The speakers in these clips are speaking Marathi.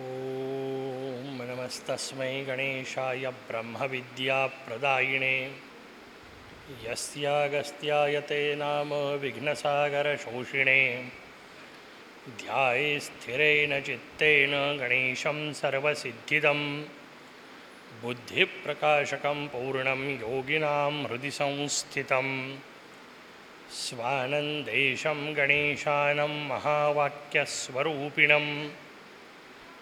ॐ नमस्तस्मै गणेशाय ब्रह्मविद्याप्रदायिणे यस्यागस्त्यायते नाम विघ्नसागरशोषिणे। ध्याये स्थिरेण चित्तेन गणेशं सर्वसिद्धिदं बुद्धिप्रकाशकं पूर्णं योगिनां हृदि संस्थितं। स्वानन्देशं गणेशानं महावाक्यस्वरूपिणं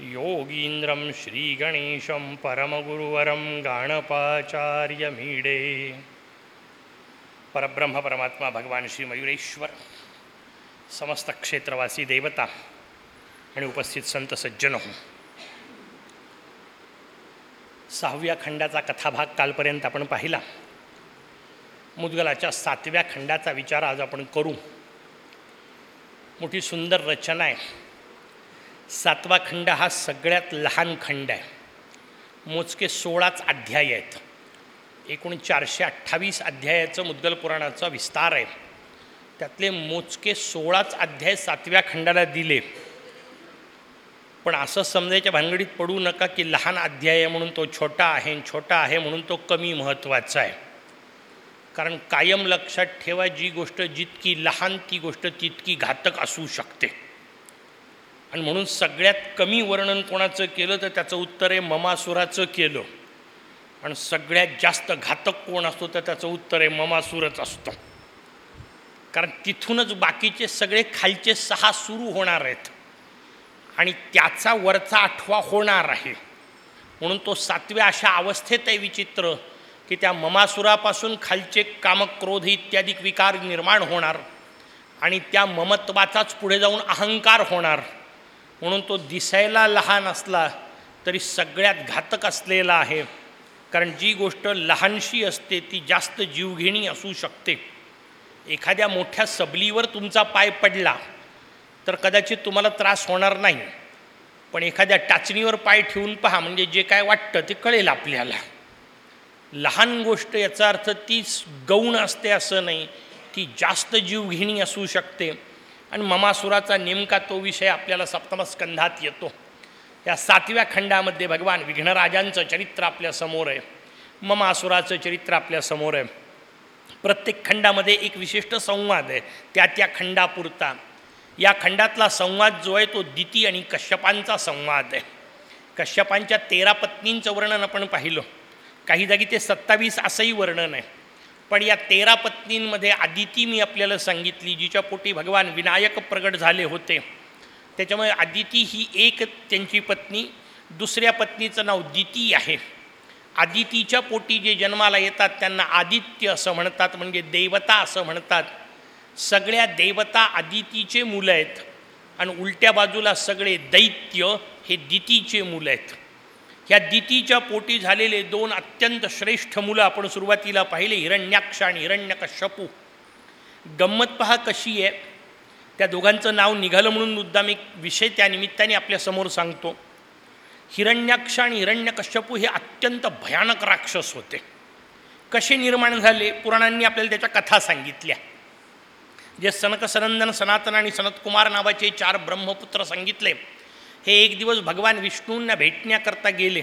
योगींद्रं श्रीगणेशं परमगुरुवरं गाणपाचार्यमीडे। परब्रह्म परमात्मा भगवान श्री मयुरेश्वर समस्त क्षेत्रवासी देवता आणि उपस्थित संत सज्जन। हो सहाव्या खंडाचा कथाभाग कालपर्यंत आपण पाहिला। मुदगलाच्या सातव्या खंडाचा विचार आज आपण करू। मोठी सुंदर रचना आहे। सातवा खंड हा सगळ्यात लहान खंड आहे. मोजके सोळाच अध्याय आहेत. एकूण चारशे अठ्ठावीस अध्यायाचं मुद्गल पुराणाचा विस्तार आहे. त्यातले मोजके सोळाच अध्याय सातव्या खंडाला दिले. पण असं समजायच्या भानगडीत पडू नका की लहान अध्याय आहे म्हणून तो छोटा आहे आणि छोटा आहे म्हणून तो कमी महत्त्वाचा आहे. कारण कायम लक्षात ठेवा जी गोष्ट जितकी लहान ती गोष्ट तितकी घातक असू शकते. आणि म्हणून सगळ्यात कमी वर्णन कोणाचं केलं तर त्याचं उत्तर आहे ममासुराचं केलं. आणि सगळ्यात जास्त घातक कोण असतो तर त्याचं उत्तर आहे ममासूरच असतो. कारण तिथूनच बाकीचे सगळे खालचे सहा सुरू होणार आहेत. आणि त्याचा वरचा आठवा होणार आहे. म्हणून तो सातव्या अशा अवस्थेत आहे विचित्र की त्या ममासुरापासून खालचे कामक्रोध इत्यादी विकार निर्माण होणार आणि त्या ममत्वाचाच पुढे जाऊन अहंकार होणार. म्हणून तो दिसायला लहान असला तरी सगळ्यात घातक असलेला आहे. कारण जी गोष्ट लहानशी असते ती जास्त जीवघेणी असू शकते. एखाद्या मोठ्या सबलीवर तुमचा पाय पडला तर कदाचित तुम्हाला त्रास होणार नाही. पण एखाद्या टाचणीवर पाय ठेवून पहा म्हणजे जे काय वाटतं ते कळेल आपल्याला. लहान गोष्ट याचा अर्थ तीच गौण असते असं नाही ती जास्त जीवघेणी असू शकते. आणि ममासुराचा नेमका तो विषय आपल्याला सप्तमस्कंधात येतो. या सातव्या खंडामध्ये भगवान विघ्नराजांचं चरित्र आपल्यासमोर आहे. ममासुराचं चरित्र आपल्यासमोर आहे. प्रत्येक खंडामध्ये एक विशिष्ट संवाद आहे. त्या त्या खंडापुरता. या खंडातला संवाद जो आहे तो दिती आणि कश्यपांचा संवाद आहे. कश्यपांच्या तेरा पत्नींचं वर्णन आपण पाहिलं. काही जागी ते सत्तावीस असंही वर्णन आहे. पण या तेरा पत्नींमध्ये आदिती मी आपल्याला सांगितली जिच्या पोटी भगवान विनायक प्रगट झाले होते. त्याच्यामुळे आदिती ही एक त्यांची पत्नी दुसऱ्या पत्नीचं नाव दिती आहे. आदितीच्या पोटी जे जन्माला येतात त्यांना आदित्य असं म्हणतात म्हणजे देवता असं म्हणतात. सगळ्या देवता आदितीचे मुलं आहेत. आणि उलट्या बाजूला सगळे दैत्य हे दितीचे मुलं आहेत. ह्या दितीच्या पोटी झालेले दोन अत्यंत श्रेष्ठ मुलं आपण सुरुवातीला पाहिले हिरण्याक्ष आणि हिरण्यकश्यपू. गंमत पहा कशी आहे. त्या दोघांचं नाव निघालं म्हणून मुद्दाम एक विषय त्या निमित्ताने आपल्यासमोर सांगतो. हिरण्याक्ष आणि हिरण्यकश्यपू हे अत्यंत भयानक राक्षस होते. कसे निर्माण झाले? पुराणांनी आपल्याला त्याच्या कथा सांगितल्या. जे सनकसनंदन सनातन आणि सनतकुमार नावाचे चार ब्रह्मपुत्र सांगितले. हे एक दिवस भगवान विष्णूंना भेटण्याकरता गेले.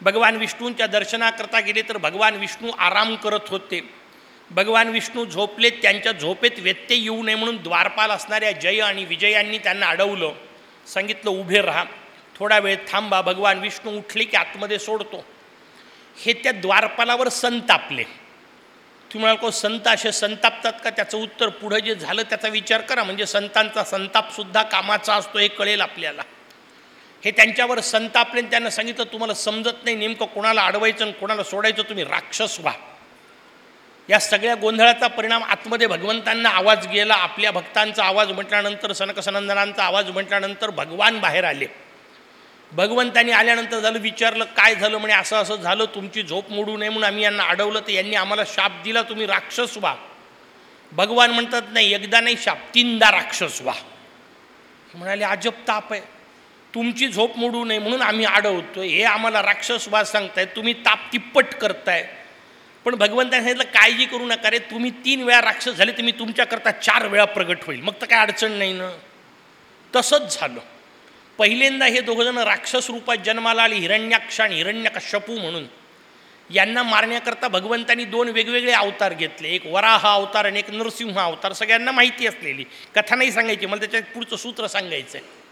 भगवान विष्णूंच्या दर्शनाकरता गेले तर भगवान विष्णू आराम करत होते. भगवान विष्णू झोपले त्यांच्या झोपेत व्यत्यय येऊ नये म्हणून द्वारपाल असणाऱ्या जय आणि विजयांनी त्यांना अडवलं. सांगितलं उभे राहा. थोडा वेळ थांबा भगवान विष्णू उठले की आतमध्ये सोडतो. हे त्या द्वारपालावर संतापले तुम्ही म्हणाल को संत असे संतापतात का? त्याचं उत्तर पुढं जे झालं त्याचा विचार करा. म्हणजे संतांचा संतापसुद्धा कामाचा असतो हे कळेल आपल्याला. हे त्यांच्यावर संतापले त्यांना सांगितलं तुम्हाला समजत नाही नेमकं कोणाला अडवायचं आणि कोणाला सोडायचं तुम्ही राक्षस व्हा. या सगळ्या गोंधळाचा परिणाम आतमध्ये भगवंतांना आवाज गेला आपल्या भक्तांचा आवाज म्हटल्यानंतर सनकसनंदनांचा आवाज म्हटल्यानंतर भगवान बाहेर आले. भगवंतांनी आल्यानंतर झालं विचारलं काय झालं? म्हणे असं असं झालं तुमची झोप मोडू नये म्हणून आम्ही यांना अडवलं तर यांनी आम्हाला शाप दिला तुम्ही राक्षस व्हा. भगवान म्हणतात नाही एकदा नाही शाप तीनदा राक्षस व्हा. म्हणाले अजब ताप आहे. तुमची झोप मोडू नये म्हणून आम्ही अडवतो हे आम्हाला राक्षस सांगताय तुम्ही ताप तिप्पट करताय. पण भगवंताने सांगितलं काळजी करू नका रे. तुम्ही तीन वेळा राक्षस झाले तर मी तुमच्याकरता चार वेळा प्रगट होईल. मग तर काय अडचण नाही ना. तसंच झालं. पहिल्यांदा हे दोघंजणं राक्षस रूपात जन्माला आले हिरण्याक्ष आणि हिरण्यकश्यपू म्हणून. यांना मारण्याकरता भगवंतांनी दोन वेगवेगळे अवतार घेतले. एक वराह अवतार आणि एक नरसिंह अवतार. सगळ्यांना माहिती असलेली. कथा नाही सांगायची. मला त्याच्यात पुढचं सूत्र सांगायचं आहे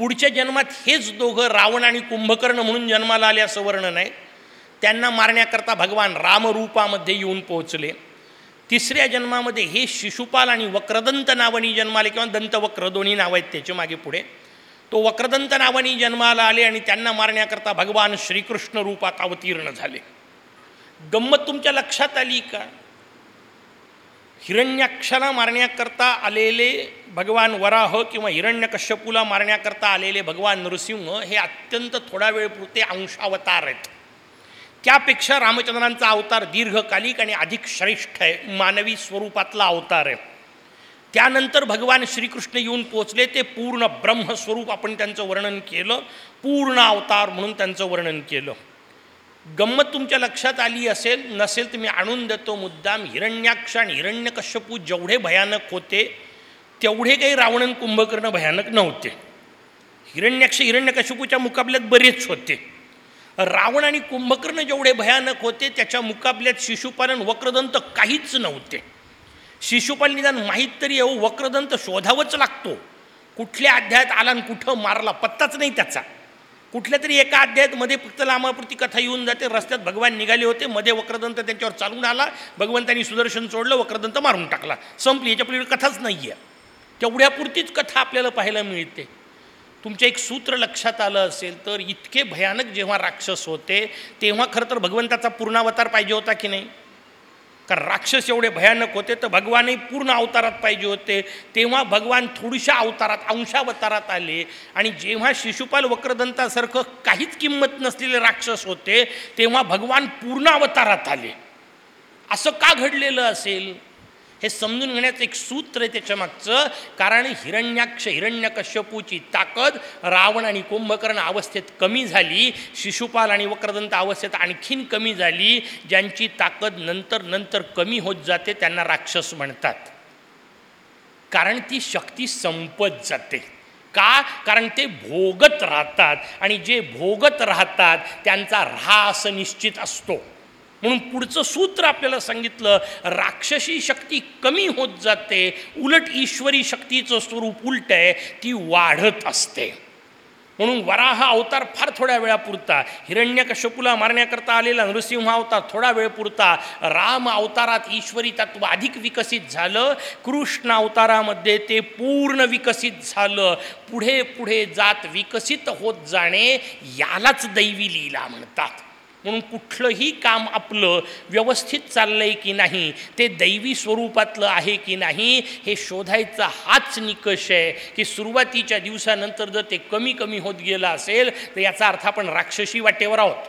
पुढच्या जन्मात हेच दोघं रावण आणि कुंभकर्ण म्हणून जन्माला आले असं वर्णन आहे. त्यांना मारण्याकरता भगवान रामरूपामध्ये येऊन पोहोचले. तिसऱ्या जन्मामध्ये हे शिशुपाल आणि वक्रदंत नावानी जन्माले किंवा दंतवक्र दोन्ही नाव आहेत त्याच्यामागे पुढे. तो वक्रदंत नावानी जन्माला आले आणि त्यांना मारण्याकरता भगवान श्रीकृष्ण रूपात अवतीर्ण झाले. गंमत तुमच्या लक्षात आली का? हिरण्याक्षाला मारण्याकरता आलेले भगवान वराह किंवा हिरण्यकश्यपूला मारण्याकरता आलेले भगवान नृसिंह हे अत्यंत थोडा वेळ पुरते अंशावतार आहेत. त्यापेक्षा रामचंद्रांचा अवतार दीर्घकालिक आणि अधिक श्रेष्ठ आहे मानवी स्वरूपातला अवतार आहे. त्यानंतर भगवान श्रीकृष्ण येऊन पोचले ते पूर्ण ब्रह्मस्वरूप आपण त्यांचं वर्णन केलं पूर्ण अवतार म्हणून त्यांचं वर्णन केलं. गंमत तुमच्या लक्षात आली असेल नसेल तर मी आणून देतो मुद्दाम. हिरण्याक्ष आणि हिरण्यकश्यपू जेवढे भयानक होते तेवढे काही रावणन कुंभकर्ण भयानक नव्हते. हिरण्याक्ष हिरण्यकश्यपूच्या मुकाबल्यात बरेच होते. रावण आणि कुंभकर्ण जेवढे भयानक होते त्याच्या मुकाबल्यात शिशुपालन वक्रदंत काहीच नव्हते. शिशुपाल निदान माहीत तरी येऊ वक्रदंत शोधावंच लागतो. कुठल्या अध्यायात आला आणि कुठं मारला पत्ताच नाही त्याचा. कुठल्या तरी एका अध्यायात मध्ये फक्त लांबापुरती कथा येऊन जाते रस्त्यात भगवान निघाले होते मध्ये वक्रदंत त्यांच्यावर चालून आला भगवंतांनी सुदर्शन सोडलं वक्रदंत मारून टाकला. संपली याच्या पलीकडे कथाच नाही आहे तेवढ्यापुरतीच कथा आपल्याला पाहायला मिळते. तुमच्या एक सूत्र लक्षात आलं असेल तर इतके भयानक जेव्हा राक्षस होते तेव्हा खरं तर भगवंताचा पूर्णावतार पाहिजे होता की नाही? कारण राक्षस एवढे भयानक होते तर भगवानही पूर्ण अवतारात पाहिजे होते. तेव्हा भगवान थोडीशा अवतारात अंशावतारात आले. आणि जेव्हा शिशुपाल वक्रदंतासारखं काहीच किंमत नसलेले राक्षस होते तेव्हा भगवान पूर्ण अवतारात आले. असं का घडलेलं असेल? हे समजून घेण्याचं एक सूत्र आहे त्याच्या मागचं कारण हिरण्याक्ष हिरण्यकश्यपूची ताकद रावण आणि कुंभकर्ण अवस्थेत कमी झाली. शिशुपाल आणि वक्रदंत अवस्थेत आणखीन कमी झाली. ज्यांची ताकद नंतर नंतर कमी होत जाते त्यांना राक्षस म्हणतात. कारण ती शक्ती संपत जाते. का? कारण ते भोगत राहतात. आणि जे भोगत राहतात त्यांचा ऱ्हास निश्चित असतो. म्हणून पुढचं सूत्र आपल्याला सांगितलं राक्षसी शक्ती कमी होत जाते उलट ईश्वरी शक्तीचं स्वरूप उलट आहे ती वाढत असते. म्हणून वराह अवतार फार थोड्या वेळापुरता हिरण्यकश्यपूला मारण्याकरता आलेला नृसिंह अवतार थोडा वेळ पुरता राम अवतारात ईश्वरी तत्व अधिक विकसित झालं कृष्ण अवतारामध्ये ते पूर्ण विकसित झालं पुढे पुढे जात विकसित होत जाणे यालाच दैवी लीला म्हणतात. म्हणून कुठलंही काम आपलं व्यवस्थित चाललंय की नाही ते दैवी स्वरूपातलं आहे की नाही हे शोधायचा हाच निकष आहे की सुरुवातीच्या दिवसानंतर जर ते कमी कमी होत गेलं असेल तर याचा अर्थ आपण राक्षसी वाटेवर आहोत.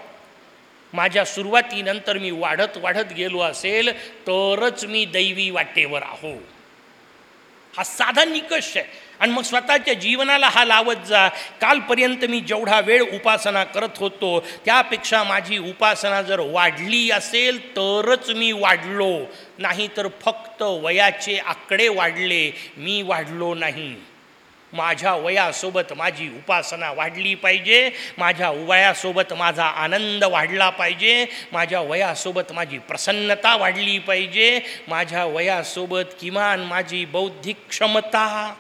माझ्या सुरुवातीनंतर मी वाढत वाढत गेलो असेल तरच मी दैवी वाटेवर आहो. हा साधा निकष आहे. आणि मग स्वतःच्या जीवनाला हा लावत जा. कालपर्यंत मी जेवढा वेळ उपासना करत होतो त्यापेक्षा माझी उपासना जर वाढली असेल तरच मी वाढलो. नाही तर फक्त वयाचे आकडे वाढले मी वाढलो नाही. माझ्या वयासोबत माझी उपासना वाढली पाहिजे माझ्या वयासोबत माझा आनंद वाढला पाहिजे माझ्या वयासोबत माझी प्रसन्नता वाढली पाहिजे माझ्या वयासोबत किमान माझी बौद्धिक क्षमता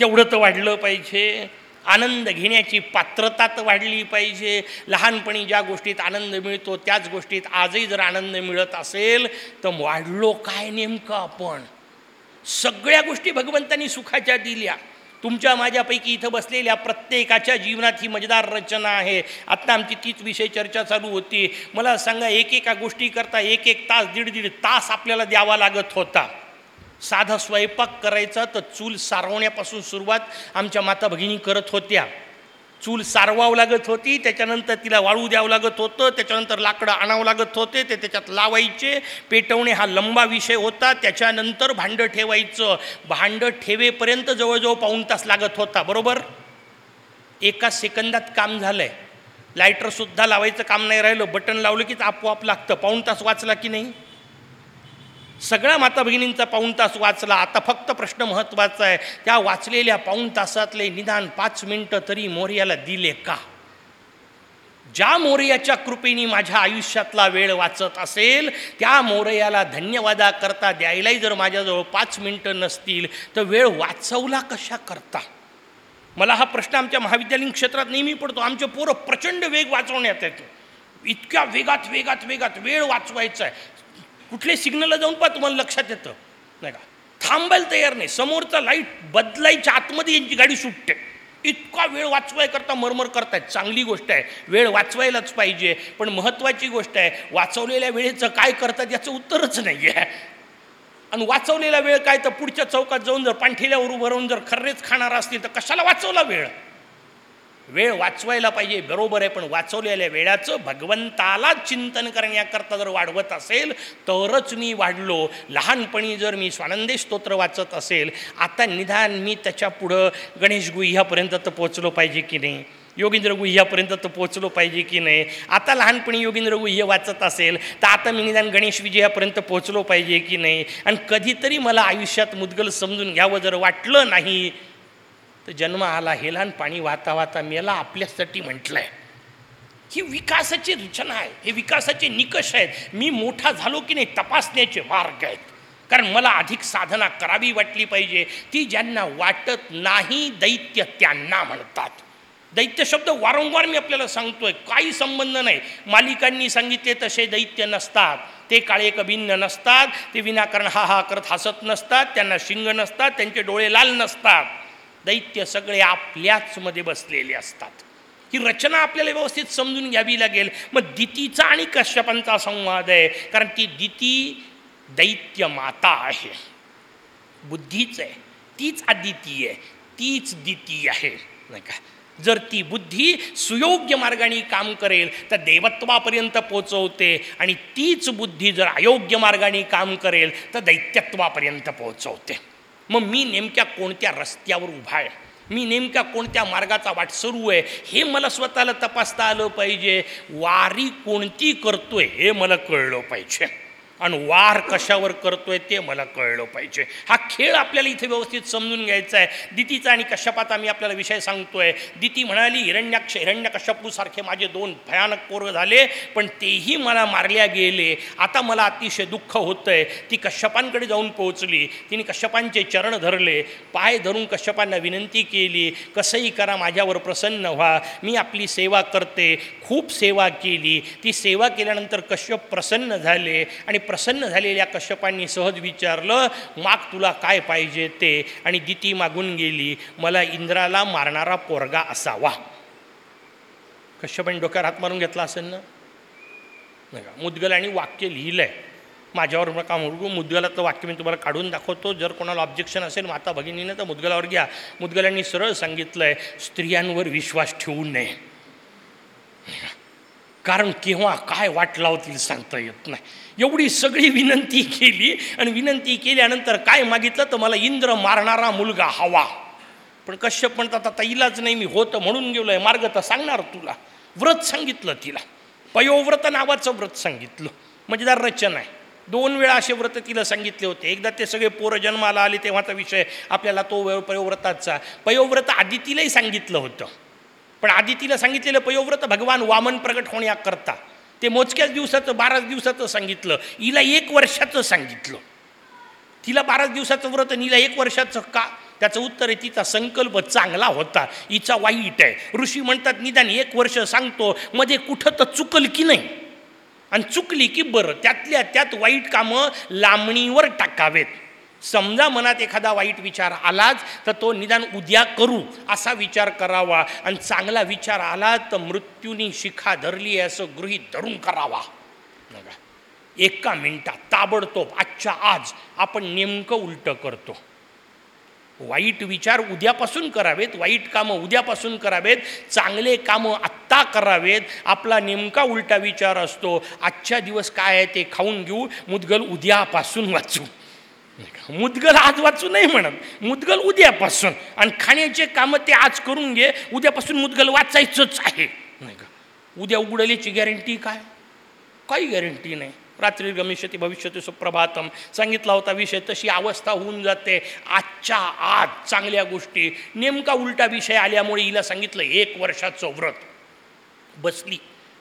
तेवढं तर वाढलं पाहिजे. आनंद घेण्याची पात्रता तर वाढली पाहिजे. लहानपणी ज्या गोष्टीत आनंद मिळतो त्याच गोष्टीत आजही जर आनंद मिळत असेल तर वाढलो काय नेमकं आपण? सगळ्या गोष्टी भगवंतांनी सुखाच्या दिल्या. तुमच्या माझ्यापैकी इथं बसलेल्या प्रत्येकाच्या जीवनात ही मजेदार रचना आहे. आत्ता आमची तीच विषय चर्चा चालू होती. मला सांगा एक एका गोष्टी करता एक एक तास दीड दीड तास आपल्याला द्यावा लागत होता. साधा स्वयंपाक करायचा तर चूल सारवण्यापासून सुरुवात आमच्या माता भगिनी करत होत्या. चूल सारवावं लागत होती त्याच्यानंतर तिला वाळू द्यावं लागत होतं त्याच्यानंतर लाकडं आणावं लागत होते ते त्याच्यात लावायचे. पेटवणे हा लंबा विषय होता त्याच्यानंतर भांडं ठेवायचं. भांडं ठेवेपर्यंत जवळजवळ पाऊण तास लागत होता बरोबर? एका सेकंदात काम झालं आहे लायटरसुद्धा लावायचं काम नाही राहिलं बटन लावलं की आपोआप लागतं. पाऊण तास वाचला की नाही? सगळ्या माता भगिनींचा पाऊण तास वाचला. आता फक्त प्रश्न महत्त्वाचा आहे त्या वाचलेल्या पाऊण तासातले निदान पाच मिनटं तरी मोर्याला दिले का? ज्या मोरयाच्या कृपेने माझ्या आयुष्यातला वेळ वाचत असेल त्या मोरयाला धन्यवादा करता द्यायलाही जर माझ्याजवळ पाच मिनटं नसतील तर वेळ वाचवला कशा करता? मला हा प्रश्न आमच्या महाविद्यालयीन क्षेत्रात नेहमी पडतो. आमचे पोरं प्रचंड वेग वाचवण्यात येतो इतक्या वेगात वेगात वेगात वेळ वाचवायचा आहे. कुठले सिग्नलला जाऊन पहा तुम्हाला लक्षात येतं. नाही का? थांबायला तयार नाही. समोरचा लाइट बदलायच्या आतमध्ये यांची गाडी सुटते. इतका वेळ वाचवाय करता मरमर करतायत. चांगली गोष्ट आहे. वेळ वाचवायलाच पाहिजे. पण महत्त्वाची गोष्ट आहे वाचवलेल्या वेळेचं काय करतात याचं उत्तरच नाही आहे आणि वाचवलेला वेळ काय? तर पुढच्या चौकात जाऊन जर पांठेल्यावर उभं राहून जर खर्रेच खाणारा असतील तर कशाला वाचवला वेळ? वेळ वाचवायला पाहिजे. बरोबर आहे पण वाचवलेल्या वेळाचं भगवंताला चिंतन करण्याकरता जर वाढवत असेल तरच मी वाढलो. लहानपणी जर मी स्वानंदे स्तोत्र वाचत असेल आता निदान मी त्याच्या पुढं गणेश गुह्यापर्यंत तर पोचलो पाहिजे की नाही? योगींद्र गुह्यापर्यंत तर पोचलो पाहिजे की नाही? आता लहानपणी योगिंद्र गुह्य वाचत असेल तर आता मी निदान गणेश विजयापर्यंत पोचलो पाहिजे की नाही? आणि कधीतरी मला आयुष्यात मुदगल समजून घ्यावं जर वाटलं नाही तर जन्म आला हेलान पाणी वाहता वाहता मेला आपल्यासाठी म्हटलं आहे ही विकासाची रचना आहे हे विकासाचे निकष आहेत. मी मोठा झालो की नाही तपासण्याचे मार्ग आहेत. कारण मला अधिक साधना करावी वाटली पाहिजे. ती ज्यांना वाटत नाही दैत्य त्यांना म्हणतात. दैत्य शब्द वारंवार मी आपल्याला सांगतोय काही संबंध नाही. मालिकांनी सांगितले तसे दैत्य नसतात. ते काळे कभिन्न नसतात. ते विनाकारण हा हा करत हसत नसतात. त्यांना शिंग नसतात. त्यांचे डोळे लाल नसतात. दैत्य सगळे आपल्याच मध्ये बसलेले असतात. ही रचना आपल्याला व्यवस्थित समजून घ्यावी लागेल. मग दितीचा आणि कश्यपांचा संवाद आहे. कारण ती दिती दैत्य माता आहे. बुद्धीच आहे. तीच अदिती आहे. तीच दिती आहे. नाही का? जर ती बुद्धी सुयोग्य मार्गाने काम करेल तर देवत्वापर्यंत पोचवते. आणि तीच बुद्धी जर अयोग्य मार्गाने काम करेल तर दैत्यत्वापर्यंत पोचवते. मग मी नेमक्या कोणत्या रस्त्यावर उभा आहे? मी नेमक्या कोणत्या मार्गाचा वाट सुरू आहे? हे मला स्वतःला तपासता आलं पाहिजे. वारी कोणती करतोय हे मला कळलं पाहिजे. आणि वार कशावर करतोय ते मला कळलं पाहिजे. हा खेळ आपल्याला इथे व्यवस्थित समजून घ्यायचा आहे. दितीचा आणि कश्यपाचा मी आपल्याला विषय सांगतोय. दिती म्हणाली हिरण्याक्ष हिरण्यकश्यपूसारखे माझे दोन भयानक पोरं झाले पण तेही मला मारल्या गेले. आता मला अतिशय दुःख होतंय. ती कश्यपांकडे जाऊन पोहोचली. तिने कश्यपांचे चरण धरले. पाय धरून कश्यपांना विनंती केली कसंही करा माझ्यावर प्रसन्न व्हा. मी आपली सेवा करते. खूप सेवा केली. ती सेवा केल्यानंतर कश्यप प्रसन्न झाले आणि प्रसन्न झालेल्या कश्यपांनी सहज विचारलं माग तुला काय पाहिजे ते? आणि दिती मागून गेली मला इंद्राला मारणारा पोरगा असावा. कश्यपांनी डोक्यावर हात मारून घेतला असेल ना? नाही का? वाक्य लिहिलं आहे माझ्यावर नका मुलगू मुदगलाचं वाक्य मी तुम्हाला काढून दाखवतो. जर कोणाला ऑब्जेक्शन असेल माता भगिनीनं तर मुदगलावर घ्या. मुदगलांनी सरळ सांगितलं आहे स्त्रियांवर विश्वास ठेवू नये. कारण केव्हा काय वाट लावतील सांगता येत नाही. एवढी सगळी विनंती केली आणि विनंती केल्यानंतर काय मागितलं तर मला इंद्र मारणारा मुलगा हवा. पण कश्यप म्हणतात आता इलाज नाही मी होतं म्हणून गेलो आहे मार्ग तर सांगणार तुला. व्रत सांगितलं तिला. पयोव्रत नावाचं व्रत सांगितलं. म्हणजे मजेदार रचना आहे. दोन वेळा असे व्रत तिला सांगितले होते. एकदा ते सगळे पोरं जन्माला आले तेव्हाचा विषय आपल्याला तो पयोव्रताचा. पयोव्रत आदितीलाही सांगितलं होतं. पण आदितीला सांगितलेलं पयोव्रत भगवान वामन प्रगट होण्याकरता. ते मोजक्याच दिवसाचं बाराच दिवसाचं सांगितलं. हिला एक वर्षाचं सांगितलं. तिला बाराच दिवसाचं व्रत आणि हिला एक वर्षाचं का? त्याचं उत्तर आहे तिचा संकल्प चांगला होता. हिचा वाईट आहे. ऋषी म्हणतात निदान एक वर्ष सांगतो मध्ये कुठं तर चुकल की नाही? आणि चुकली की बरं त्यातल्या त्यात वाईट कामं लांबणीवर टाकावेत. समजा मनात एखादा वाईट विचार आलाच तर तो निदान उद्या करू असा विचार करावा. आणि चांगला विचार आला तर मृत्यूनी शिखा धरली आहे असं गृहीत धरून करावा. बघा एका मिनटात ताबडतोब आजच्या आज आपण नेमकं उलटं करतो. वाईट विचार उद्यापासून करावेत वाईट कामं उद्यापासून करावेत चांगले कामं आत्ता करावेत आपला नेमका उलटा विचार असतो आजच्या दिवस काय आहे ते खाऊन घेऊ मुदगल उद्यापासून वाचू. मुदगल आज वाचू नाही म्हणत. मुदगल उद्यापासून. आणि खाण्याचे कामं ते आज करून घे उद्यापासून मुदगल वाचायचंच आहे. नाही का? उद्या उघडल्याची गॅरंटी काय? काही गॅरंटी नाही. रात्री गमिष्यती भविष्यती सुप्रभातम. सांगितला होता विषय तशी अवस्था होऊन जाते. आजच्या आज चांगल्या गोष्टी. नेमका उलटा विषय आल्यामुळे हिला सांगितलं एक वर्षाचं व्रत. बसली.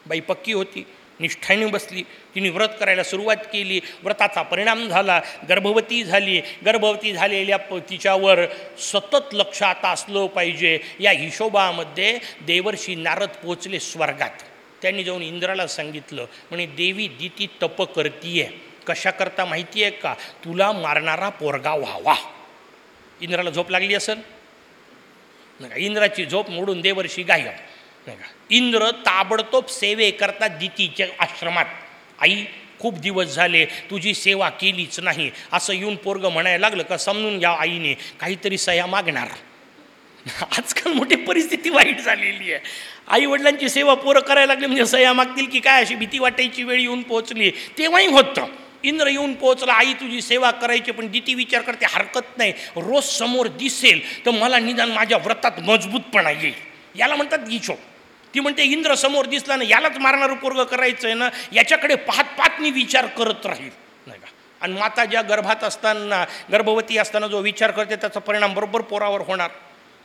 बाई पक्की होती. निष्ठाने बसली. तिने व्रत करायला सुरुवात केली. व्रताचा परिणाम झाला. गर्भवती झाली. गर्भवती झालेल्या प तिच्यावर सतत लक्ष आता असलं पाहिजे. या हिशोबामध्ये देवर्षी नारद पोचले स्वर्गात. त्यांनी जाऊन इंद्राला सांगितलं म्हणे देवी दिती तप करतीये. कशाकरता माहिती आहे का? तुला मारणारा पोरगा व्हावा. इंद्राला झोप लागली असेल नाही का इंद्राची झोप मोडून देवर्षी गायब. नाही का? इंद्र ताबडतोब सेवेकरता दितीच्या आश्रमात. आई खूप दिवस झाले तुझी सेवा केलीच नाही. असं येऊन पोरगं म्हणायला लागलं का समजून घ्या आईने काहीतरी सया मागणार. आजकाल मोठी परिस्थिती वाईट झालेली आहे. आई वडिलांची सेवा पोरं करायला लागली म्हणजे सह्या मागतील की काय अशी भीती वाटायची वेळ येऊन पोहोचली. तेव्हाही होतं. इंद्र येऊन पोहोचला आई तुझी सेवा करायची पण दिती विचार करते हरकत नाही. रोज समोर दिसेल तर मला निदान माझ्या व्रतात मजबूतपणा येईल. याला म्हणतात गिचो. ती म्हणते इंद्र समोर दिसला ना यालाच मारणारं पोरग करायचं आहे ना याच्याकडे पाहत पाहत मी विचार करत राहील. नाही का? आणि माता ज्या गर्भात असताना गर्भवती असताना जो विचार करते त्याचा परिणाम बरोबर पोरावर होणार.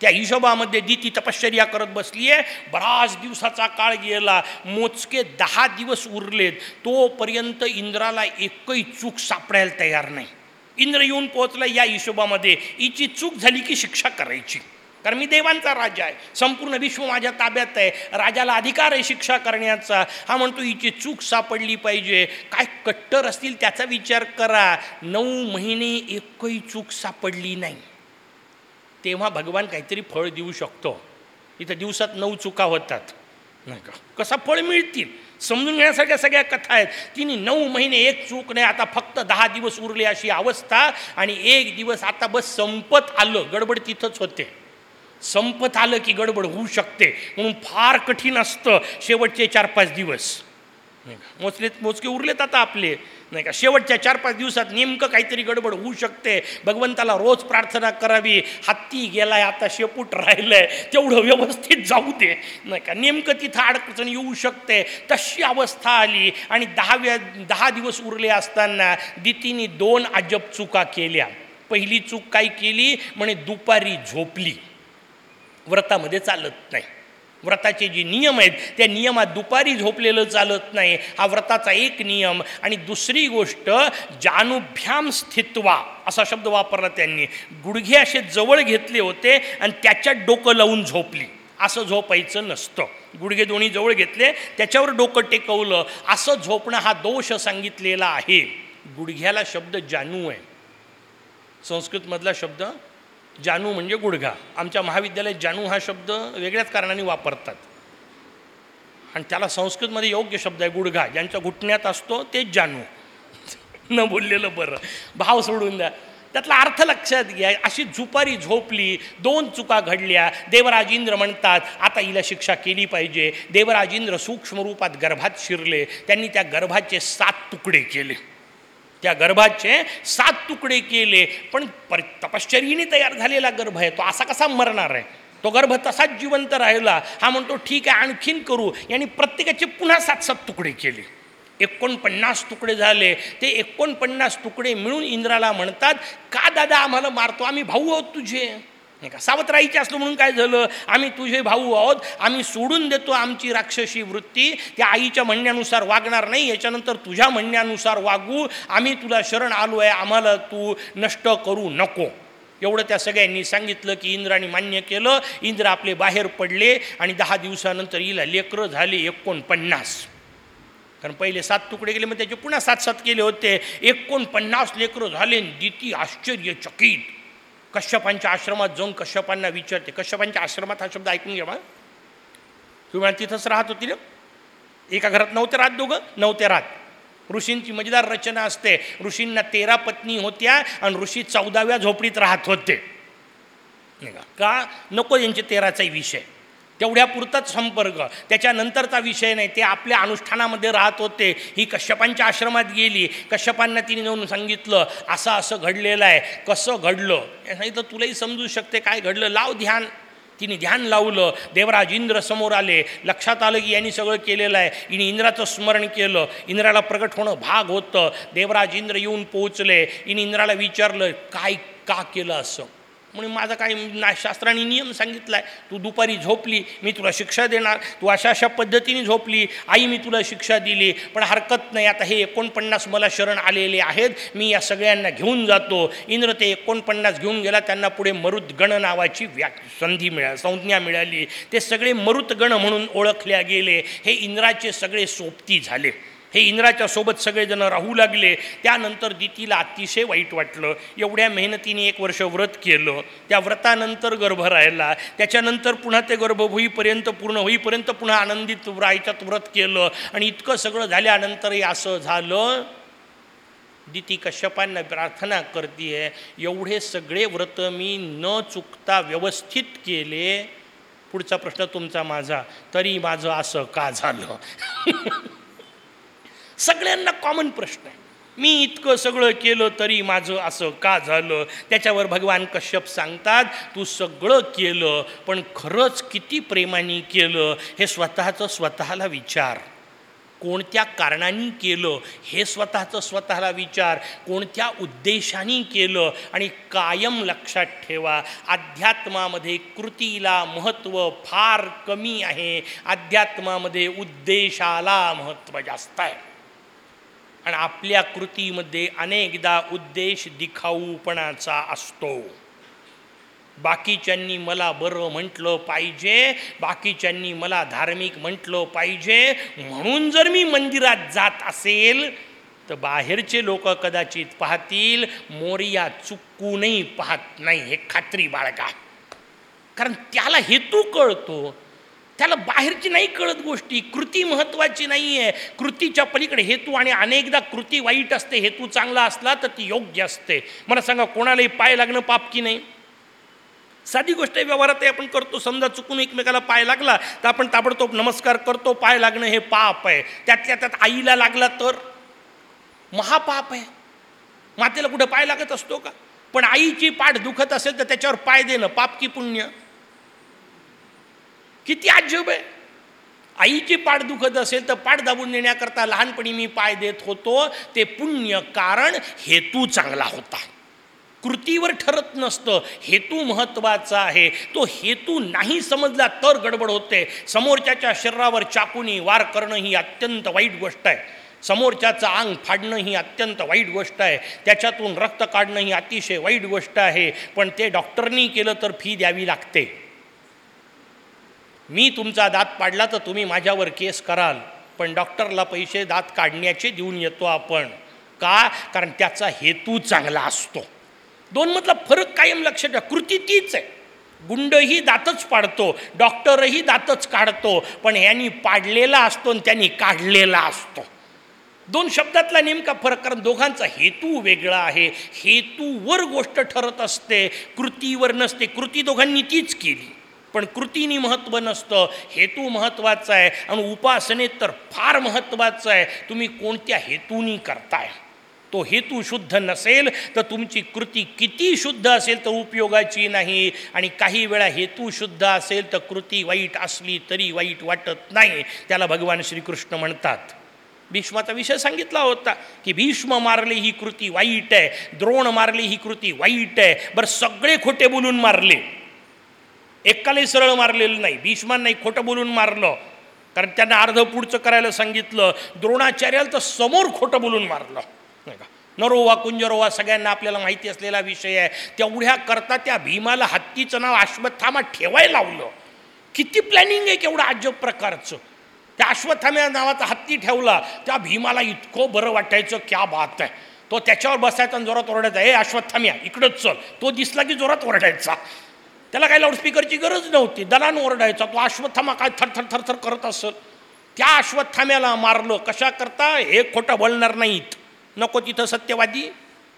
त्या हिशोबामध्ये दी ती तपश्चर्या करत बसली आहे. बराच दिवसाचा काळ गेला मोजके दहा दिवस उरलेत तोपर्यंत इंद्राला एकही चूक सापडायला तयार नाही. इंद्र येऊन पोहोचला या हिशोबामध्ये. हिची चूक झाली की शिक्षा करायची. कारण मी देवांचा राजा आहे. संपूर्ण विश्व माझ्या ताब्यात आहे. राजाला अधिकार आहे शिक्षा करण्याचा. हा म्हणतो हिची चूक सापडली पाहिजे. काय कट्टर असतील त्याचा विचार करा. नऊ महिने एकही चूक सापडली नाही. तेव्हा भगवान काहीतरी फळ देऊ शकतो. इथं दिवसात नऊ चुका होतात. नाही का? कसा फळ मिळतील? समजून घेण्यासारख्या सगळ्या कथा आहेत. तिने नऊ महिने एक चूक नाही आता फक्त दहा दिवस उरले अशी अवस्था आणि एक दिवस आता बस संपत आलं. गडबड तिथंच होते. संपत आलं की गडबड होऊ शकते. म्हणून फार कठीण असतं शेवटचे चार पाच दिवस. नाही का? मोजके उरलेत आता आपले. नाही का? शेवटच्या चार पाच दिवसात नेमकं काहीतरी गडबड होऊ शकते. भगवंताला रोज प्रार्थना करावी. हत्ती गेलाय आता शेपूट राहिलंय. तेवढं व्यवस्थित जाऊ दे. नाही का? नेमकं तिथं अडचण येऊ शकते. तशी अवस्था आली आणि दहाव्या दहा दिवस उरले असताना दितीने दोन अजब चुका केल्या. पहिली चूक काय केली? म्हणे दुपारी झोपली. व्रतामध्ये चालत नाही. व्रताचे जे नियम आहेत त्या नियमात दुपारी झोपलेलं चालत नाही. हा व्रताचा एक नियम. आणि दुसरी गोष्ट जानुभ्याम स्थित्वा असा शब्द वापरला त्यांनी. गुडघे असे जवळ घेतले होते आणि त्याच्यात डोकं लावून झोपली. असं झोपायचं नसतं. गुडघे दोन्ही जवळ घेतले त्याच्यावर डोकं टेकवलं. असं झोपणं हा दोष सांगितलेला आहे. गुडघ्याला शब्द जानू आहे. संस्कृतमधला शब्द जानू म्हणजे गुडघा. आमच्या महाविद्यालयात जानू हा शब्द वेगळ्याच कारणाने वापरतात. आणि त्याला संस्कृतमध्ये योग्य शब्द आहे गुडघा. ज्यांच्या घुटण्यात असतो तेच जानू. न बोललेलं बरं. भाव सोडून द्या. त्यातला अर्थ लक्षात घ्या. अशी झुपारी झोपली दोन चुका घडल्या. देवराजेंद्र म्हणतात आता हिला शिक्षा केली पाहिजे. देवराजेंद्र सूक्ष्म रूपात गर्भात शिरले. त्यांनी त्या गर्भाचे सात तुकडे केले. त्या गर्भाचे सात तुकडे केले पण पर तपश्चर्येने तयार झालेला गर्भ आहे तो असा कसा मरणार आहे? तो गर्भ तसाच जिवंत राहिला हा म्हणतो ठीक आहे आणखीन करू. यांनी प्रत्येकाचे पुन्हा सात सात तुकडे केले. एकोणपन्नास तुकडे झाले. ते एकोणपन्नास तुकडे मिळून इंद्राला म्हणतात का दादा आम्हाला मारतो? आम्ही भाऊ आहोत तुझे. नाही का? सावत राहायचे असलं म्हणून काय झालं? आम्ही तुझे भाऊ आहोत आम्ही सोडून देतो आमची राक्षसी वृत्ती. त्या आईच्या म्हणण्यानुसार वागणार नाही याच्यानंतर तुझ्या म्हणण्यानुसार वागू. आम्ही तुला शरण आलो आहे आम्हाला तू नष्ट करू नको. एवढं त्या सगळ्यांनी सांगितलं की इंद्राने मान्य केलं. इंद्र आपले बाहेर पडले आणि दहा दिवसानंतर हिला लेकरं झाले एकोणपन्नास. कारण पहिले सात तुकडे गेले मग त्याचे पुन्हा सात सात केले होते. एकोणपन्नास लेकरं झाले दिती आश्चर्यचकित. कश्यपांच्या आश्रमात जाऊन कश्यपांना विचारते. कश्यपांच्या आश्रमात हा शब्द ऐकून घ्या तुम्ही म्हणा तिथंच राहत होती ना एका घरात नव्हते राहत दोघं नव्हते राहत. ऋषींची मजेदार रचना असते. ऋषींना तेरा पत्नी होत्या आणि ऋषी चौदाव्या झोपडीत राहत होते. नाही का का? नको यांचे तेराचाही विषय. तेवढ्यापुरताच संपर्क. त्याच्यानंतरचा विषय नाही ते आपल्या अनुष्ठानामध्ये राहत होते. ही कश्यपांच्या आश्रमात गेली. कश्यपांना तिने जाऊन सांगितलं असं असं घडलेलं आहे. कसं घडलं? हे सांगितलं तुलाही समजू शकते काय घडलं. लाव ध्यान. तिने ध्यान लावलं. देवराज इंद्र समोर आले. लक्षात आलं की यांनी सगळं केलेलं आहे. हिने इंद्राचं स्मरण केलं. इंद्राला प्रगट होणं भाग होतं. देवराज इंद्र येऊन पोहोचले. हिने इंद्राला विचारलं काय का केलं असं? म्हणून माझा काही ना शास्त्राने नियम सांगितला आहे तू दुपारी झोपली मी तुला शिक्षा देणार. तू अशा अशा पद्धतीने झोपली आई मी तुला शिक्षा दिली पण हरकत नाही. आता हे एकोणपन्नास मला शरण आलेले आहेत. मी या सगळ्यांना घेऊन जातो. इंद्र ते एकोणपन्नास घेऊन गेला. त्यांना पुढे मरुदगण नावाची व्या संधी मिळा संज्ञा मिळाली. ते सगळे मरुतगण म्हणून ओळखल्या गेले. हे इंद्राचे सगळे सोबती झाले. हे इंद्राच्या सोबत सगळेजण राहू लागले. त्यानंतर दितीला अतिशय वाईट वाटलं. एवढ्या मेहनतीने एक वर्ष व्रत केलं. त्या व्रतानंतर गर्भ राहिला. त्याच्यानंतर पुन्हा ते गर्भ होईपर्यंत पूर्ण होईपर्यंत पुन्हा आनंदित राहायच्यात व्रत केलं. आणि इतकं सगळं झाल्यानंतरही असं झालं. दिती कश्यपांना प्रार्थना करते एवढे सगळे व्रत मी न चुकता व्यवस्थित केले. पुढचा प्रश्न तुमचा माझा. तरी माझं असं का झालं? सगळ्यांना कॉमन प्रश्न आहे. मी इतकं सगळं केलं तरी माझं असं का झालं? त्याच्यावर भगवान कश्यप सांगतात तू सगळं केलं पण खरंच किती प्रेमाने केलं? हे स्वतःचं स्वतःला विचार. कोणत्या कारणांनी केलं? हे स्वतःचं स्वतःला विचार. कोणत्या उद्देशाने केलं? आणि कायम लक्षात ठेवा अध्यात्मामध्ये कृतीला महत्त्व फार कमी आहे. अध्यात्मामध्ये उद्देशाला महत्त्व जास्त आहे. आणि आपल्या कृतीमध्ये अनेकदा उद्देश दिखाऊपणाचा असतो. बाकीच्यांनी मला बरं म्हटलं पाहिजे बाकीच्यांनी मला धार्मिक म्हटलं पाहिजे. म्हणून जर मी मंदिरात जात असेल तर बाहेरचे लोक कदाचित पाहतील मोरिया चुकूनही पाहत नाही हे खात्री बाळगा. कारण त्याला हेतू कळतो त्याला बाहेरची नाही कळत गोष्टी. कृती महत्त्वाची नाही आहे कृतीच्या पलीकडे हेतू आणि अनेकदा कृती वाईट असते हेतू चांगला असला तर ती योग्य असते. मला सांगा कोणालाही पाय लागणं पाप की नाही? साधी गोष्ट व्यवहारातही आपण करतो समजा चुकून एकमेकाला पाय लागला तर आपण ताबडतोब नमस्कार करतो पाय लागणं हे पाप आहे. त्यातल्या त्यात आईला लागला तर? महापाप आहे. मातेला कुठं पाय लागत असतो का? पण आईची पाठ दुखत असेल तर त्याच्यावर पाय देणं पाप की पुण्य? किती आजब आहे. आईची पाठ दुखत असेल तर पाठ दाबून देण्याकरता लहानपणी मी पाय देत होतो. ते पुण्य कारण हेतू चांगला होता. कृतीवर ठरत नसतं. हेतू महत्त्वाचा आहे. तो हेतू नाही समजला तर गडबड होते. समोरच्याच्या शरीरावर चाकूनी वार करणं ही अत्यंत वाईट गोष्ट आहे. समोरच्याचं अंग फाडणं ही अत्यंत वाईट गोष्ट आहे. त्याच्यातून रक्त काढणं ही अतिशय वाईट गोष्ट आहे. पण ते डॉक्टरनी केलं तर फी द्यावी लागते. मी तुमचा दात पाडला तर तुम्ही माझ्यावर केस कराल. पण डॉक्टरला पैसे दात काढण्याचे देऊन येतो आपण. का? कारण त्याचा हेतू चांगला असतो. दोन मधला फरक कायम लक्षात ठेवा. कृती तीच आहे. गुंडही दातच पाडतो. डॉक्टरही दातच काढतो. पण ह्यानी पाडलेला असतो आणि त्यांनी काढलेला असतो. दोन शब्दातला नेमका फरक कारण दोघांचा हेतू वेगळा आहे. हेतूवर गोष्ट ठरत असते. कृतीवर नसते. कृती दोघांनी तीच केली. पण कृतीनी महत्त्व नसतं. हेतू महत्त्वाचा आहे आणि उपासनेत तर फार महत्त्वाचं आहे. तुम्ही कोणत्या हेतूनी करताय? तो हेतू शुद्ध नसेल तर तुमची कृती किती शुद्ध असेल तर उपयोगाची नाही. आणि काही वेळा हेतू शुद्ध असेल तर कृती वाईट असली तरी वाईट वाटत नाही. त्याला भगवान श्रीकृष्ण म्हणतात. भीष्माचा विषय सांगितला होता की भीष्म मारले ही कृती वाईट आहे द्रोण मारली ही कृती वाईट आहे. बरं सगळे खोटे बोलून मारले. एकालाही सरळ मारलेलं नाही. भीष्मांनाही खोटं बोलून मारलं. कारण त्यांना अर्ध पुढचं करायला सांगितलं. द्रोणाचार्याला तर समोर खोटं बोलून मारलं. नाही का? नरोवा कुंजरोवा सगळ्यांना आपल्याला माहिती असलेला विषय आहे. तेवढ्या करता त्या भीमाला हत्तीचं नाव अश्वत्थामा ठेवायला लावलं. किती प्लॅनिंग आहे केवढं अजब प्रकारचं. त्या अश्वत्थाम्या नावाचा हत्ती ठेवला. त्या भीमाला इतकं बरं वाटायचं क्या बात आहे. तो त्याच्यावर बसायचा आणि जोरात ओरडायचा ए अश्वत्थाम्या इकडंच चल. तो दिसला की जोरात ओरडायचा. त्याला काही लाऊडस्पीकरची गरज नव्हती. दलान ओरडायचा तो अश्वत्थामा काय थरथर थरथर करत असेल. त्या अश्वत्थाम्याला मारलं. कशा करता हे खोटं बोलणार नाहीत. नको तिथं सत्यवादी.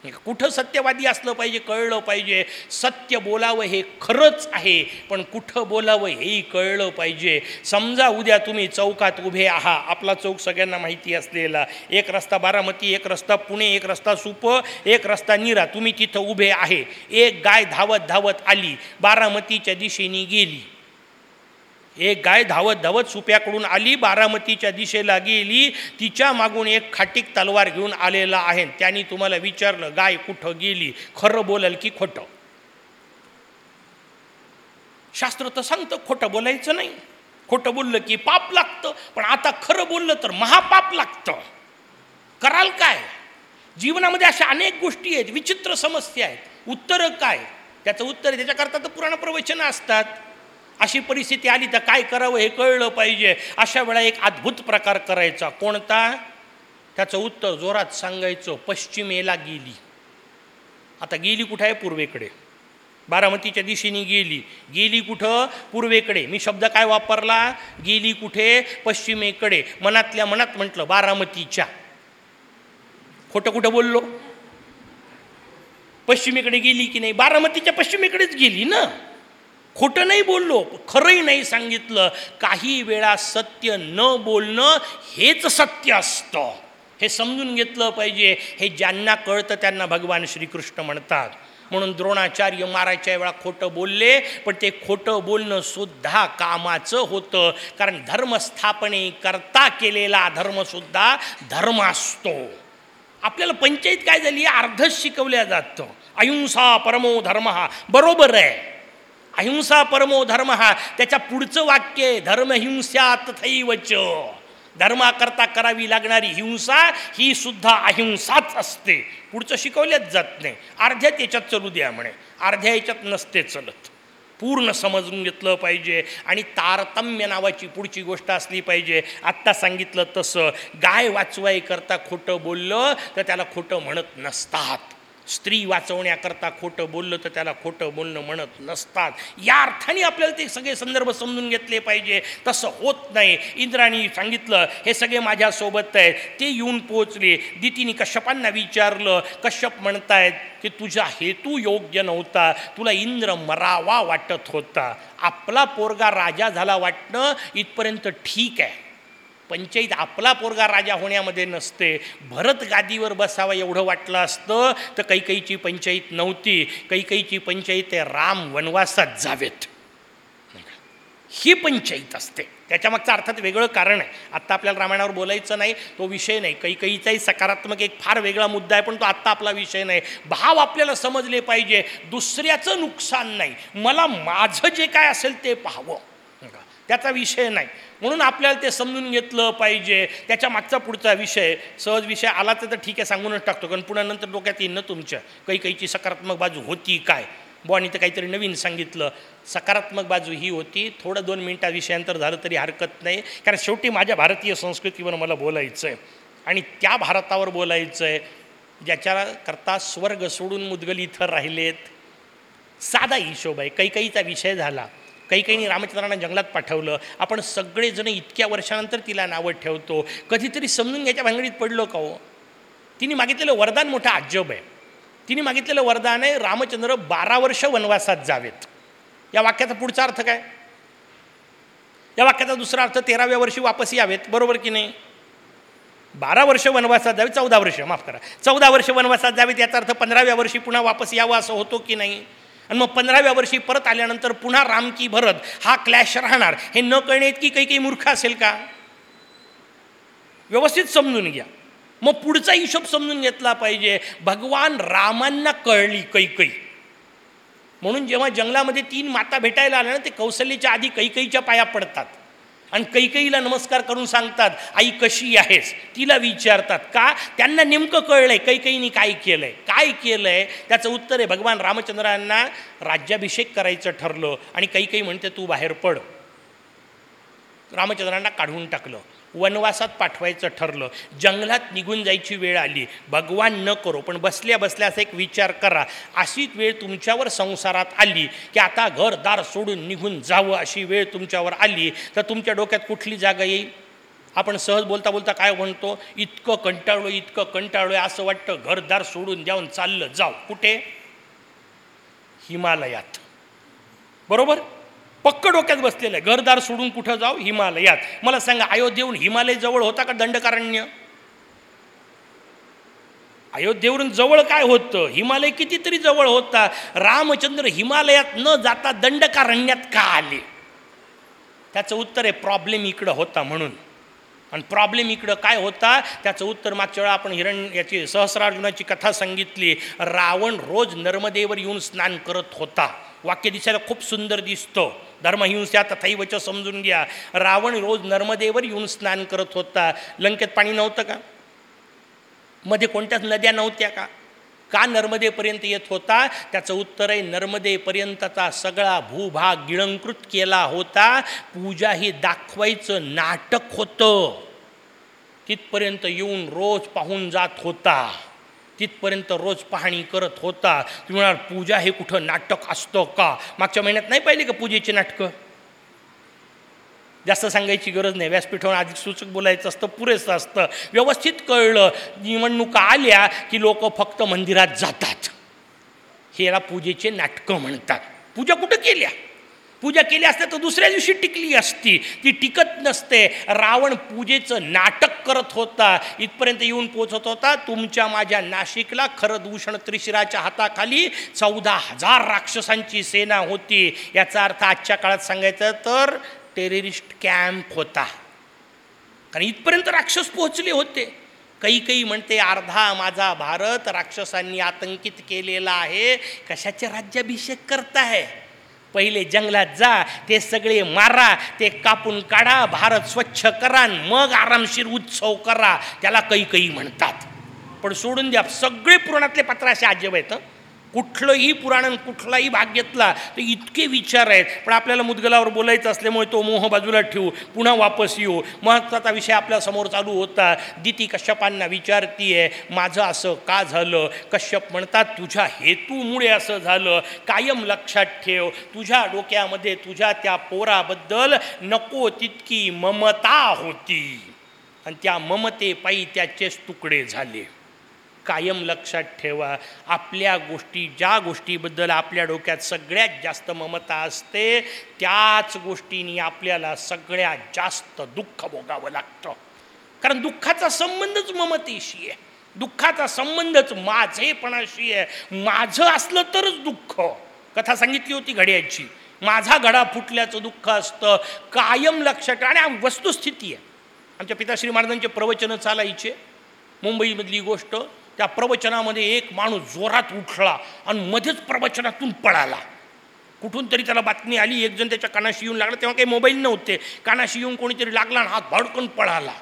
कुठं सत्यवादी असलं पाहिजे कळलं पाहिजे. सत्य बोलावं हे खरंच आहे पण कुठं बोलावं हेही कळलं पाहिजे. समजा उद्या तुम्ही चौकात उभे आहात आपला चौक सगळ्यांना माहिती असलेला. एक रस्ता बारामती एक रस्ता पुणे एक रस्ता सुप एक रस्ता निरा तुम्ही तिथं उभे आहे. एक गाय धावत धावत आली बारामतीच्या दिशेने गेली. एक गाय धावत धावत सुप्याकडून आली बारामतीच्या दिशेला गेली. तिच्या मागून एक खाटीक तलवार घेऊन आलेला आहे. त्यांनी तुम्हाला विचारलं गाय कुठं गेली? खरं बोलाल की खोटं. शास्त्र तर सांगतं खोटं बोलायचं नाही. खोटं बोललं की पाप लागतं. पण आता खरं बोललं तर महापाप लागतं. कराल काय? जीवनामध्ये अशा अनेक गोष्टी आहेत विचित्र समस्या आहेत. उत्तरं काय? त्याचं उत्तर त्याच्याकरता तर पुराण प्रवचनं असतात. अशी परिस्थिती आली तर काय करावं हे कळलं पाहिजे. अशा वेळा एक अद्भुत प्रकार करायचा. कोणता? त्याचं उत्तर जोरात सांगायचं पश्चिमेला गेली. आता गेली कुठं आहे? पूर्वेकडे. बारामतीच्या दिशेने गेली. गेली कुठं? पूर्वेकडे. मी शब्द काय वापरला? गेली कुठे? पश्चिमेकडे. मनातल्या मनात म्हटलं बारामतीच्या. खोटं कुठं बोललो? पश्चिमेकडे गेली की नाही? बारामतीच्या पश्चिमेकडेच गेली ना? खोटं नाही बोललो खरंही नाही सांगितलं. काही वेळा सत्य न बोलणं हेच सत्य असतं. हे समजून घेतलं पाहिजे. हे ज्यांना कळतं त्यांना भगवान श्रीकृष्ण म्हणतात. म्हणून द्रोणाचार्य मारायच्या वेळा खोटं बोलले पण ते खोटं बोलणं सुद्धा कामाचं होतं. कारण धर्मस्थापने करता केलेला धर्मसुद्धा धर्म असतो. आपल्याला पंचायत काय झाली? अर्धच शिकवल्या जातं. अहिंसा परमो धर्म. हा बरोबर आहे. अहिंसा परमो धर्म हा. त्याच्या पुढचं वाक्य आहे धर्महिंसा तथैवच धर्माकरता करावी लागणारी हिंसा ही सुद्धा अहिंसाच असते. पुढचं शिकवल्याच जात नाही. अर्ध्यात याच्यात चलू द्या म्हणे. अर्ध्या याच्यात नसते चलत. पूर्ण समजून घेतलं पाहिजे आणि तारतम्य नावाची पुढची गोष्ट असली पाहिजे. आत्ता सांगितलं तसं. गाय वाचवाई करता खोटं बोललं तर त्याला खोटं म्हणत नसतात. स्त्री वाचवण्याकरता खोटं बोललं तर त्याला खोटं बोलणं म्हणत नसतात. या अर्थाने आपल्याला ते सगळे संदर्भ समजून घेतले पाहिजे. तसं होत नाही. इंद्राणी सांगितलं हे सगळे माझ्यासोबत आहेत. ते येऊन पोहोचले. दितीने कश्यपांना विचारलं कश्यप म्हणतायत की तुझा हेतू योग्य नव्हता. तुला इंद्र मरावा वाटत होता. आपला पोरगा राजा झाला वाटणं इथपर्यंत ठीक आहे. पंचायत आपला पोरगा राजा होण्यामध्ये नसते. भरत गादीवर बसावा एवढं वाटलं असतं तर कैकईची पंचायत नव्हती. कैकईची पंचायत आहे राम वनवासात जावेत. ही पंचायत असते. त्याच्यामागचं अर्थात वेगळं कारण आहे. आत्ता आपल्याला रामायणावर बोलायचं नाही तो विषय नाही. कैकईचाही सकारात्मक एक फार वेगळा मुद्दा आहे पण तो आत्ता आपला विषय नाही. भाव आपल्याला समजले पाहिजे. दुसऱ्याचं नुकसान नाही. मला माझं जे काय असेल ते पाहावं. त्याचा विषय नाही. म्हणून आपल्याला ते समजून घेतलं पाहिजे. त्याच्या मागचा पुढचा विषय सहज विषय आला तर ठीक आहे सांगूनच टाकतो. कारण पुन्हा नंतर डोक्यात येईन ना तुमच्या. काही काहीची सकारात्मक बाजू होती काय? बुवानी तर काहीतरी नवीन सांगितलं. सकारात्मक बाजू ही होती. थोडं दोन मिनटा विषयांतर झालं तरी हरकत नाही. कारण शेवटी माझ्या भारतीय संस्कृतीवर मला बोलायचं आहे आणि त्या भारतावर बोलायचं आहे ज्याच्याकरता स्वर्ग सोडून मुदगल इथं राहिलेत. साधा हिशोब आहे. काही काहीचा विषय झाला. काही काहींनी रामचंद्रांना जंगलात पाठवलं. आपण सगळेजण इतक्या वर्षानंतर तिला नावं ठेवतो. कधीतरी समजून घ्यायच्या भांगडीत पडलो का हो? तिने मागितलेलं वरदान मोठं आजब आहे. तिने मागितलेलं वरदान आहे रामचंद्र बारा वर्ष वनवासात जावेत. या वाक्याचा पुढचा अर्थ काय? या वाक्याचा दुसरा अर्थ तेराव्या वर्षी वापस यावेत बरोबर की नाही? बारा वर्ष वनवासात जावे चौदा वर्ष माफ करा. चौदा वर्ष वनवासात जावेत याचा अर्थ पंधराव्या वर्षी पुन्हा वापस यावं असं होतो की नाही? आणि मग पंधराव्या वर्षी परत आल्यानंतर पुन्हा राम की भरत हा क्लॅश राहणार. हे न कळणे की काही काही मूर्ख असेल का? व्यवस्थित समजून घ्या. मग पुढचा हिशोब समजून घेतला पाहिजे. भगवान रामांना कळली कैकई म्हणून जेव्हा जंगलामध्ये तीन माता भेटायला आल्या ना ते कौशल्याच्या आधी कैकईच्या पाया पडतात. आणि कैकईला नमस्कार करून सांगतात आई कशी आहेस? तिला विचारतात का? त्यांना नेमकं कळलंय कैकईनी काय केलंय? काय केलंय? त्याचं उत्तर आहे भगवान रामचंद्रांना राज्याभिषेक करायचं ठरलं. आणि कैकई म्हणते तू बाहेर पड. रामचंद्रांना काढून टाकलं. वनवासात पाठवायचं ठरलं. जंगलात निघून जायची वेळ आली. भगवान न करो पण बसल्या बसल्या असा एक विचार करा. अशीच वेळ तुमच्यावर संसारात आली की आता घरदार सोडून निघून जावं अशी वेळ तुमच्यावर आली. तर तुमच्या डोक्यात कुठली जागा येईल? आपण सहज बोलता बोलता काय म्हणतो? इतकं कंटाळलो इतकं कंटाळलोय. असं वाटतं घरदार सोडून जाऊन चाललं. जाऊ. कुठे? हिमालयात. बरोबर? पक्क डोक्यात बसलेलं आहे. घरदार सोडून कुठं जाऊ? हिमालयात. मला सांगा अयोध्येहून हिमालय जवळ होता का दंडकारण्य? अयोध्येवरून जवळ काय होतं? हिमालय कितीतरी जवळ होता. रामचंद्र हिमालयात न जाता दंडकारण्यात का आले? त्याचं उत्तर आहे प्रॉब्लेम इकडं होता म्हणून. आणि प्रॉब्लेम इकडं काय होता? त्याचं उत्तर मागच्या वेळा आपण हिरण याची सहस्रार्जुनाची कथा सांगितली. रावण रोज नर्मदेवर येऊन स्नान करत होता. वाक्य दिसायला खूप सुंदर दिसतो. धर्महिंसा तथैवच समजून घ्या. रावण रोज नर्मदेवर येऊन स्नान करत होता. लंकेत पाणी नव्हतं का? मध्ये कोणत्याच नद्या नव्हत्या का? का नर्मदेपर्यंत येत होता? त्याचं उत्तर आहे नर्मदेपर्यंतचा सगळा भूभाग गिळंकृत केला होता. पूजा ही दाखवायचं नाटक होतं. तिथपर्यंत येऊन रोज पाहून जात होता. तिथपर्यंत रोज पाहणी करत होता. तुम्ही म्हणाल पूजा हे कुठं नाटक असतं का? मागच्या महिन्यात नाही पाहिली का पूजेची नाटकं? जास्त सांगायची गरज नाही. व्यासपीठावर अधिक सूचक बोलायचं असतं पुरेसं असतं. व्यवस्थित कळलं. निवडणुका आल्या की लोक फक्त मंदिरात जातात. हे याला पूजेचे नाटकं म्हणतात. पूजा कुठं केल्या? पूजा केली असते तर दुसऱ्या दिवशी टिकली असती. ती टिकत नसते. रावण पूजेचं नाटक करत होता. इथपर्यंत येऊन पोचत होता. तुमच्या माझ्या नाशिकला खरदूषण त्रिशिराच्या हाताखाली चौदा हजार राक्षसांची सेना होती. याचा अर्थ आजच्या काळात सांगायचं तर टेररिस्ट कॅम्प होता. कारण इथपर्यंत राक्षस पोहोचले होते. काही काही म्हणते अर्धा माझा भारत राक्षसांनी आतंकित केलेला आहे. कशाचे राज्याभिषेक करताय? पहिले जंगलात जा ते सगळे मारा ते कापून काढा भारत स्वच्छ करा मग आरामशीर उत्सव करा. त्याला काही काही म्हणतात. पण सोडून द्या सगळे पुराणातले असे अजब आहेत कुठलंही पुराण कुठलाही भाग घेतला तर इतके विचार आहेत. पण आपल्याला मुदगलावर बोलायचं असल्यामुळे तो मोह बाजूला ठेवू पुन्हा वापस येऊ. महत्त्वाचा विषय आपल्यासमोर चालू होता. दिती कश्यपांना विचारतीये माझं असं का झालं? कश्यप म्हणतात तुझ्या हेतूमुळे असं झालं. कायम लक्षात ठेव. तुझ्या डोक्यामध्ये तुझ्या त्या पोराबद्दल नको तितकी ममता होती. आणि त्या ममतेपायी त्याचेच तुकडे झाले. कायम लक्षात ठेवा. आपल्या गोष्टी ज्या गोष्टीबद्दल आपल्या डोक्यात सगळ्यात जास्त ममता असते त्याच गोष्टीनी आपल्याला सगळ्यात जास्त दुःख भोगावं लागतं. कारण दुःखाचा संबंधच ममतेशी आहे. दुःखाचा संबंधच माझेपणाशी आहे. माझं असलं तरच दुःख. कथा सांगितली होती घड्याची माझा घडा फुटल्याचं दुःख असतं. कायम लक्षात आणि वस्तुस्थिती आहे. आमच्या पिताश्री महाराजांचे प्रवचनं चालायचे. मुंबईमधली गोष्ट त्या प्रवचनामध्ये एक माणूस जोरात उठला आणि मध्येच प्रवचनातून पळाला. कुठून तरी त्याला बातमी आली एकजण त्याच्या कानाशी येऊन लागला. तेव्हा काही मोबाईल नव्हते. कानाशी येऊन कोणीतरी लागला आणि हात भडकून पळाला.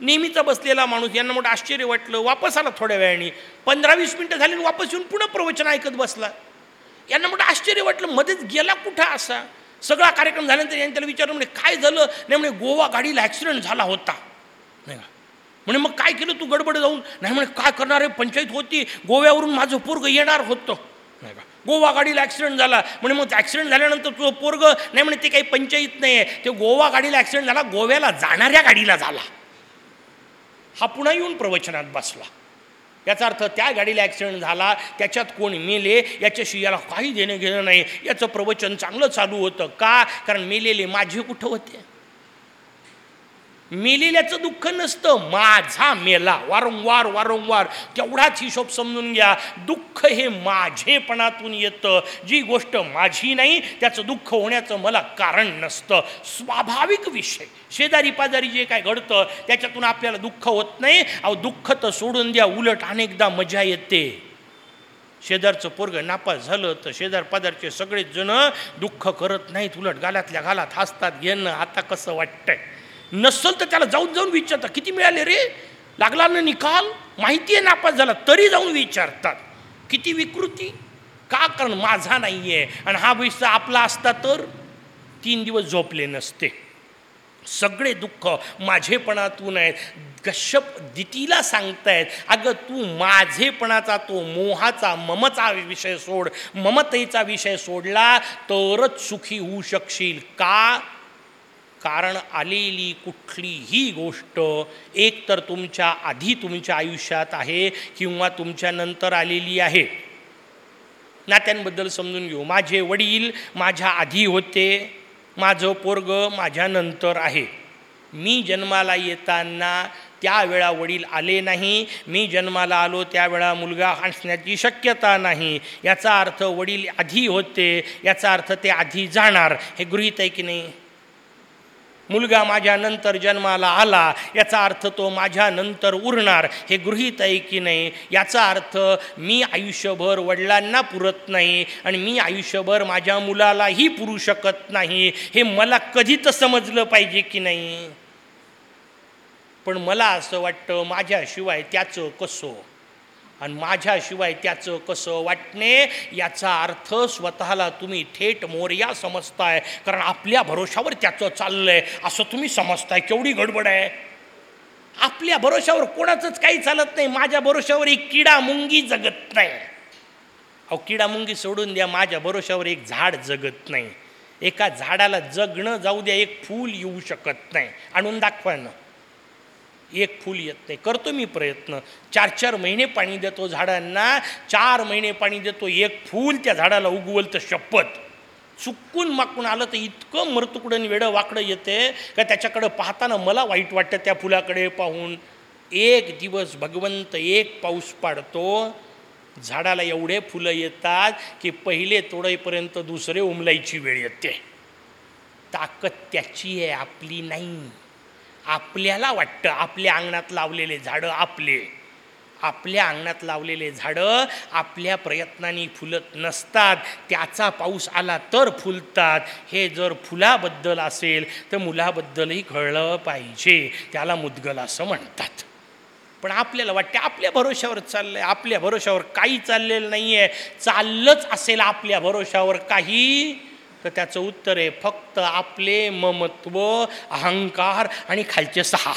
नेहमीचा बसलेला माणूस यांना मोठं आश्चर्य वाटलं. वापस आला थोड्या वेळाने. पंधरा वीस मिनटं झाली वापस येऊन पुन्हा प्रवचन ऐकत बसला. यांना मोठं आश्चर्य वाटलं मध्येच गेला कुठं असा? सगळा कार्यक्रम झाल्यानंतर यांनी त्याला विचारलं म्हणजे काय झालं? नाही म्हणजे गोवा गाडीला ॲक्सिडेंट झाला होता. नाही का म्हणे मग काय केलं तू गडबड जाऊन? नाही म्हणे काय करणार आहे? पंचायत होती. गोव्यावरून माझं पोरग येणार होतं. नाही का? गोवा गाडीला ॲक्सिडेंट झाला. म्हणे मग ॲक्सिडेंट झाल्यानंतर तुझं पोरग नाही म्हणे ते काही पंचायत नाही आहे ते गोवा गाडीला ॲक्सिडेंट झाला गोव्याला जाणाऱ्या गाडीला झाला. हा पुन्हा येऊन प्रवचनात बसला. याचा अर्थ त्या गाडीला ॲक्सिडेंट झाला त्याच्यात कोण मेले याच्याशी याला काही देणं घेणं नाही. याचं प्रवचन चांगलं चालू होतं. का? कारण मेलेले माझे कुठं होते? मेलेल्याचं दुःख नसतं. माझा मेला. वारंवार वारंवार. तेवढाच हिशोब समजून घ्या. दुःख हे माझेपणातून येतं. जी गोष्ट माझी नाही त्याचं दुःख होण्याचं मला कारण नसतं. स्वाभाविक विषय. शेजारी पाजारी जे काय घडतं त्याच्यातून आपल्याला दुःख होत नाही. अहो दुःख तर सोडून द्या. उलट अनेकदा मजा येते. शेजारचं पोरग नापास झालं तर शेजार पाजारचे सगळेच जण दुःख करत नाहीत. उलट गालातल्या गालात हसतात घेणं आता कसं वाटतंय? नसल तर त्याला जाऊन जाऊन विचारतात. किती मिळाले रे? लागला ना निकाल? माहिती आहे नापास झाला तरी जाऊन विचारतात. किती विकृती? का कारण माझा नाही आहे आणि हा विषय आपला असता तर? तीन दिवस झोपले नसते. सगळे दुःख माझेपणातून आहेत. कश्यप दितीला सांगतायत अगं तू माझेपणाचा तो मोहाचा ममचा विषय सोड. ममतेचा विषय सोडला तरच सुखी होऊ शकशील. का? कारण आलेली कुठलीही गोष्ट एक तर तुमच्या आधी तुमच्या आयुष्यात आहे किंवा तुमच्या नंतर आलेली आहे. नात्यांबद्दल समजून घेऊ. माझे वडील माझ्या आधी होते माझं पोरग माझ्यानंतर आहे. मी जन्माला येताना त्यावेळा वडील आले नाही मी जन्माला आलो त्यावेळा मुलगा हसण्याची शक्यता नाही. याचा अर्थ वडील आधी होते याचा अर्थ ते आधी जाणार. हे गृहीत आहे की नाही? मुलगा माझ्यानंतर जन्माला आला याचा अर्थ तो माझ्यानंतर उरणार हे गृहीत आहे की नाही? याचा अर्थ मी आयुष्यभर वडिलांना पुरत नाही आणि मी आयुष्यभर माझ्या मुलालाही पुरू शकत नाही. हे मला कधी तर समजलं पाहिजे की नाही? पण मला असं वाटतं माझ्याशिवाय त्याचं कसं? आणि माझ्याशिवाय त्याचं कसं वाटणे याचा अर्थ स्वतःला तुम्ही थेट मोर्या समजताय. कारण आपल्या भरोशावर त्याचं चाललंय. असं तुम्ही समजताय. केवढी गडबड आहे. आपल्या भरोशावर कोणाचंच काही चालत नाही. माझ्या भरोशावर एक किडा मुंगी जगत नाही. अहो किडा मुंगी सोडून द्या. माझ्या भरोशावर एक झाड जगत नाही. एका झाडाला जगणं जाऊ द्या. एक फूल येऊ शकत नाही. आणून दाखवा ना. एक फूल येत नाही. करतो मी प्रयत्न. चार चार महिने पाणी देतो झाडांना. चार महिने पाणी देतो. एक फूल त्या झाडाला उगवल तर शपथ. चुकून माकून आलं तर इतकं मरतुकडं वेडं वाकडं येते का त्याच्याकडं पाहताना मला वाईट वाटतं त्या फुलाकडे पाहून. एक दिवस भगवंत एक पाऊस पाडतो. झाडाला एवढे फुलं येतात की पहिले तोडेपर्यंत दुसरे उमलायची वेळ येते. ताकद त्याची आहे आपली नाही. आपल्याला वाटतं आपल्या अंगणात लावलेले झाडं आपले. आपल्या अंगणात लावलेले झाडं आपल्या प्रयत्नांनी फुलत नसतात. त्याचा पाऊस आला तर फुलतात. हे जर फुलाबद्दल असेल तर मुलाबद्दलही कळलं पाहिजे. त्याला मुद्गल असं म्हणतात. पण आपल्याला वाटते आपल्या भरोशावर चाललं आहे आपल्या भरोशावर काही चाललेलं नाही आहे चाललंच असेल आपल्या भरोशावर काही. तर त्याचं उत्तर आहे फक्त आपले ममत्व अहंकार आणि खालचे सहा.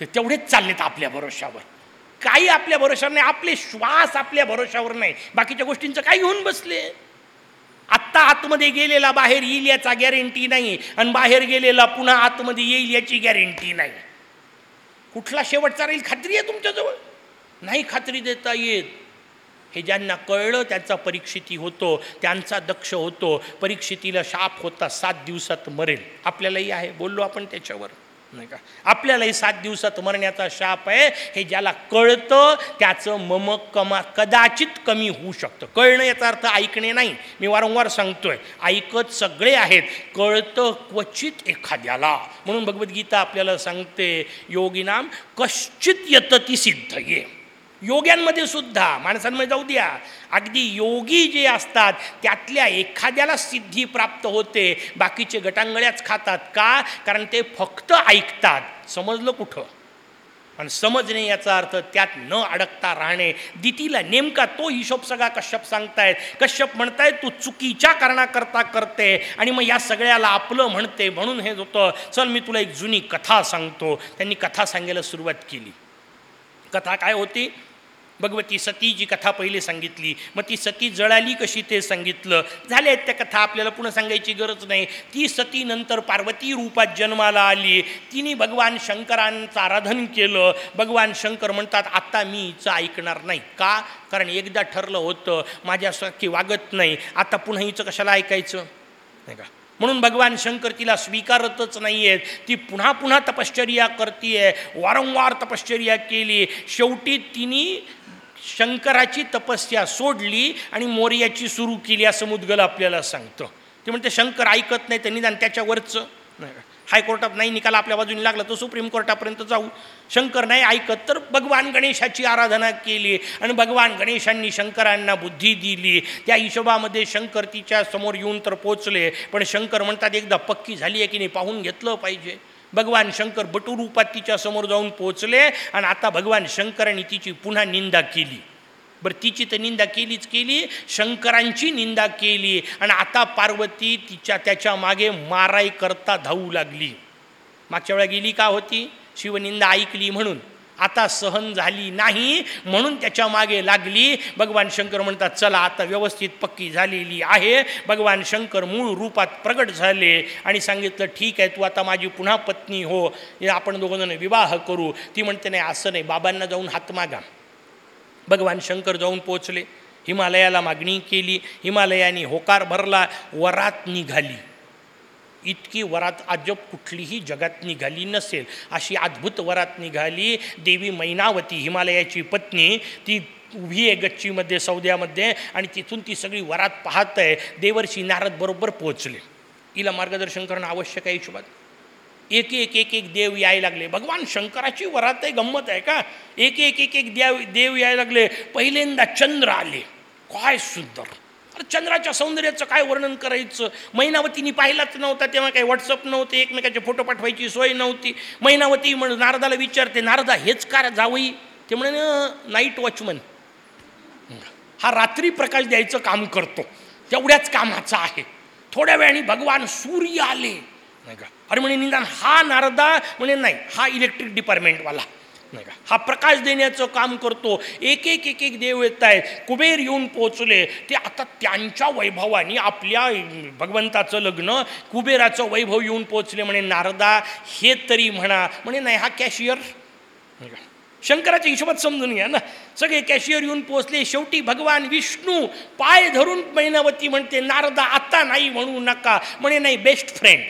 ते तेवढेच चाललेत आपल्या भरोशावर काही आपल्या भरोशावर नाही आपले श्वास आपल्या भरोशावर नाही. बाकीच्या गोष्टींचं काय घेऊन बसले. आत्ता आतमध्ये गेलेला बाहेर येईल याचा गॅरंटी नाही आणि बाहेर गेलेला पुन्हा आतमध्ये येईल याची गॅरंटी नाही. कुठला शेवटचा राहील खात्री आहे तुमच्याजवळ? नाही खात्री देता येत. हे ज्यांना कळलं त्यांचा परीक्षिती होतो त्यांचा दक्ष होतो परीक्षितीला शाप होता सात दिवसात मरेल. आपल्यालाही आहे बोललो आपण त्याच्यावर. नाही का? आपल्यालाही सात दिवसात मरण्याचा शाप आहे. हे ज्याला कळतं त्याचं मम कमा कदाचित कमी होऊ शकतं. कळणं याचा अर्थ ऐकणे नाही. मी वारंवार सांगतोय ऐकत सगळे आहेत. कळतं क्वचित एखाद्याला. म्हणून भगवद्गीता आपल्याला सांगते योगिनाम कश्चित यतती ती सिद्ध ये योग्यांमध्ये सुद्धा माणसांमध्ये जाऊ द्या. अगदी योगी जे असतात त्यातल्या एखाद्याला सिद्धी प्राप्त होते बाकीचे गटांगळ्याच खातात का? कारण ते फक्त ऐकतात. समजलं कुठं? आणि समजणे याचा अर्थ त्यात न अडकता राहणे. दितीला नेमका तो हिशोब सगळा कश्यप सांगतायत. कश्यप म्हणतायत तू चुकीच्या कारणाकरता करते आणि मग या सगळ्याला आपलं म्हणते. म्हणून हे होतं चल मी तुला एक जुनी कथा सांगतो. त्यांनी कथा सांगायला सुरुवात केली. कथा काय होती? भगवती सतीची कथा पहिले सांगितली मग ती सती जळाली कशी ते सांगितलं? झाल्या आहेत त्या कथा आपल्याला पुन्हा सांगायची गरज नाही. ती सती नंतर पार्वती रूपात जन्माला आली. तिने भगवान शंकरांचं आराधन केलं. भगवान शंकर म्हणतात आत्ता मी हिचं ऐकणार नाही. का? कारण एकदा ठरलं होतं माझ्यासारखी वागत नाही. आता पुन्हा हिचं कशाला ऐकायचं? नाही का? म्हणून भगवान शंकर तिला स्वीकारतच नाही आहेत ती पुन्हा पुन्हा तपश्चर्या करतीये. वारंवार तपश्चर्या केली. शेवटी तिने शंकराची तपस्या सोडली आणि मोर्याची सुरू केली असं मुदगल आपल्याला सांगतं. ते म्हणते शंकर ऐकत नाही तर निदान त्याच्यावरचं नाही हायकोर्टात नाही निकाल आपल्या बाजूने लागला तर सुप्रीम कोर्टापर्यंत जाऊ. शंकर नाही ऐकत तर भगवान गणेशाची आराधना केली आणि भगवान गणेशांनी शंकरांना बुद्धी दिली. त्या हिशोबामध्ये शंकर तिच्या समोर येऊन तर पोचले पण शंकर म्हणतात एकदा पक्की झाली आहे की नाही पाहून घेतलं पाहिजे. भगवान शंकर बटूरूपात तिच्या समोर जाऊन पोचले आणि आता भगवान शंकरांनी तिची पुन्हा निंदा केली. बरं तिची तर निंदा केलीच केली शंकरांची निंदा केली आणि आता पार्वती तिच्या त्याच्यामागे माराई करता धावू लागली. मागच्या वेळा गेली का होती? शिवनिंदा ऐकली म्हणून. आता सहन झाली नाही म्हणून त्याच्यामागे लागली. भगवान शंकर म्हणतात चला आता व्यवस्थित पक्की झालेली आहे. भगवान शंकर मूळ रूपात प्रगट झाले आणि सांगितलं ठीक आहे तू आता माझी पुन्हा पत्नी हो. आपण दोघंजण विवाह करू. ती म्हणते नाही असं नाही बाबांना जाऊन हात मागा. भगवान शंकर जाऊन पोचले हिमालयाला मागणी केली. हिमालयाने होकार भरला. वरात निघाली. इतकी वरात अजब कुठलीही जगात निघाली नसेल. अशी अद्भुत वरात निघाली देवी मैनावती हिमालयाची पत्नी. ती उभी आहे गच्चीमध्ये सौद्यामध्ये आणि तिथून ती सगळी वरात पाहत आहे. देवर्षी नारद बरोबर पोहोचले. हिला मार्गदर्शन करणं आवश्यक आहे हिशोबात. एक एक एक एक देव यायला लागले. भगवान शंकराची वरात आहे गंमत आहे का? एक एक एक एक देव देव यायला लागले. पहिल्यांदा चंद्र आले. काय सुंदर. चंद्राच्या सौंदर्याचं काय वर्णन करायचं? मैनावतीने पाहिलाच नव्हता तेव्हा काही व्हॉट्सअप नव्हते एकमेकाचे फोटो पाठवायची सोय नव्हती. मैनावती म्हण नारदाला विचारते नारदा हेच कार जावई? ते म्हणे नाईट वॉचमन हा रात्री प्रकाश द्यायचं काम करतो. तेवढ्याच कामाचा आहे. थोड्या वेळाने भगवान सूर्य आले. नाही का? अरे म्हणे निदान हा नारदा? म्हणे नाही हा इलेक्ट्रिक डिपार्टमेंटवाला नाही का? हा प्रकाश देण्याचं काम करतो. एक एक एक एक देव येत आहेत. कुबेर येऊन पोचले ते आता त्यांच्या वैभवाने आपल्या भगवंताचं लग्न कुबेराचं वैभव येऊन पोचले म्हणे नारदा हे तरी म्हणा. म्हणे नाही हा कॅशियर. नाही का? शंकराच्या हिशोबात समजून घ्या ना. सगळे कॅशियर येऊन पोचले शेवटी भगवान विष्णू पाय धरून मैनावती म्हणते नारदा आता नाही म्हणू नका. म्हणे नाही बेस्ट फ्रेंड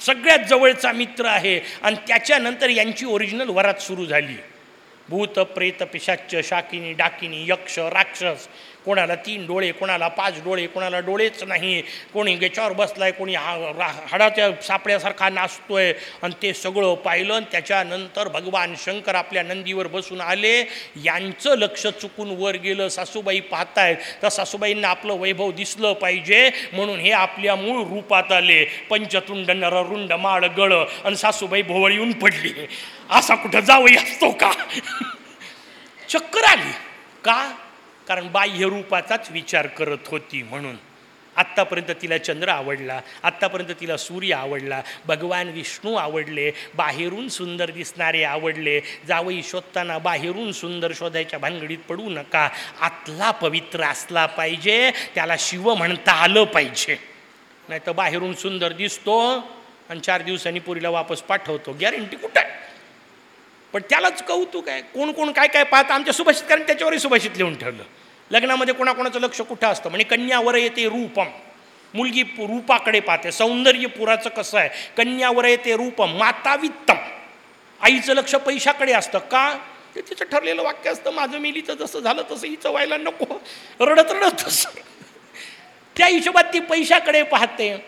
सगळ्यात जवळचा मित्र आहे. आणि त्याच्यानंतर यांची ओरिजिनल वरात सुरू झाली. भूत प्रेत पिशाच शाकिनी डाकिनी यक्ष राक्षस कोणाला तीन डोळे कोणाला पाच डोळे कोणाला डोळेच नाही. कोणी गेच्यावर बसलाय कोणी हा रा हाडाच्या सापड्यासारखा नाचतोय. आणि ते सगळं पाहिलं आणि त्याच्यानंतर भगवान शंकर आपल्या नंदीवर बसून आले. यांचं लक्ष चुकून वर गेलं. सासूबाई पाहतायत. तर सासूबाईंना आपलं वैभव दिसलं पाहिजे. म्हणून हे आपल्या मूळ रूपात आले. पंचतुंड नररुंड माळ गळ आणि सासूबाई भोवळ येऊन पडली. असा कुठं जावई असतो का? चक्कर आली. का? कारण बाह्य रूपाचाच विचार करत होती म्हणून. आत्तापर्यंत तिला चंद्र आवडला आत्तापर्यंत तिला सूर्य आवडला भगवान विष्णू आवडले बाहेरून सुंदर दिसणारे आवडले. जावई शोधताना बाहेरून सुंदर शोधायच्या भानगडीत पडू नका. आतला पवित्र असला पाहिजे त्याला शिव म्हणता आलं पाहिजे. नाही तर बाहेरून सुंदर दिसतो आणि चार दिवसांनी पुरीला वापस पाठवतो. गॅरंटी कुठं? पण त्यालाच कौतुक आहे. कोण कोण काय काय पाहतं? आमच्या सुभाषित कारण त्याच्यावरही सुभाषित लिहून ठेवलं. लग्नामध्ये कोणाकोणाचं लक्ष कुठं असतं? म्हणजे कन्यावर येते रूपम. मुलगी रूपाकडे पाहते. सौंदर्य पुराचं कसं आहे? कन्यावर येते रूपम मातावित्तम. आईचं लक्ष पैशाकडे असतं. का? ते तिचं ठरलेलं वाक्य असतं. माझं मिलीचं जसं झालं तसं हिचं व्हायला नको. रडत रडत तसं. त्या हिशोबात ती पैशाकडे पाहते.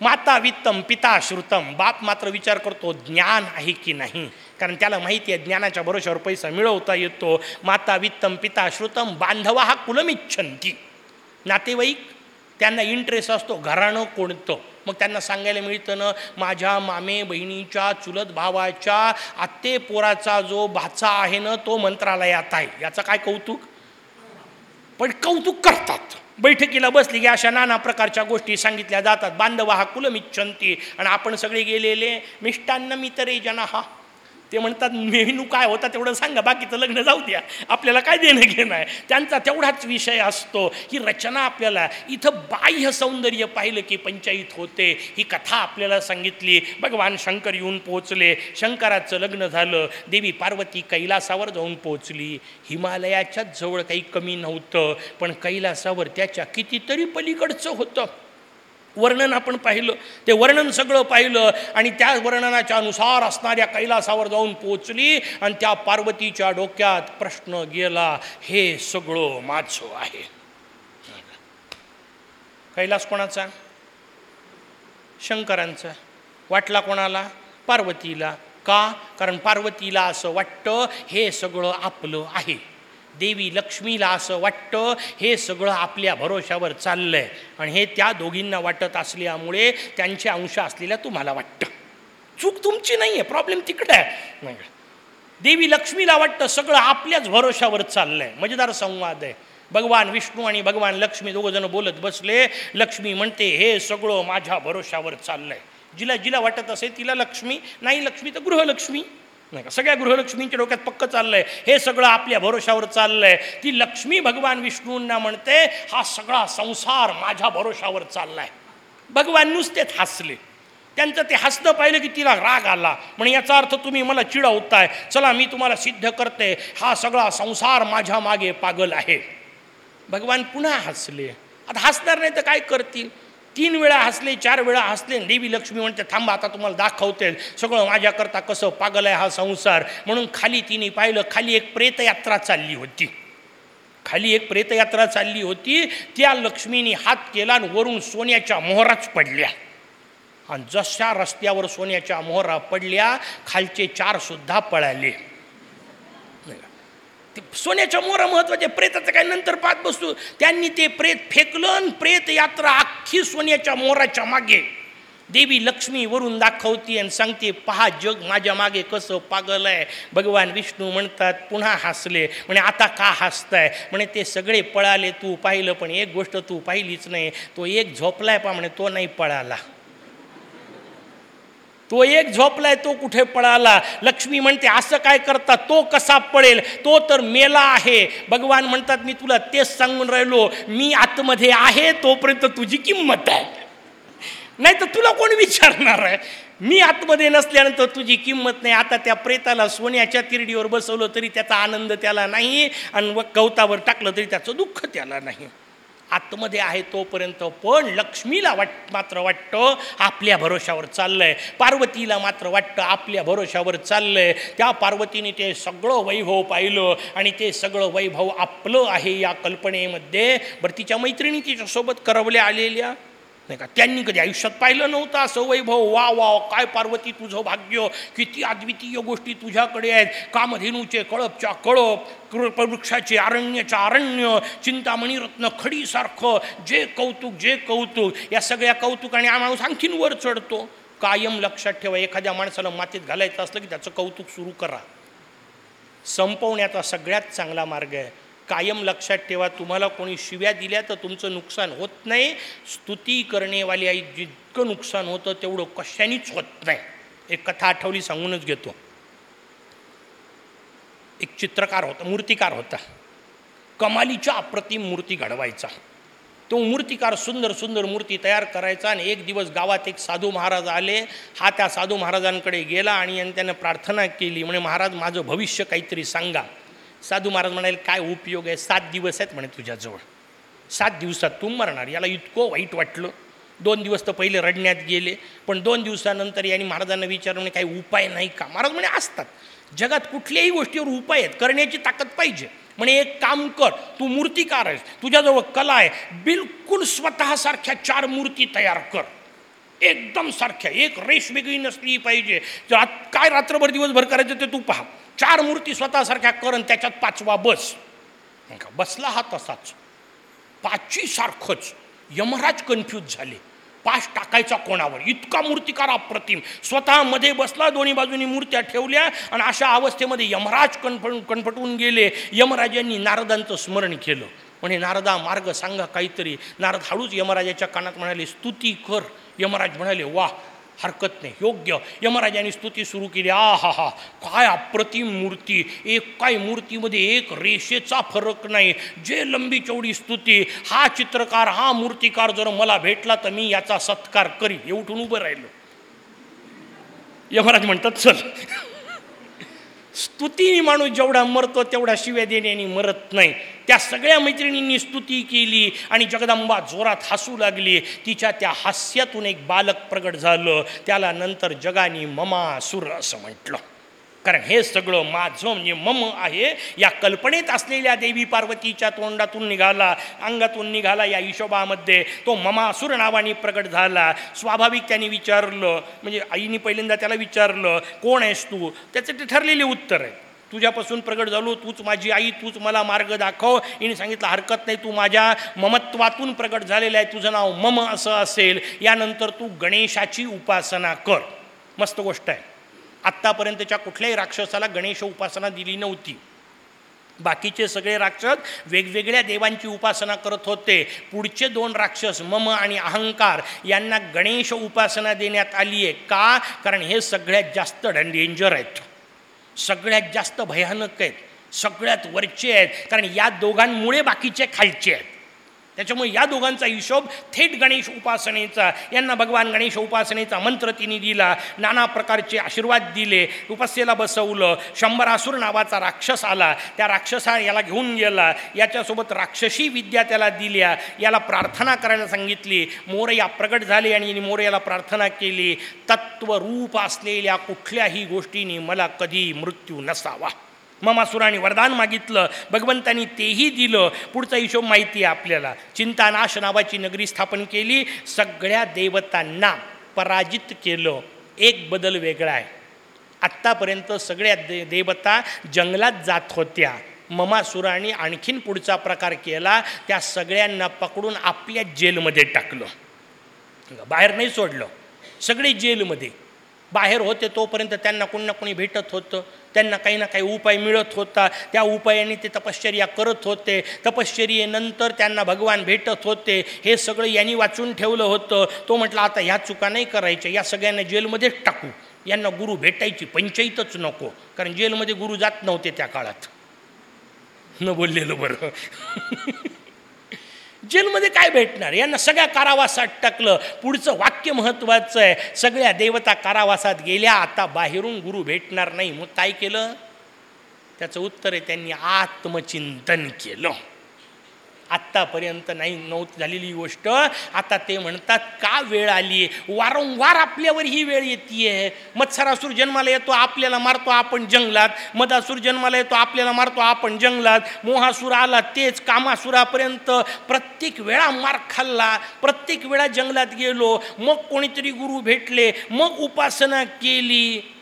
माता वित्तम पिता श्रुतम. बाप मात्र विचार करतो ज्ञान आहे की नाही? कारण त्याला माहिती आहे ज्ञानाच्या भरोशावर पैसा मिळवता येतो. माता वित्तम पिता श्रुतम बांधवा हा कुलमिच्छंती नातेवाईक त्यांना इंटरेस्ट असतो घराणं कोणतं? मग त्यांना सांगायला मिळतं ना माझ्या मामे बहिणीच्या चुलत भावाच्या आत्ते पोराचा जो भाचा आहे ना तो मंत्रालयात आहे. याचं काय कौतुक? पण कौतुक करतात. बैठकीला बसली की अशा नाना प्रकारच्या गोष्टी सांगितल्या जातात. बांधवा हा कुलमिच्छंती आणि आपण सगळे गेलेले मिष्टान्न मितरे जना. हा ते म्हणतात मेनू काय होता तेवढं सांगा बाकीचं लग्न जाऊ द्या. आपल्याला काय देणं घेणं आहे? त्यांचा तेवढाच विषय असतो. ही रचना आपल्याला इथं बाह्य सौंदर्य पाहिलं की पंचायत होते. ही कथा आपल्याला सांगितली. भगवान शंकर येऊन पोहोचले. शंकराचं लग्न झालं. देवी पार्वती कैलासावर जाऊन पोचली हिमालयाच्याच जवळ काही कमी नव्हतं पण कैलासावर त्याच्या कितीतरी पलीकडचं होतं. वर्णन आपण पाहिलं ते वर्णन सगळं पाहिलं आणि त्या वर्णनाच्या अनुसार असणाऱ्या कैलासावर जाऊन पोचली आणि त्या पार्वतीच्या डोक्यात प्रश्न गेला हे सगळं माझं आहे. कैलास कोणाचा? शंकरांचा. वाटला कोणाला? पार्वतीला. का? कारण पार्वतीला असं वाटतं हे सगळं आपलं आहे. देवी लक्ष्मीला असं वाटतं. हे सगळं आपल्या भरोशावर चाललं आहे आणि हे त्या दोघींना वाटत असल्यामुळे त्यांचे अंश असलेल्या तुम्हाला वाटतं. चूक तुमची नाही आहे प्रॉब्लेम तिकडे आहे. नाही. देवी लक्ष्मीला वाटतं सगळं आपल्याच भरोशावर चाललं आहे मजेदार संवाद आहे. भगवान विष्णू आणि भगवान लक्ष्मी दोघंजण बोलत बसले. लक्ष्मी म्हणते हे सगळं माझ्या भरोशावर चाललं आहे जिला जिला वाटत असेल तिला लक्ष्मी नाही लक्ष्मी तर गृहलक्ष्मी. नाही का? सगळ्या गृहलक्ष्मींच्या डोक्यात पक्क चाललंय. हे सगळं आपल्या भरोशावर चाललंय. ती लक्ष्मी भगवान विष्णूंना म्हणते हा सगळा संसार माझ्या भरोशावर चाललाय. भगवान नुसतेच हसले. त्यांचं ते हसणं पाहिलं की तिला राग आला. म्हणजे याचा अर्थ तुम्ही मला चिडवताय. चला मी तुम्हाला सिद्ध करते. हा सगळा संसार माझ्या मागे पागल आहे. भगवान पुन्हा हसले. आता हसणार नाही तर काय करतील? तीन वेळा हसले चार वेळा हसले देवी लक्ष्मी म्हणते थांबा आता तुम्हाला दाखवते. सगळं माझ्याकरता कसं पागल आहे हा संसार. म्हणून खाली तिने पाहिलं खाली एक प्रेतयात्रा चालली होती. खाली एक प्रेतयात्रा चालली होती. त्या लक्ष्मीने हात केला आणि वरून सोन्याच्या मोहराच पडल्या. आणि जशा रस्त्यावर सोन्याच्या मोहरा पडल्या खालचे चारसुद्धा पळाले. ते सोन्याच्या मोरा महत्त्वाचे प्रेताचं काय नंतर पाहत बसतो त्यांनी ते प्रेत फेकलं प्रेत यात्रा अख्खी सोन्याच्या मोराच्या मागे. देवी लक्ष्मी वरून दाखवते आणि सांगते पहा जग माझ्या मागे कसं पागल आहे भगवान विष्णू म्हणतात पुन्हा हसले. म्हणे आता का हसताय? म्हणे ते सगळे पळाले तू पाहिलं पण एक गोष्ट तू पाहिलीच नाही. तो एक झोपलाय पा म्हणे तो नाही पळाला. तो एक झोपलाय तो कुठे पळाला? लक्ष्मी म्हणते असं काय करता? तो कसा पळेल? तो तर मेला आहे. भगवान म्हणतात मी तुला तेच सांगून राहिलो. मी आतमध्ये आहे तोपर्यंत तुझी किंमत आहे. नाही तर तुला कोण विचारणार आहे? मी आतमध्ये नसल्यानंतर तुझी किंमत नाही. आता त्या प्रेताला सोन्याच्या तिरडीवर बसवलं तरी त्याचा आनंद त्याला नाही आणि व कवतावर टाकलं तरी त्याचं दुःख त्याला नाही. आतमध्ये आहे तोपर्यंत पण लक्ष्मीला वाट मात्र वाटतं आपल्या भरोशावर चाललंय. पार्वतीला मात्र वाटतं आपल्या भरोशावर चाललंय. त्या पार्वतीने ते सगळं वैभव पाहिलं आणि ते सगळं वैभव आपलं आहे या कल्पनेमध्ये. बरं तिच्या मैत्रिणी तिच्यासोबत करवल्या आलेल्या? नाही का? त्यांनी कधी आयुष्यात पाहिलं नव्हतं असं वैभव. वा वा काय पार्वती तुझं भाग्य. किती अद्वितीय गोष्टी तुझ्याकडे आहेत. कामधेनूचे कळपच्या कळप कृपवृक्षाचे अरण्याचं अरण्य चिंतामणी रत्न खडीसारखं जे कौतुक जे कौतुक. या सगळ्या कौतुकाने माणूस आणखीन वर चढतो. कायम लक्षात ठेवा एखाद्या माणसाला मातीत घालायचं असलं की त्याचं कौतुक सुरू करा. संपवण्याचा सगळ्यात चांगला मार्ग आहे. कायम लक्षात ठेवा. तुम्हाला कोणी शिव्या दिल्या तर तुमचं नुकसान होत नाही. स्तुती करणेवाली आई जितकं नुकसान होतं तेवढं कशानेच होत नाही. एक कथा आठवली सांगूनच घेतो. एक चित्रकार होता मूर्तिकार होता. कमालीच्या अप्रतिम मूर्ती घडवायचा. तो मूर्तिकार सुंदर सुंदर मूर्ती तयार करायचा आणि एक दिवस गावात एक साधू महाराज आले. हा त्या साधू महाराजांकडे गेला आणि त्यानं प्रार्थना केली म्हणे महाराज माझं भविष्य काहीतरी सांगा. साधू महाराज म्हणाले काय उपयोग आहे? सात दिवस आहेत म्हणे तुझ्याजवळ. सात दिवसात तू मरणार. याला इतकं वाईट वाटलं. दोन दिवस तर पहिले रडण्यात गेले पण दोन दिवसानंतर यांनी महाराजांना विचारलं म्हणे काही उपाय नाही का? महाराज म्हणे असतात. जगात कुठल्याही गोष्टीवर उपाय आहेत. करण्याची ताकद पाहिजे. म्हणे एक काम कर. तू मूर्तिकार आहेस तुझ्याजवळ कला आहे. बिलकुल स्वतःसारख्या चार मूर्ती तयार कर. एकदम सारख्या. एक रेष वेगळी नसली पाहिजे. काय रात्रभर दिवसभर करायचं ते तू पहा. चार मूर्ती स्वतःसारख्या कर आणि त्याच्यात पाचवा बस. बसला हा तसाच. पाचवी सारखंच. यमराज कन्फ्यूज झाले. पाच टाकायचा कोणावर? इतका मूर्तिकार अप्रतिम. स्वतः मध्ये बसला दोन्ही बाजूनी मूर्त्या ठेवल्या आणि अशा अवस्थेमध्ये यमराज कणफ कणफटून गेले. यमराजांनी नारदांचं स्मरण केलं. म्हणे नारदा मार्ग सांगा काहीतरी. नारद हळूच यमराजाच्या कानात म्हणाले स्तुती कर. यमराज म्हणाले वा हरकत नाही. योग्य. यमराजाने स्तुती सुरू केली. आ हा हा काय अप्रतिम मूर्ती. एक काय मूर्तीमध्ये एक रेषेचा फरक नाही. जे लंबी चौडी स्तुती हा चित्रकार हा मूर्तिकार जर मला भेटला तर मी याचा सत्कार करी एवढून उभं राहिलो. यमराज म्हणतात चल. स्तुतीने माणूस जेवढा मरतो तेवढा शिव्या देण्याने मरत नाही. त्या सगळ्या मैत्रिणींनी स्तुती केली आणि जगदंबा जोरात हसू लागली. तिच्या त्या हास्यातून एक बालक प्रगट झालं. त्याला नंतर जगाने ममासुर असं म्हटलं. कारण हे सगळं माझं म्हणजे मम आहे. या कल्पनेत असलेल्या देवी पार्वतीच्या तोंडातून निघाला अंगातून निघाला या हिशोबामध्ये. तो ममासूर नावाने प्रकट झाला. स्वाभाविक त्याने विचारलं म्हणजे आईने पहिल्यांदा त्याला विचारलं कोण आहेस तू? त्याचं ते ठरलेले उत्तर आहे. तुझ्यापासून प्रगट झालो. तूच माझी आई. तूच मला मार्ग दाखव. हिने सांगितलं हरकत नाही. तू माझ्या ममत्वातून प्रगट झालेला आहे. तुझं नाव मम असं असेल. यानंतर तू गणेशाची उपासना कर. मस्त गोष्ट आहे. आत्तापर्यंतच्या कुठल्याही राक्षसाला गणेश उपासना दिली नव्हती. बाकीचे सगळे राक्षस वेगवेगळ्या देवांची उपासना करत होते. पुढचे दोन राक्षस मम आणि अहंकार यांना गणेश उपासना देण्यात आली आहे. का? कारण हे सगळ्यात जास्त डेंजर आहेत. सगळ्यात जास्त भयानक आहेत. सगळ्यात वरचे आहेत. कारण या दोघांमुळे बाकीचे खालचे आहेत. त्याच्यामुळे या दोघांचा हिशोब थेट गणेश उपासनेचा यांना भगवान गणेश उपासनेचा मंत्र तिने दिला नाना प्रकारचे आशीर्वाद दिले उपस्येला बसवलं शंभरासूर नावाचा राक्षस आला त्या राक्षसा याला घेऊन गेला याच्यासोबत राक्षसी विद्या त्याला दिल्या याला प्रार्थना करायला सांगितली मोरया प्रगट झाले आणि मोरयाला प्रार्थना केली तत्वरूप असलेल्या कुठल्याही गोष्टीने मला कधी मृत्यू नसावा. ममासुराने वरदान मागितलं. भगवंतानी तेही दिलं. पुढचा हिशोब माहिती आहे आपल्याला. चिंतानाश नावाची नगरी स्थापन केली. सगळ्या देवतांना पराजित केलं. एक बदल वेगळा आहे. आत्तापर्यंत सगळ्या दे देवता जंगलात जात होत्या. ममासुराने आणखीन पुढचा प्रकार केला. त्या सगळ्यांना पकडून आपल्या जेलमध्ये टाकलं. बाहेर नाही सोडलं. सगळे जेलमध्ये. बाहेर होते तोपर्यंत त्यांना कोणी ना कोणी भेटत होतं. त्यांना काही ना काही उपाय मिळत होता. त्या उपायाने ते तपश्चर्या करत होते. तपश्चर्येनंतर त्यांना भगवान भेटत होते. हे सगळं यांनी वाचून ठेवलं होतं. तो म्हटलं आता ह्या चुका नाही करायच्या. या सगळ्यांना जेलमध्येच टाकू. यांना गुरु भेटायची पंचायतच नको. कारण जेलमध्ये गुरु जात नव्हते त्या काळात. न बोललेलं बरं. जेलमध्ये काय भेटणार? यांना सगळ्या कारावासात टाकलं. पुढचं वाक्य महत्त्वाचं आहे. सगळ्या देवता कारावासात गेल्या आता बाहेरून गुरु भेटणार नाही. मग काय केलं? त्याचं उत्तर आहे त्यांनी आत्मचिंतन केलं. आत्तापर्यंत नाही नव्हत झालेली गोष्ट. आता ते म्हणतात का वेळ आली? वारंवार आपल्यावर ही वेळ येते मत्सरासूर जन्माला येतो आपल्याला मारतो आपण जंगलात. मदासूर जन्माला येतो आपल्याला मारतो आपण जंगलात. मोहासूर आला तेच कामासुरापर्यंत. प्रत्येक वेळा मार खाल्ला प्रत्येक वेळा जंगलात गेलो. मग कोणीतरी गुरु भेटले मग उपासना केली.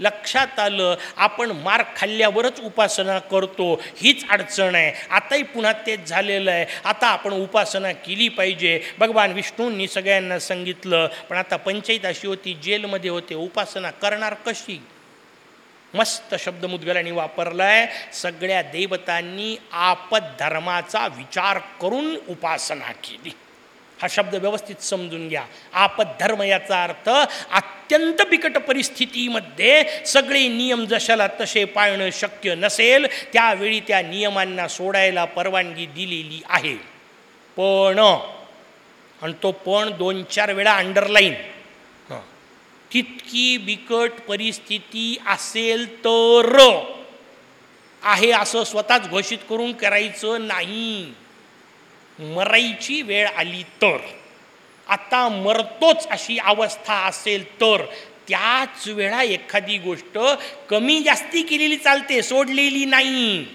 लक्षात आलं आपण मार खाल्ल्यावरच उपासना करतो हीच अडचण आहे. आताही पुन्हा तेच झालेलं आहे. आता आपण उपासना केली पाहिजे. भगवान विष्णूंनी सगळ्यांना सांगितलं पण आता पंचायत अशी होती जेलमध्ये होते. उपासना करणार कशी? मस्त शब्द मुद्गलांनी वापरलाय सगळ्या देवतांनी आपद धर्माचा विचार करून उपासना केली. हा शब्द व्यवस्थित समजून घ्या. आपद्धर्म याचा अर्थ अत्यंत बिकट परिस्थितीमध्ये सगळे नियम जशाला तसे पाळणं शक्य नसेल त्यावेळी त्या नियमांना सोडायला परवानगी दिलेली आहे. पण आणि तो पण दोन चार वेळा अंडरलाईन तितकी बिकट परिस्थिती असेल तर आहे असं स्वतःच घोषित करून करायचं नाही. मरायची वेळ आली तर. आता मरतोच अशी अवस्था असेल तर. त्याच वेळा एखादी गोष्ट कमी जास्ती केलेली चालते सोडलेली नाही.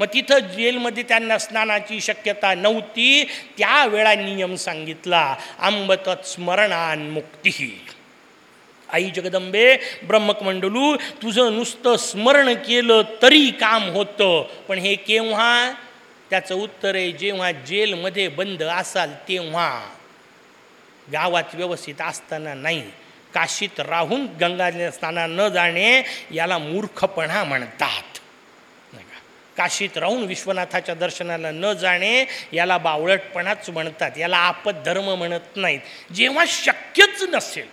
मग तिथं जेलमध्ये त्यांना स्नानाची शक्यता नव्हती. त्यावेळा नियम सांगितला आंबतत स्मरणान मुक्तीही आई जगदंबे ब्रह्मकमंडलू तुझं नुसतं स्मरण केलं तरी काम होतं. पण हे केव्हा? त्याचं उत्तर आहे जेव्हा जेलमध्ये बंद असाल तेव्हा. गावात व्यवस्थित असताना नाही. काशीत राहून गंगा स्नाना न जाणे याला मूर्खपणा म्हणतात. काशीत राहून विश्वनाथाच्या दर्शनाला न जाणे याला बावळटपणाच म्हणतात. याला आपत धर्म म्हणत नाहीत. जेव्हा शक्यच नसेल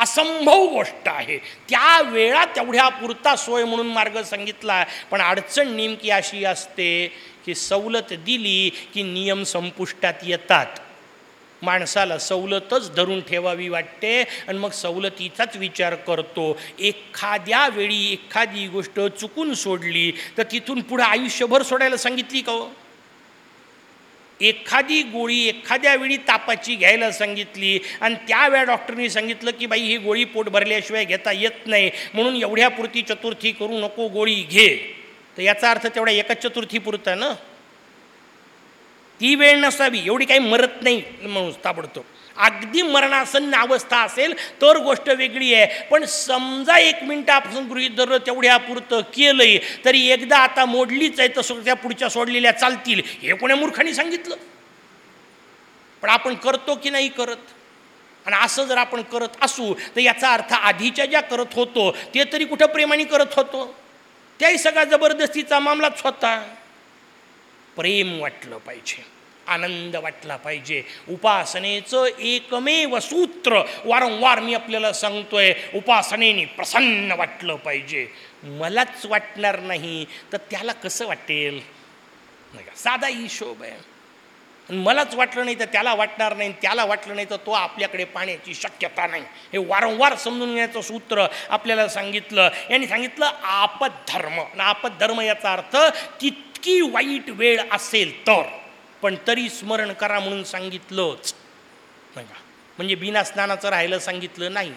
असंभव गोष्ट आहे. त्या वेळा तेवढ्या पुरता सोय म्हणून मार्ग सांगितला. पण अडचण नेमकी अशी असते की सवलत दिली की नियम संपुष्टात येतात. माणसाला सवलतच धरून ठेवावी वाटते आणि मग सवलतीचाच विचार करतो. एखाद्या वेळी एखादी गोष्ट चुकून सोडली तर तिथून पुढं आयुष्यभर सोडायला सांगितली का हो? एखादी गोळी एखाद्या वेळी तापाची घ्यायला सांगितली आणि त्यावेळा डॉक्टरनी सांगितलं की बाई ही गोळी पोट भरल्याशिवाय घेता येत नाही. म्हणून एवढ्यापुरती चतुर्थी करू नको गोळी घे. तर याचा अर्थ तेवढा एकच चतुर्थी पुरता ना? ती वेळ नसावी एवढी काही मरत नाही म्हणून ताबडतोब. अगदी मरणासन्न अवस्था असेल तर गोष्ट वेगळी आहे. पण समजा एक मिनटापासून गृहित धरलं तेवढ्यापुरतं केलंय तरी एकदा आता मोडलीच आहे तसं त्या पुढच्या सोडलेल्या चालतील हे कोण्या मूर्खाने सांगितलं? पण आपण करतो की नाही करत? आणि असं जर आपण करत असू तर याचा अर्थ आधीच्या ज्या करत होतो ते तरी कुठं प्रेमाने करत होतो? त्याही सगळा जबरदस्तीचा मामलाच होता प्रेम वाटलं पाहिजे. आनंद वाटला पाहिजे. उपासनेचं एकमेव सूत्र वारंवार मी आपल्याला सांगतोय उपासनेने प्रसन्न वाटलं पाहिजे. मलाच वाटणार नाही तर त्याला कसं वाटेल? नाही का? साधा हिशोब आहे. आणि मलाच वाटलं नाही तर त्याला वाटणार नाही त्याला वाटलं नाही तर तो आपल्याकडे पाण्याची शक्यता नाही. हे वारंवार समजून घेण्याचं सूत्र आपल्याला सांगितलं. यांनी सांगितलं आपद्धर्म. आणि आपद्धर्म याचा अर्थ तितकी वाईट वेळ असेल तर. पण तरी स्मरण करा म्हणून सांगितलंच. नाही का म्हणजे बिना स्नानाचं राहायला सांगितलं नाही.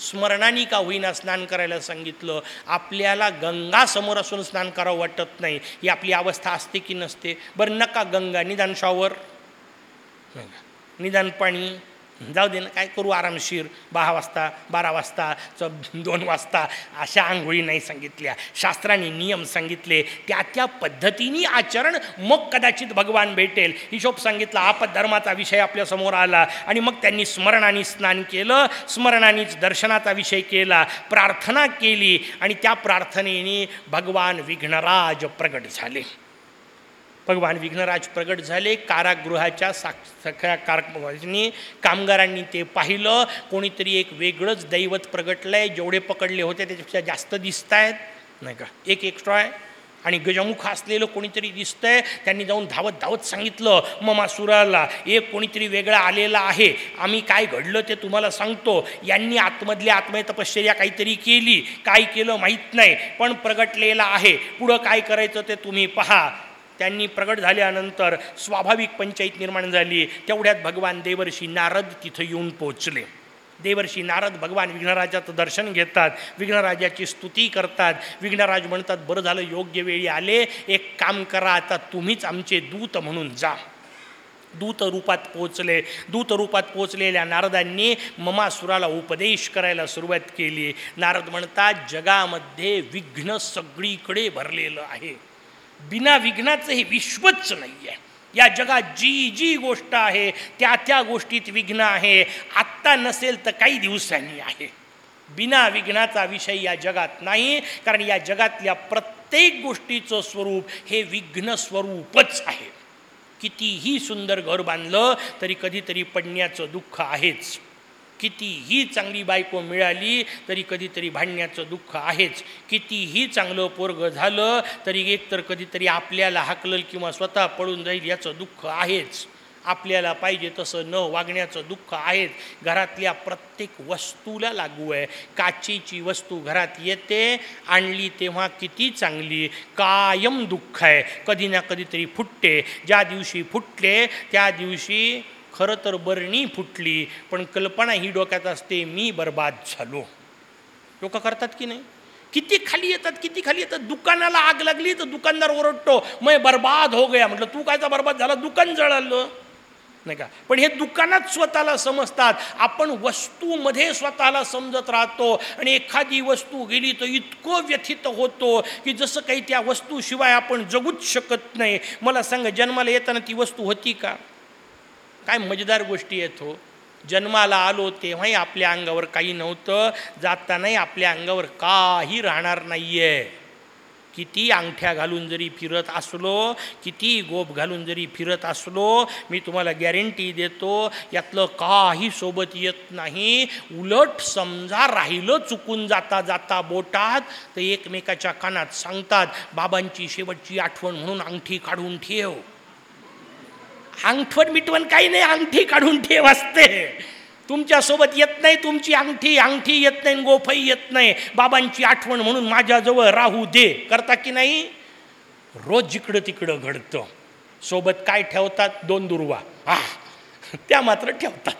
स्मरणाने का होईना स्नान करायला सांगितलं? आपल्याला गंगा समोर असून स्नान करावं वाटत नाही. ही आपली अवस्था असते की नसते? बरं नका गंगा. निदान शॉवर निदान पाणी. जाऊ दे ना काय करू आरामशीर? दहा वाजता बारा वाजता च दोन वाजता अशा आंघोळी नाही सांगितल्या. शास्त्राने नियम सांगितले त्या त्या पद्धतीने आचरण मग कदाचित भगवान भेटेल. हिशोब सांगितला आपत धर्माचा विषय आपल्यासमोर आला आणि मग त्यांनी स्मरणाने स्नान केलं स्मरणानेच दर्शनाचा विषय केला प्रार्थना केली आणि त्या प्रार्थनेने भगवान विघ्नराज प्रगट झाले. भगवान विघ्नराज प्रगट झाले. कारागृहाच्या साक सगळ्या कारनी कामगारांनी ते पाहिलं. कोणीतरी एक वेगळंच दैवत प्रगटलं आहे जेवढे पकडले होते त्याच्यापेक्षा जास्त दिसत आहेत नाही का? एक एक्स्ट्रा आहे. आणि गजमुख असलेलं कोणीतरी दिसतंय. त्यांनी जाऊन धावत धावत सांगितलं ममासुराला एक कोणीतरी वेगळा आलेला आहे. आम्ही काय घडलं ते तुम्हाला सांगतो. यांनी आतमधल्या आत्मय तपश्चर्या काहीतरी केली. काय केलं माहीत नाही पण प्रगटलेला आहे. पुढं काय करायचं ते तुम्ही पहा. त्यांनी प्रगट झाल्यानंतर स्वाभाविक पंचायत निर्माण झाली. तेवढ्यात भगवान देवर्षी नारद तिथं येऊन पोचले देवर्षी नारद भगवान विघ्नराजाचं दर्शन घेतात. विघ्नराजाची स्तुती करतात. विघ्नराज म्हणतात बरं झालं योग्य वेळी आले. एक काम करा आता तुम्हीच आमचे दूत म्हणून जा. दूत रूपात पोचले दूत रूपात पोचलेल्या नारदांनी ममासुराला उपदेश करायला सुरुवात केली. नारद म्हणतात जगामध्ये विघ्न सगळीकडे भरलेलं आहे. बिना विघ्नाचं हे विश्वच नाही आहे या जगात जी जी गोष्ट आहे त्या त्या गोष्टीत विघ्न आहे. आत्ता नसेल तर काही दिवसांनी आहे. बिना विघ्नाचा विषय या जगात नाही कारण या जगातल्या प्रत्येक गोष्टीचं स्वरूप हे विघ्न स्वरूपच आहे. कितीही सुंदर घर बांधलं तरी कधीतरी पडण्याचं दुःख आहेच. कितीही चांगली बायको मिळाली तरी कधीतरी भांडण्याचं दुःख आहेच. कितीही चांगलं पोरग झालं तरी एकतर कधीतरी आपल्याला हाकलल किंवा स्वतः पळून जाईल याचं दुःख आहेच. आपल्याला पाहिजे तसं न वागण्याचं दुःख आहेच. घरातल्या प्रत्येक वस्तूला लागू आहे. काचेची वस्तू घरात येते आणली तेव्हा किती चांगली. कायम दुःख आहे. कधी ना कधीतरी फुटते. ज्या दिवशी फुटले त्या दिवशी खरं तर बरणी फुटली पण कल्पना ही डोक्यात असते मी बर्बाद झालो. लोक करतात की नाही? किती खाली येतात किती खाली येतात? दुकानाला आग लागली तर दुकानदार ओरडतो मग बर्बाद हो गया. म्हटलं तू कायचा बर्बाद झाला? दुकान जळालं. नाही का? पण हे दुकानात स्वतःला समजतात. आपण वस्तूमध्ये स्वतःला समजत राहतो आणि एखादी वस्तू गेली तर इतकं व्यथित होतो की जसं काही त्या वस्तूशिवाय आपण जगूच शकत नाही. मला सांगा जन्माला येताना ती वस्तू होती का? काय मजेदार गोष्टी आहेत हो. जन्माला आलो तेव्हाही आपल्या अंगावर काही नव्हतं. जातानाही आपल्या अंगावर काही राहणार नाही आहे किती अंगठ्या घालून जरी फिरत असलो किती गोप घालून जरी फिरत असलो मी तुम्हाला गॅरंटी देतो यातलं काही सोबत येत नाही. उलट समजा राहिलं चुकून जाता जाता बोटात तर एकमेकाच्या कानात सांगतात बाबांची शेवटची आठवण म्हणून अंगठी काढून ठेव. अंगठवण मिटवण काही नाही अंगठी काढून ठेव असते. तुमच्यासोबत येत नाही तुमची अंगठी अंगठी येत नाही गोफई येत नाही. बाबांची आठवण म्हणून माझ्याजवळ राहू दे. करता की नाही? रोज जिकडं तिकडं घडतं. सोबत काय ठेवतात? दोन दुर्वा. हा त्या मात्र ठेवतात.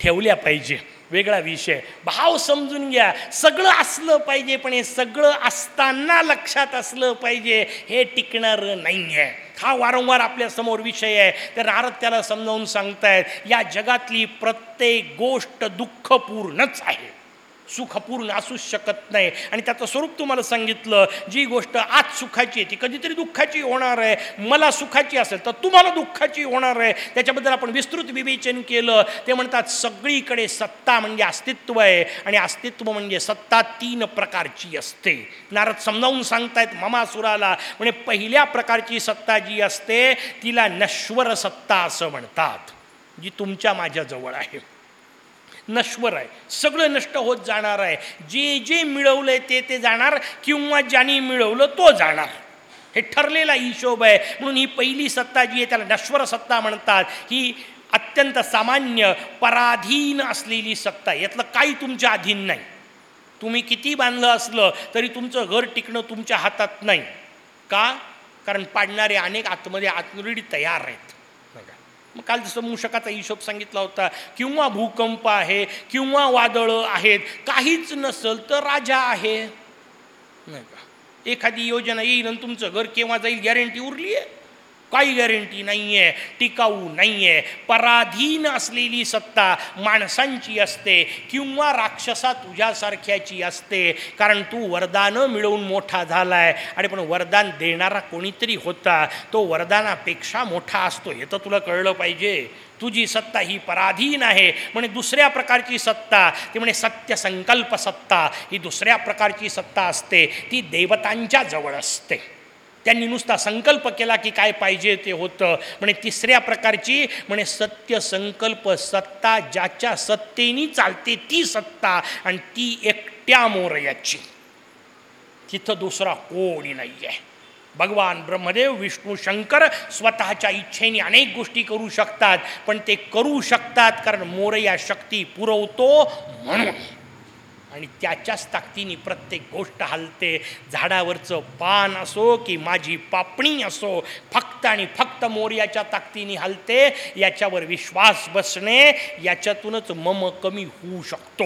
ठेवल्या पाहिजे. वेगळा विषय. भाव समजून घ्या. सगळं असलं पाहिजे पण हे सगळं असताना लक्षात असलं पाहिजे हे टिकणारं नाही आहे हा वारंवार आपल्यासमोर विषय आहे. तर नारद त्याला समजावून सांगतायत या जगातली प्रत्येक गोष्ट दुःखपूर्णच आहे. सुखपूर्ण असूच शकत नाही. आणि त्याचं स्वरूप तुम्हाला सांगितलं जी गोष्ट आज सुखाची आहे ती कधीतरी दुःखाची होणार आहे. मला सुखाची असेल तर तुम्हाला दुःखाची होणार आहे. त्याच्याबद्दल आपण विस्तृत विवेचन केलं. ते म्हणतात सगळीकडे सत्ता म्हणजे अस्तित्व आहे. आणि अस्तित्व म्हणजे सत्ता तीन प्रकारची असते. नारद समजावून सांगतायत ममासुराला म्हणजे पहिल्या प्रकारची सत्ता जी असते तिला नश्वर सत्ता असं म्हणतात जी तुमच्या माझ्याजवळ आहे. नश्वर आहे. सगळं नष्ट होत जाणार आहे. जे जे मिळवलं आहे ते ते जाणार किंवा ज्याने मिळवलं तो जाणार. हे ठरलेला हिशोब आहे. म्हणून ही पहिली सत्ता जी आहे त्याला नश्वर सत्ता म्हणतात. ही अत्यंत सामान्य पराधीन असलेली सत्ता आहे. यातलं काही तुमच्या अधीन नाही. तुम्ही किती बांधलं असलं तरी तुमचं घर टिकणं तुमच्या हातात नाही. का? कारण पाडणारे अनेक आतमध्ये आतमध्ये तयार आहेत. काल जसं मूषकाचा हिशोब सांगितला होता किंवा भूकंप आहे किंवा वादळं आहेत काहीच नसल तर राजा आहे. नाही का? एखादी योजना येईल आणि तुमचं घर केव्हा जाईल गॅरंटी उरली आहे काही गॅरंटी नाही आहे टिकाऊ नाही आहे पराधीन असलेली सत्ता माणसांची असते किंवा राक्षसा तुझ्यासारख्याची असते. कारण तू वरदानं मिळवून मोठा झाला आहे आणि पण वरदान देणारा कोणीतरी होता तो वरदानापेक्षा मोठा असतो. हे तर तुला कळलं पाहिजे. तुझी सत्ता ही पराधीन आहे. म्हणे दुसऱ्या प्रकारची सत्ता. ती म्हणे सत्यसंकल्प सत्ता. ही दुसऱ्या प्रकारची सत्ता असते. ती देवतांच्या जवळ असते. त्यांनी नुसता संकल्प केला की काय पाहिजे ते होतं. म्हणे तिसऱ्या प्रकारची म्हणे सत्य संकल्प सत्ता ज्याच्या सत्तेनी चालते ती सत्ता आणि ती एकट्या मोरयाची. तिथं दुसरा कोणी नाही आहे भगवान ब्रह्मदेव विष्णू शंकर स्वतःच्या इच्छेने अनेक गोष्टी करू शकतात पण ते करू शकतात कारण मोरया शक्ती पुरवतो म्हणून. आणि त्याच्याच ताकदीने प्रत्येक गोष्ट हलते. झाडावरचं पान असो की माझी पापणी असो फक्त आणि फक्त मोर्याच्या ताकदीने हलते याच्यावर विश्वास बसणे याच्यातूनच मम कमी होऊ शकतो.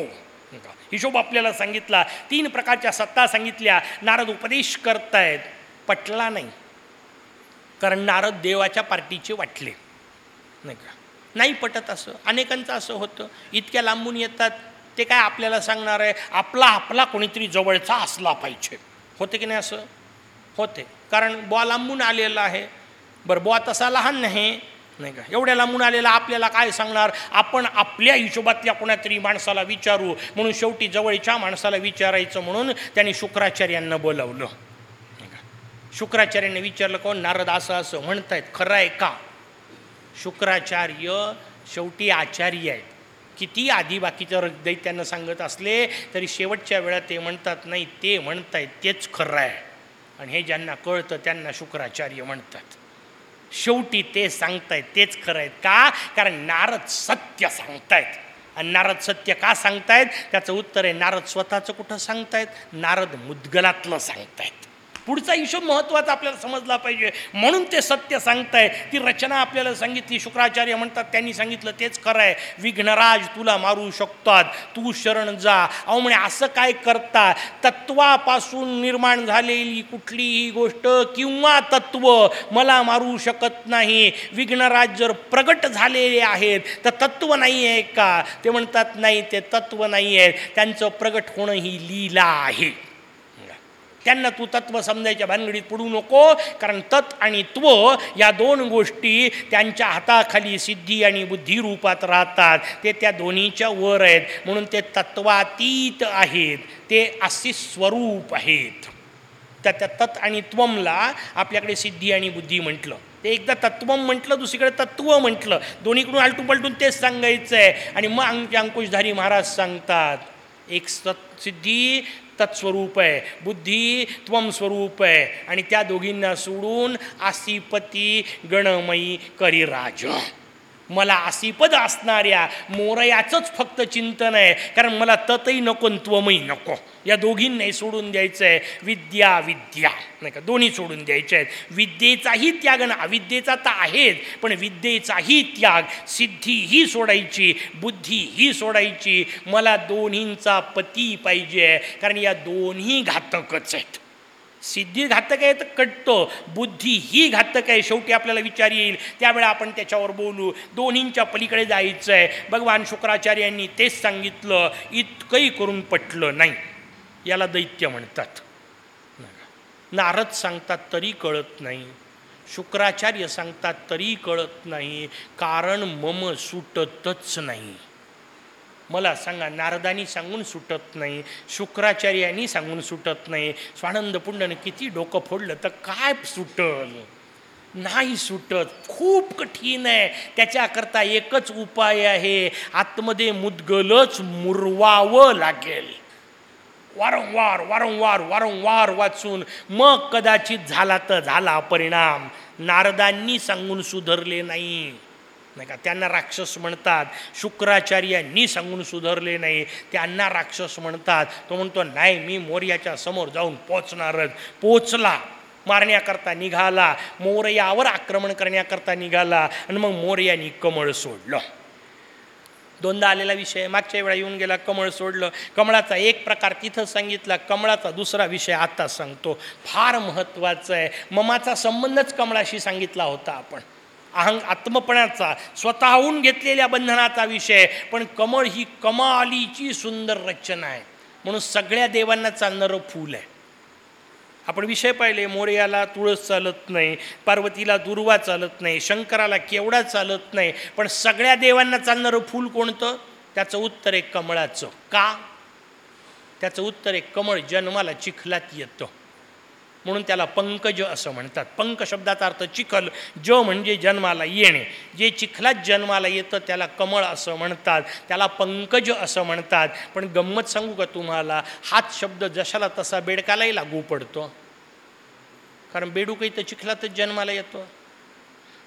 हिशोब आपल्याला सांगितला तीन प्रकारच्या सत्ता सांगितल्या नारद उपदेश करतायत पटला नाही. कारण नारद देवाच्या पार्टीचे वाटले. नाही का? नाही पटत असं. अनेकांचं असं होतं. इतक्या लांबून येतात. ते काय आपल्याला सांगणार आहे? आपला आपला कोणीतरी जवळचा असला पाहिजे. होते की नाही असं? होते. कारण बुवा लांबून आलेला आहे. बरं बुवा तसा लहान नाही. नाही का? एवढ्या लांबून आलेला आपल्याला काय सांगणार? आपण आपल्या हिशोबातल्या कोणातरी माणसाला विचारू. म्हणून शेवटी जवळच्या माणसाला विचारायचं म्हणून त्यांनी शुक्राचार्यांना बोलवलं. शुक्राचार्यांनी विचारलं कोण? नारद असं असं म्हणतायत. खरं आहे का? शुक्राचार्य शेवटी आचार्य आहेत. किती आधी बाकीचं दैत्यांना सांगत असले तरी शेवटच्या वेळा ते म्हणतात नाही ते म्हणतायत तेच खरं आहे. आणि हे ज्यांना कळतं त्यांना शुक्राचार्य म्हणतात. शेवटी ते सांगतायत तेच खरं आहेत का? कारण नारद सत्य सांगतायत. आणि नारद सत्य का सांगतायत? त्याचं उत्तर आहे नारद स्वतःचं कुठं सांगतायत? नारद मुद्गलातलं सांगतायत. पुढचा हिशोब महत्त्वाचा आपल्याला समजला पाहिजे. म्हणून ते सत्य सांगताय. ती रचना आपल्याला सांगितली शुक्राचार्य म्हणतात त्यांनी सांगितलं तेच खरं आहे. विघ्नराज तुला मारू शकतात. तू शरण जा. अहो म्हणे असं काय करता? तत्वापासून निर्माण झालेली कुठलीही गोष्ट किंवा तत्व मला मारू शकत नाही. विघ्नराज जर प्रगट झालेले आहेत तर तत्व नाही आहे का? ते म्हणतात नाही ते तत्व नाही आहे त्यांचं प्रगट होणं ही लीला आहे. त्यांना तू तत्व समजायच्या भानगडीत पडू नको कारण तत् आणि त्व या दोन गोष्टी त्यांच्या हाताखाली सिद्धी आणि बुद्धिरूपात राहतात. ते त्या दोन्हीच्या वर आहेत. म्हणून ते तत्वातीत आहेत. ते असे स्वरूप आहेत. त्या त्या तत् आणि त्वमला आपल्याकडे सिद्धी आणि बुद्धी म्हटलं. ते एकदा तत्वम म्हटलं दुसरीकडे तत्व म्हटलं. दोन्हीकडून आलटून पलटून तेच सांगायचं आहे आणि मग आमचे अंकुशधारी महाराज सांगतात एक सत् सिद्धी तत्स्वरूप आहे बुद्धी त्वम स्वरूप आहे आणि त्या दोघींना सोडून आसिपती गणमयी करी राज मला आसिपद असणाऱ्या मोरयाचंच फक्त चिंतन आहे. कारण मला ततही नको त्वमही नको. या दोघींनाही सोडून द्यायचं आहे विद्या विद्या. नाही का? दोन्ही सोडून द्यायचे आहेत विद्येचाही त्याग आणि अविद्येचा तर आहेच पण विद्येचाही त्याग सिद्धीही सोडायची बुद्धीही सोडायची. मला दोन्हींचा पती पाहिजे कारण या दोन्ही घातकच आहेत. सिद्धी घातक आहे तर कटतो. बुद्धी ही घातक आहे शेवटी आपल्याला विचार येईल. त्यावेळा आपण त्याच्यावर बोलू. दोन्हींच्या पलीकडे जायचं आहे भगवान शुक्राचार्यांनी तेच सांगितलं. इतकंही करून पटलं नाही. याला दैत्य म्हणतात. नारद सांगतात तरी कळत नाही. शुक्राचार्य सांगतात तरी कळत नाही. कारण मम सुटतच नाही. मला सांगा नारदानी सांगून सुटत नाही शुक्राचार्यांनी सांगून सुटत नाही स्वानंद पुंडनं किती डोकं फोडलं तर काय सुटल नाही सुटत. खूप कठीण आहे. त्याच्याकरता एकच उपाय आहे. आतमध्ये मुदगलच मुरवावं लागेल. वारंवार वारंवार वारंवार वाचून मग कदाचित झाला तर झाला परिणाम. नारदांनी सांगून सुधरले नाही. नाही का? त्यांना राक्षस म्हणतात. शुक्राचार्यांनी सांगून सुधारले नाही. त्यांना राक्षस म्हणतात. तो म्हणतो नाही मी मोर्याच्या समोर जाऊन पोचणारच. पोचला. मारण्याकरता निघाला. मोरयावर आक्रमण करण्याकरता निघाला. आणि मग मोर्यानी कमळ सोडलं. दोनदा आलेला विषय मागच्या वेळा येऊन गेला कमळ सोडलं. कमळाचा एक प्रकार तिथं सांगितला. कमळाचा दुसरा विषय आता सांगतो. फार महत्त्वाचा आहे. ममाचा संबंधच कमळाशी सांगितला होता आपण. अहंग आत्मपणाचा स्वतःहून घेतलेल्या बंधनाचा विषय पण कमळ ही कमालीची सुंदर रचना आहे. म्हणून सगळ्या देवांना चालणारं फूल आहे. आपण विषय पाहिले मोर्याला तुळस चालत नाही पार्वतीला दुर्वा चालत नाही शंकराला केवढा चालत नाही पण सगळ्या देवांना चालणारं फूल कोणतं? त्याचं उत्तर आहे कमळाचं. का? त्याचं उत्तर आहे कमळ जन्माला चिखलात येतं. म्हणून त्याला पंकज असं म्हणतात. पंक शब्दाचा अर्थ चिखल ज म्हणजे जन्माला येणे. जे चिखलात जन्माला येतं त्याला कमळ असं म्हणतात. त्याला पंकज असं म्हणतात. पण गंमत सांगू का तुम्हाला? हाच शब्द जशाला तसा बेडकालाही लागू पडतो. कारण बेडूकही तर चिखलातच जन्माला येतो.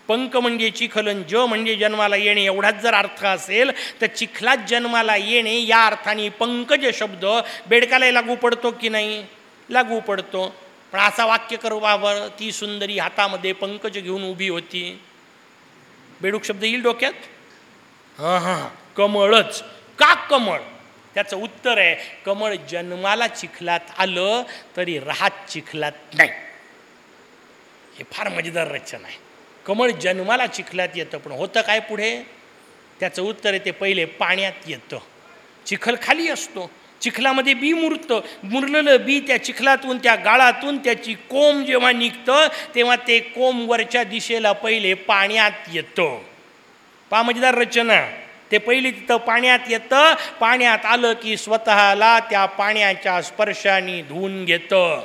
पंक म्हणजे चिखलन ज म्हणजे जन्माला येणे एवढाच जर अर्थ असेल तर चिखलात जन्माला येणे या अर्थाने पंकज शब्द बेडकालाही लागू पडतो की नाही? लागू पडतो. पण असा वाक्य करवावर ती सुंदरी हातामध्ये पंकज घेऊन उभी होती. बेडूक शब्द येईल डोक्यात? हां हां. कमळच. का कमळ? त्याचं उत्तर आहे कमळ जन्माला चिखलात आलं तरी राहत चिखलात नाही. हे फार मजेदार रचना आहे. कमळ जन्माला चिखलात येतं पण होतं काय पुढे? त्याचं उत्तर आहे ते पहिले पाण्यात येतं. चिखल खाली असतो. चिखलामध्ये बी मुरतं मुरलेलं बी त्या चिखलातून त्या गाळातून त्याची कोंब जेव्हा निघतं तेव्हा ते कोंब वरच्या दिशेला पहिले पाण्यात येतं. पा मजेदार रचना. ते पहिले तिथं पाण्यात येतं. पाण्यात आलं की स्वतःला त्या पाण्याच्या स्पर्शाने धुवून घेतं.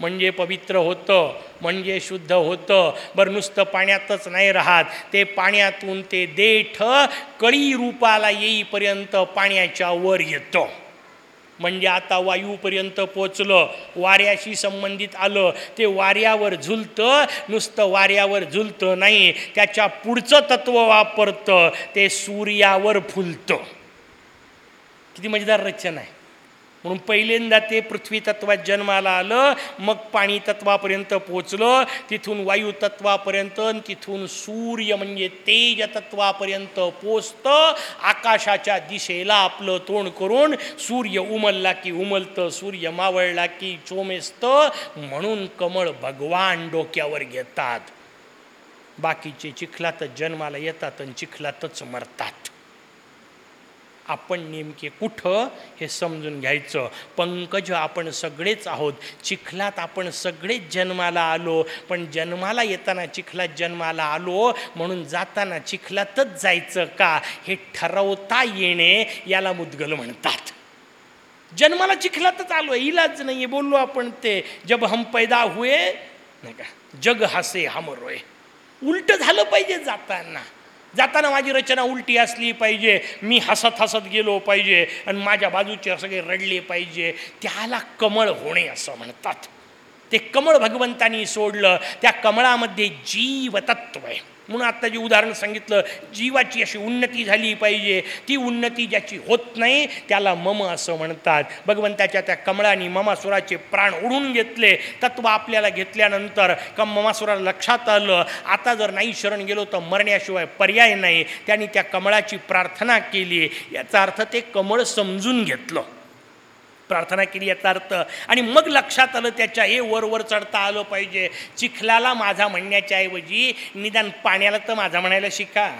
म्हणजे पवित्र होतं म्हणजे शुद्ध होतं. बरं नुसतं पाण्यातच नाही राहत. ते पाण्यातून ते देठ कळी रूपाला येईपर्यंत पाण्याच्या वर येतं. म्हणजे आता वायूपर्यंत पोचलं वाऱ्याशी संबंधित आलं ते वाऱ्यावर झुलतं नुसतं वाऱ्यावर झुलतं नाही त्याच्या पुढचं तत्त्व वापरतं ते सूर्यावर फुलतं. किती मजेदार रचना आहे. म्हणून पहिल्यांदा ते पृथ्वी तत्वात जन्माला आलं मग पाणी तत्वापर्यंत पोचलं तिथून वायू तत्वापर्यंत तिथून सूर्य म्हणजे तेज तत्वापर्यंत पोचतं आकाशाच्या दिशेला आपलं तोंड करून सूर्य उमलला की उमलतं सूर्य मावळला की चोमेसतं म्हणून कमळ भगवान डोक्यावर घेतात. बाकीचे चिखलातच जन्माला येतात आणि चिखलातच मरतात. आपण नेमके कुठं हे समजून घ्यायचं? पंकज आपण सगळेच आहोत. चिखलात आपण सगळेच जन्माला आलो. पण जन्माला येताना चिखलात जन्माला आलो म्हणून जाताना चिखलातच जायचं का? हे ठरवता येणे याला मुद्गल म्हणतात. जन्माला चिखलातच आलो. इलाज नाही आहे बोललो आपण ते. जब हम पैदा हुए नाही का? जग हसे हम रोय उलट झालं पाहिजे जाताना. जाताना माझी रचना उलटी असली पाहिजे. मी हसत हसत गेलो पाहिजे आणि माझ्या बाजूचे सगळे रडले पाहिजे. त्याला कमळ होणे असं म्हणतात. ते कमळ भगवंतानी सोडलं. त्या कमळामध्ये जीवतत्व आहे. म्हणून आत्ता जे उदाहरण सांगितलं जीवाची अशी उन्नती झाली पाहिजे. ती उन्नती ज्याची होत नाही त्याला मम असं म्हणतात. भगवंताच्या त्या कमळाने ममासुराचे प्राण ओढून घेतले. तत्व आपल्याला घेतल्यानंतर कम ममासुराला लक्षात आलं. आता जर नाही शरण गेलो तर मरण्याशिवाय पर्याय नाही. त्यांनी त्या कमळाची प्रार्थना केली. याचा अर्थ ते कमळ समजून घेतलं. प्रार्थना केली याचा अर्थ. आणि मग लक्षात आलं त्याच्या हे वर वर चढता आलं पाहिजे. चिखलाला माझा म्हणण्याच्या ऐवजी निदान पाण्याला तर माझा म्हणायला शिका.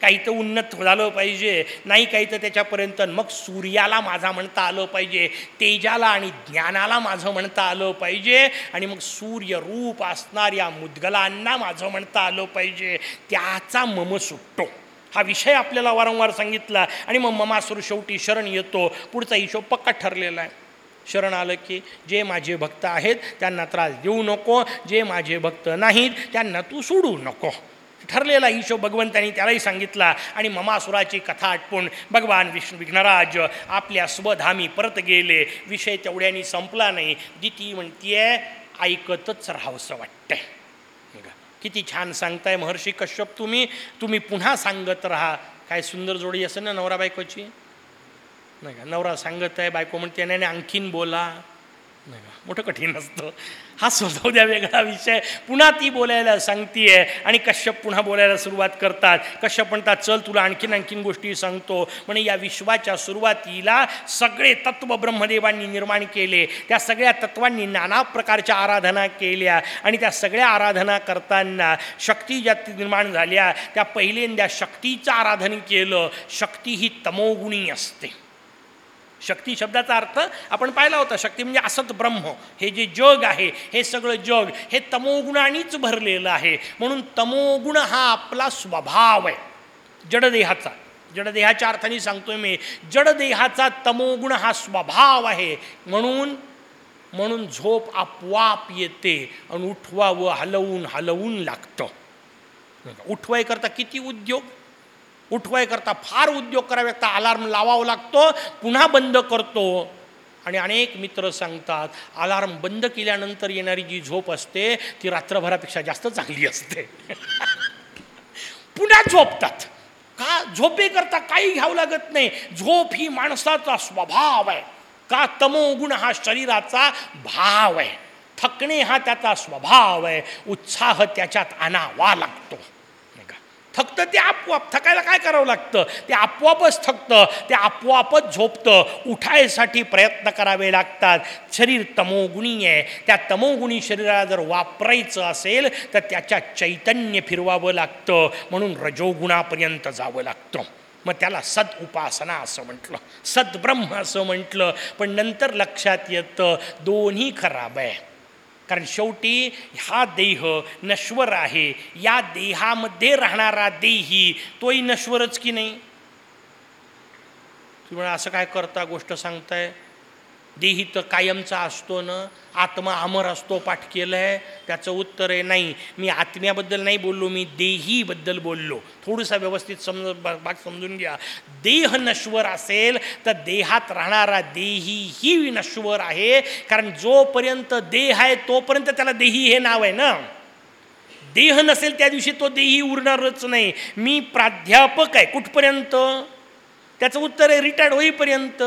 काही तर उन्नत झालं पाहिजे. नाही काही तर त्याच्यापर्यंत. मग सूर्याला माझा म्हणता आलं पाहिजे. तेजाला आणि ज्ञानाला माझं म्हणता आलं पाहिजे. आणि मग सूर्य रूप असणाऱ्या मुद्गलांना माझं म्हणता आलं पाहिजे. त्याचा मम सुटतो. हा विषय आपल्याला वारंवार सांगितला आणि मग ममासूर शेवटी शरण येतो. पुढचा हिशोब पक्का ठरलेला आहे. शरण आलं की जे माझे भक्त आहेत त्यांना त्रास देऊ नको. जे माझे भक्त नाहीत त्यांना तू सोडू नको. ठरलेला हिशोब भगवंतांनी त्यालाही सांगितला आणि ममासुराची कथा आटपून भगवान विष्णू विघ्नराज आपल्या स्वधामी परत गेले. विषय तेवढ्यानी संपला नाही. दिती म्हणतीये ऐकतच राहावंसं वाटतंय. किती छान सांगताय महर्षी कश्यप तुम्ही तुम्ही पुन्हा सांगत राहा. काय सुंदर जोडी असेल ना नवरा बायकोची? नाही का? नवरा सांगत आहे बायको म्हणते नाही आणखीन बोला. मोठं कठीण असतं. हा स्वभाव द्या वेगळा विषय. पुन्हा ती बोलायला सांगतीये आणि कश्यप पुन्हा बोलायला सुरुवात करतात. कश्यप म्हणतात चल तुला आणखीन आणखीन गोष्टी सांगतो. म्हणे या विश्वाच्या सुरुवातीला सगळे तत्व ब्रह्मदेवांनी निर्माण केले. त्या सगळ्या तत्वांनी नाना प्रकारच्या आराधना केल्या आणि त्या सगळ्या आराधना करताना शक्ती ज्या निर्माण झाल्या त्या पहिल्यांदा शक्तीचं आराधन केलं. शक्ती ही तमोगुणी असते. शक्ती शब्दाचा अर्थ आपण पाहिला होता शक्ती म्हणजे असत ब्रह्म. हे जे जग आहे हे सगळं जग हे तमोगुणानीच भरलेलं आहे. म्हणून तमोगुण हा आपला स्वभाव आहे. जडदेहाचा. जडदेहाच्या अर्थाने सांगतोय मी जडदेहाचा तमोगुण हा स्वभाव आहे. म्हणून म्हणून झोप आपोआप येते आणि उठवावं हलवून हलवून लागतं. उठवाय करता किती उद्योग? उठवायकरता फार उद्योग करावे अलार्म लावावा लागतो पुन्हा बंद करतो. आणि अनेक मित्र सांगतात अलार्म बंद केल्यानंतर येणारी जी झोप असते ती रात्रभरापेक्षा जास्त चांगली असते. पुन्हा झोपतात. का झोपेकरता काही घ्यावं लागत नाही. झोप ही माणसाचा स्वभाव आहे. का तमोगुण हा शरीराचा भाव आहे. थकणे हा त्याचा स्वभाव आहे. उत्साह त्याच्यात आणावा लागतो. थकतं ते आपोआप थकायला काय करावं लागतं? ते आपोआपच थकतं ते आपोआपच झोपतं. उठायसाठी प्रयत्न करावे लागतात. शरीर तमोगुणी आहे. त्या तमोगुणी शरीराला जर वापरायचं असेल तर त्याच्या चैतन्य फिरवावं लागतं. म्हणून रजोगुणापर्यंत जावं लागतं. मग त्याला सद उपासना असं म्हटलं. सद्ब्रह्म असं म्हटलं. पण नंतर लक्षात येतं दोन्ही खराब आहे. कारण शेवटी हा देह नश्वर आहे. या देहामध्ये राहणारा देही तोही नश्वरच की नाही? तुम्ही असं काय करता गोष्ट सांगताय? देही तर कायमचा असतो न आत्मा अमर असतो पाठ केलं आहे त्याचं उत्तर आहे नाही मी आत्म्याबद्दल नाही बोललो मी देहीबद्दल बोललो. थोडंसं व्यवस्थित समज भाग समजून घ्या. देह नश्वर असेल तर देहात राहणारा देही ही नश्वर आहे कारण जोपर्यंत देह आहे तोपर्यंत त्याला देही हे नाव आहे ना. देह नसेल त्या दिवशी तो देही उरणारच नाही. मी प्राध्यापक आहे कुठपर्यंत? त्याचं उत्तर आहे रिटायर्ड होईपर्यंत.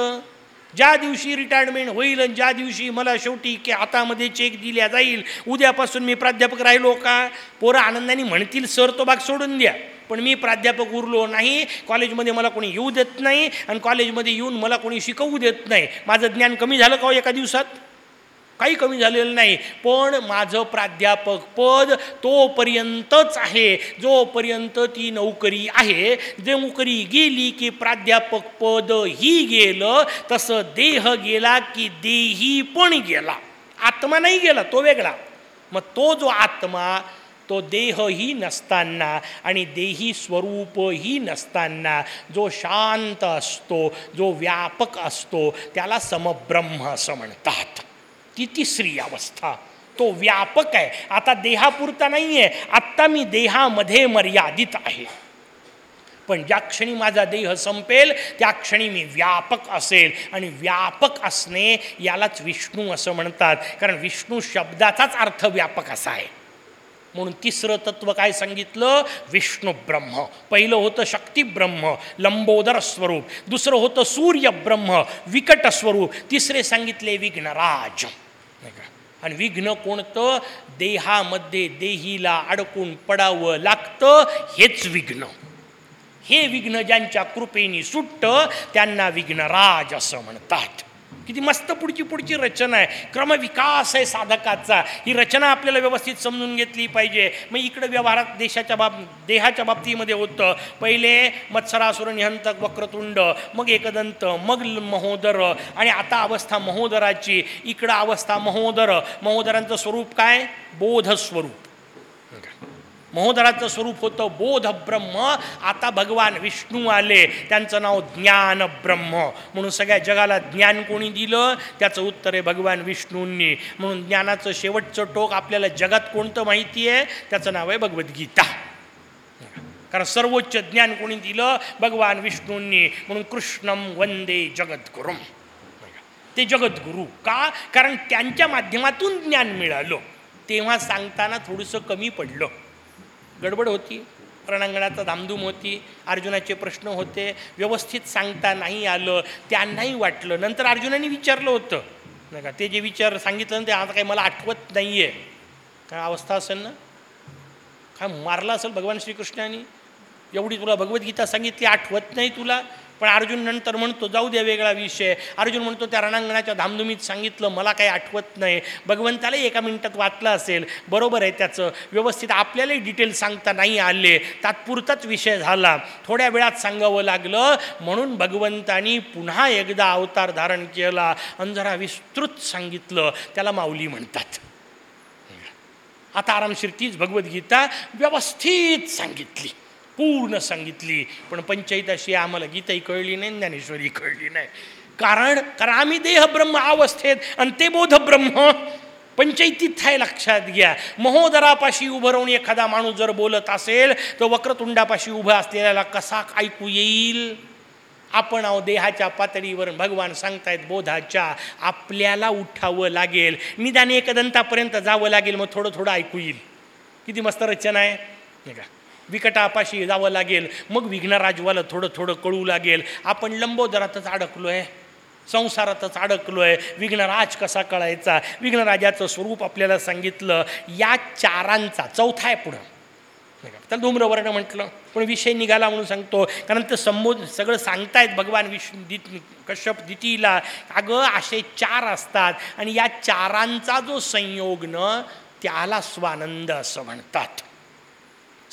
ज्या दिवशी रिटायरमेंट होईल आणि ज्या दिवशी मला शेवटी की हातामध्ये चेक दिल्या जाईल उद्यापासून मी प्राध्यापक राहिलो का? पोरं आनंदाने म्हणतील सर तो भाग सोडून द्या. पण मी प्राध्यापक उरलो नाही कॉलेजमध्ये मला कोणी येऊ देत नाही आणि कॉलेजमध्ये येऊन मला कोणी शिकवू देत नाही. माझं ज्ञान कमी झालं का हो एका दिवसात? काही कमी झालेलं नाही. पण माझं प्राध्यापक पद तोपर्यंतच आहे. जोपर्यंत ती नोकरी आहे जे नोकरी गेली की प्राध्यापक पद ही गेलं तसं देह गेला की देही पण गेला. आत्मा नाही गेला तो वेगळा. मग तो जो आत्मा तो देहही नसताना आणि देही स्वरूपही नसताना जो शांत असतो जो व्यापक असतो त्याला समब्रह्म असं म्हणतात. ती तिसरी अवस्था. तो व्यापक आहे. आता देहापुरता नाही आहे आत्ता मी देहामध्ये मर्यादित आहे. पण ज्या क्षणी माझा देह संपेल त्या क्षणी मी व्यापक असेल. आणि व्यापक असणे यालाच विष्णू असं म्हणतात. कारण विष्णू शब्दाचाच अर्थ व्यापक असा आहे. म्हणून तिसरं तत्व काय सांगितलं? विष्णू ब्रह्म. पहिलं होतं शक्ती ब्रह्म लंबोदर स्वरूप. दुसरं होतं सूर्य ब्रह्म विकट स्वरूप. तिसरे सांगितले विघ्नराज. नाही का आणि विघ्न कोणतं? देहामध्ये देहीला अडकून पडावं लागतं हेच विघ्न. हे विघ्न ज्यांच्या कृपेने सुटतं त्यांना विघ्नराज असं म्हणतात. किती मस्त पुढची पुढची रचना आहे. क्रमविकास आहे साधकाचा. ही रचना आपल्याला व्यवस्थित समजून घेतली पाहिजे. मग इकडं व्यवहारात देशाच्या बाब देहाच्या बाबतीमध्ये होतं. पहिले मत्सरासुर निहंतक वक्रतुंड मग एकदंत मग महोदर आणि आता अवस्था महोदराची. इकडं अवस्था महोदर. महोदरांचं स्वरूप काय? बोधस्वरूप. महोदराचं स्वरूप होतं बोध ब्रह्म. आता भगवान विष्णू आले. त्यांचं नाव ज्ञान ब्रह्म. म्हणून सगळ्या जगाला ज्ञान कोणी दिलं? त्याचं उत्तर आहे भगवान विष्णूंनी. म्हणून ज्ञानाचं शेवटचं टोक आपल्याला जगात कोणतं माहिती आहे? त्याचं नाव आहे भगवद्गीता. कारण सर्वोच्च ज्ञान कोणी दिलं? भगवान विष्णूंनी. म्हणून कृष्णम वंदे जगद्गुरुम ते जगद्गुरू का? कारण त्यांच्या माध्यमातून ज्ञान मिळालं. तेव्हा सांगताना थोडंसं कमी पडलं. गडबड होती रणांगणाचा धामधूम होती अर्जुनाचे प्रश्न होते व्यवस्थित सांगता नाही आलं त्यांनाही वाटलं. नंतर अर्जुनाने विचारलं होतं. नाही का ते जे विचार सांगितलं ना ते आता काही मला आठवत नाही आहे काय अवस्था असेल ना? काय मारला असेल भगवान श्रीकृष्णाने? एवढी तुला भगवद्गीता सांगितली आठवत नाही तुला? पण अर्जुन नंतर म्हणतो जाऊ द्या वेगळा विषय. अर्जुन म्हणतो त्या रणांगणाच्या धामधुमीत सांगितलं मला काही आठवत नाही. भगवंतालाही एका मिनिटात वाचलं असेल. बरोबर आहे त्याचं. व्यवस्थित आपल्यालाही डिटेल सांगता नाही आले. तात्पुरताच विषय झाला. थोड्या वेळात सांगावं लागलं म्हणून भगवंतानी पुन्हा एकदा अवतार धारण केला आणि जरा विस्तृत सांगितलं. त्याला माऊली म्हणतात. आता आरामशीर तीच भगवद्गीता व्यवस्थित सांगितली. पूर्ण सांगितली. पण पंचायत अशी आम्हाला गीताही कळली नाही ज्ञानेश्वरी कळली नाही. कारण कारण आम्ही देहब्रह्म अवस्थेत आणि ते बोध ब्रह्म पंचायतीत आहे लक्षात घ्या. महोदरापाशी उभं राहून एखादा माणूस जर बोलत असेल तर वक्रतुंडापाशी उभं असलेल्याला कसा ऐकू येईल? आपण आहो देहाच्या पातळीवर भगवान सांगतायत बोधाच्या आपल्याला उठावं लागेल. निदान एकदंतापर्यंत जावं लागेल मग थोडं थोडं ऐकू येईल. किती मस्त रचना आहे. नाही का विकटापाशी जावं लागेल. मग विघ्नराजवाला थोडं थोडं कळू लागेल. आपण लंबोदरातच अडकलो आहे संसारातच अडकलो आहे विघ्नराज कसा कळायचा? विघ्नराजाचं स्वरूप आपल्याला सांगितलं या चारांचा चौथा आहे पुढं. त्याला धूम्रवर्ण म्हटलं. पण विषय निघाला म्हणून सांगतो. कारण ते संबोध सगळं सांगतायत भगवान विष्णू दित कश्यप दितीला. अगं असे चार असतात. आणि या चारांचा जो संयोग न त्याला स्वानंद असं म्हणतात.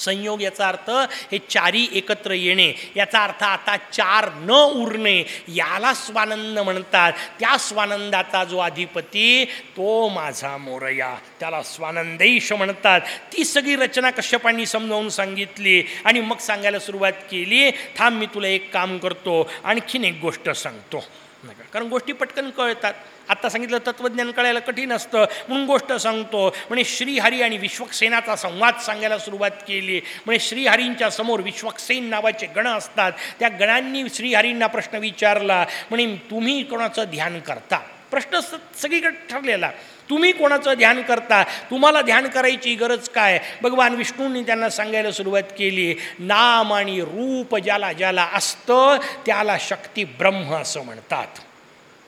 संयोग याचा अर्थ हे चारी एकत्र येणे. याचा अर्थ आता चार न उरणे याला स्वानंद म्हणतात. त्या स्वानंदाचा जो अधिपती तो माझा मोरया. त्याला स्वानंदेश म्हणतात. ती सगळी रचना कश्यपांनी समजावून सांगितली आणि मग सांगायला सुरुवात केली थांब मी तुला एक काम करतो. आणखीन एक गोष्ट सांगतो. कारण गोष्टी पटकन कळतात. आत्ता सांगितलं तत्त्वज्ञान कळायला कठीण असतं. म्हणून गोष्ट सांगतो. म्हणजे श्रीहरी आणि विश्वक्सेनाचा संवाद सांगायला सुरुवात केली. म्हणजे श्रीहरींच्या समोर विश्वक्सेन नावाचे गण असतात. त्या गणांनी श्रीहरींना प्रश्न विचारला. म्हणे तुम्ही कोणाचं ध्यान करता? प्रश्न सगळीकडे ठरलेला. तुम्ही कोणाचं ध्यान करता? तुम्हाला ध्यान करायची गरज काय? भगवान विष्णूंनी त्यांना सांगायला सुरुवात केली नाम आणि रूप ज्याला ज्याला असतं त्याला शक्ती ब्रह्म असं म्हणतात.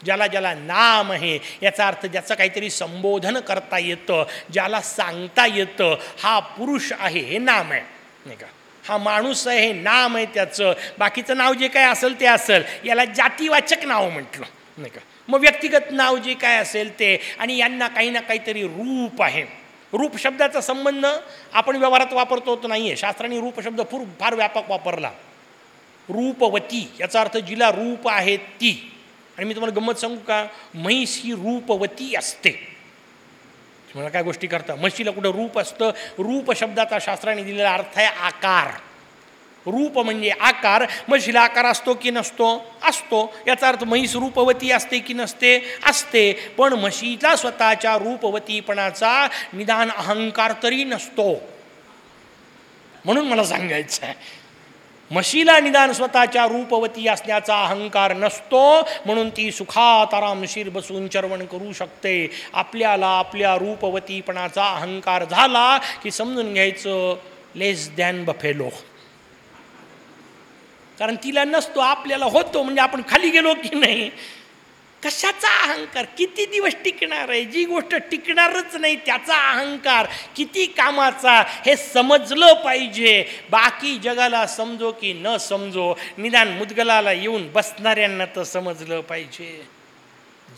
ज्याला ज्याला नाम आहे याचा अर्थ ज्याचं काहीतरी संबोधन करता येतं ज्याला सांगता येतं हा पुरुष आहे हे नाम आहे. नाही का? हा माणूस आहे हे नाम आहे त्याचं. बाकीचं नाव जे काय असेल ते असेल. याला जातीवाचक नाव म्हटलं. नाही का? मग व्यक्तिगत नाव जे काय असेल ते आणि यांना काही ना काहीतरी रूप आहे. रूप शब्दाचा संबंध आपण व्यवहारात वापरतो तो नाही आहे शास्त्राने रूप शब्द फूर फार व्यापक वापरला. रूपवती याचा अर्थ जिला रूप आहे ती. आणि मी तुम्हाला गंमत सांगू का? म्हैस ही रूपवती असते. तुम्हाला काय गोष्टी करता? म्हशीला कुठं रूप असतं? रूप शब्दाचा शास्त्राने दिलेला अर्थ आहे आकार. रूप म्हणजे आकार म्हशीला आकार असतो की नसतो? असतो. याचा अर्थ म्हैस रूपवती असते की नसते? असते. पण म्हशीला स्वतःच्या रूपवतीपणाचा निदान अहंकार तरी नसतो. म्हणून मला सांगायचं आहे म्हशीला निदान स्वतःच्या रूपवती असण्याचा अहंकार नसतो म्हणून ती सुखात आरामशीर बसून चरवण करू शकते. आपल्याला आपल्या रूपवतीपणाचा अहंकार झाला की समजून घ्यायचं लेस दॅन बफेलो कारण तिला नसतो आपल्याला होतो म्हणजे आपण खाली गेलो की नाही? कशाचा अहंकार? किती दिवस टिकणार आहे? जी गोष्ट टिकणारच नाही त्याचा अहंकार किती कामाचा? हे समजलं पाहिजे. बाकी जगाला समजो की न समजो निदान मुदगलाला येऊन बसणाऱ्यांना तर समजलं पाहिजे.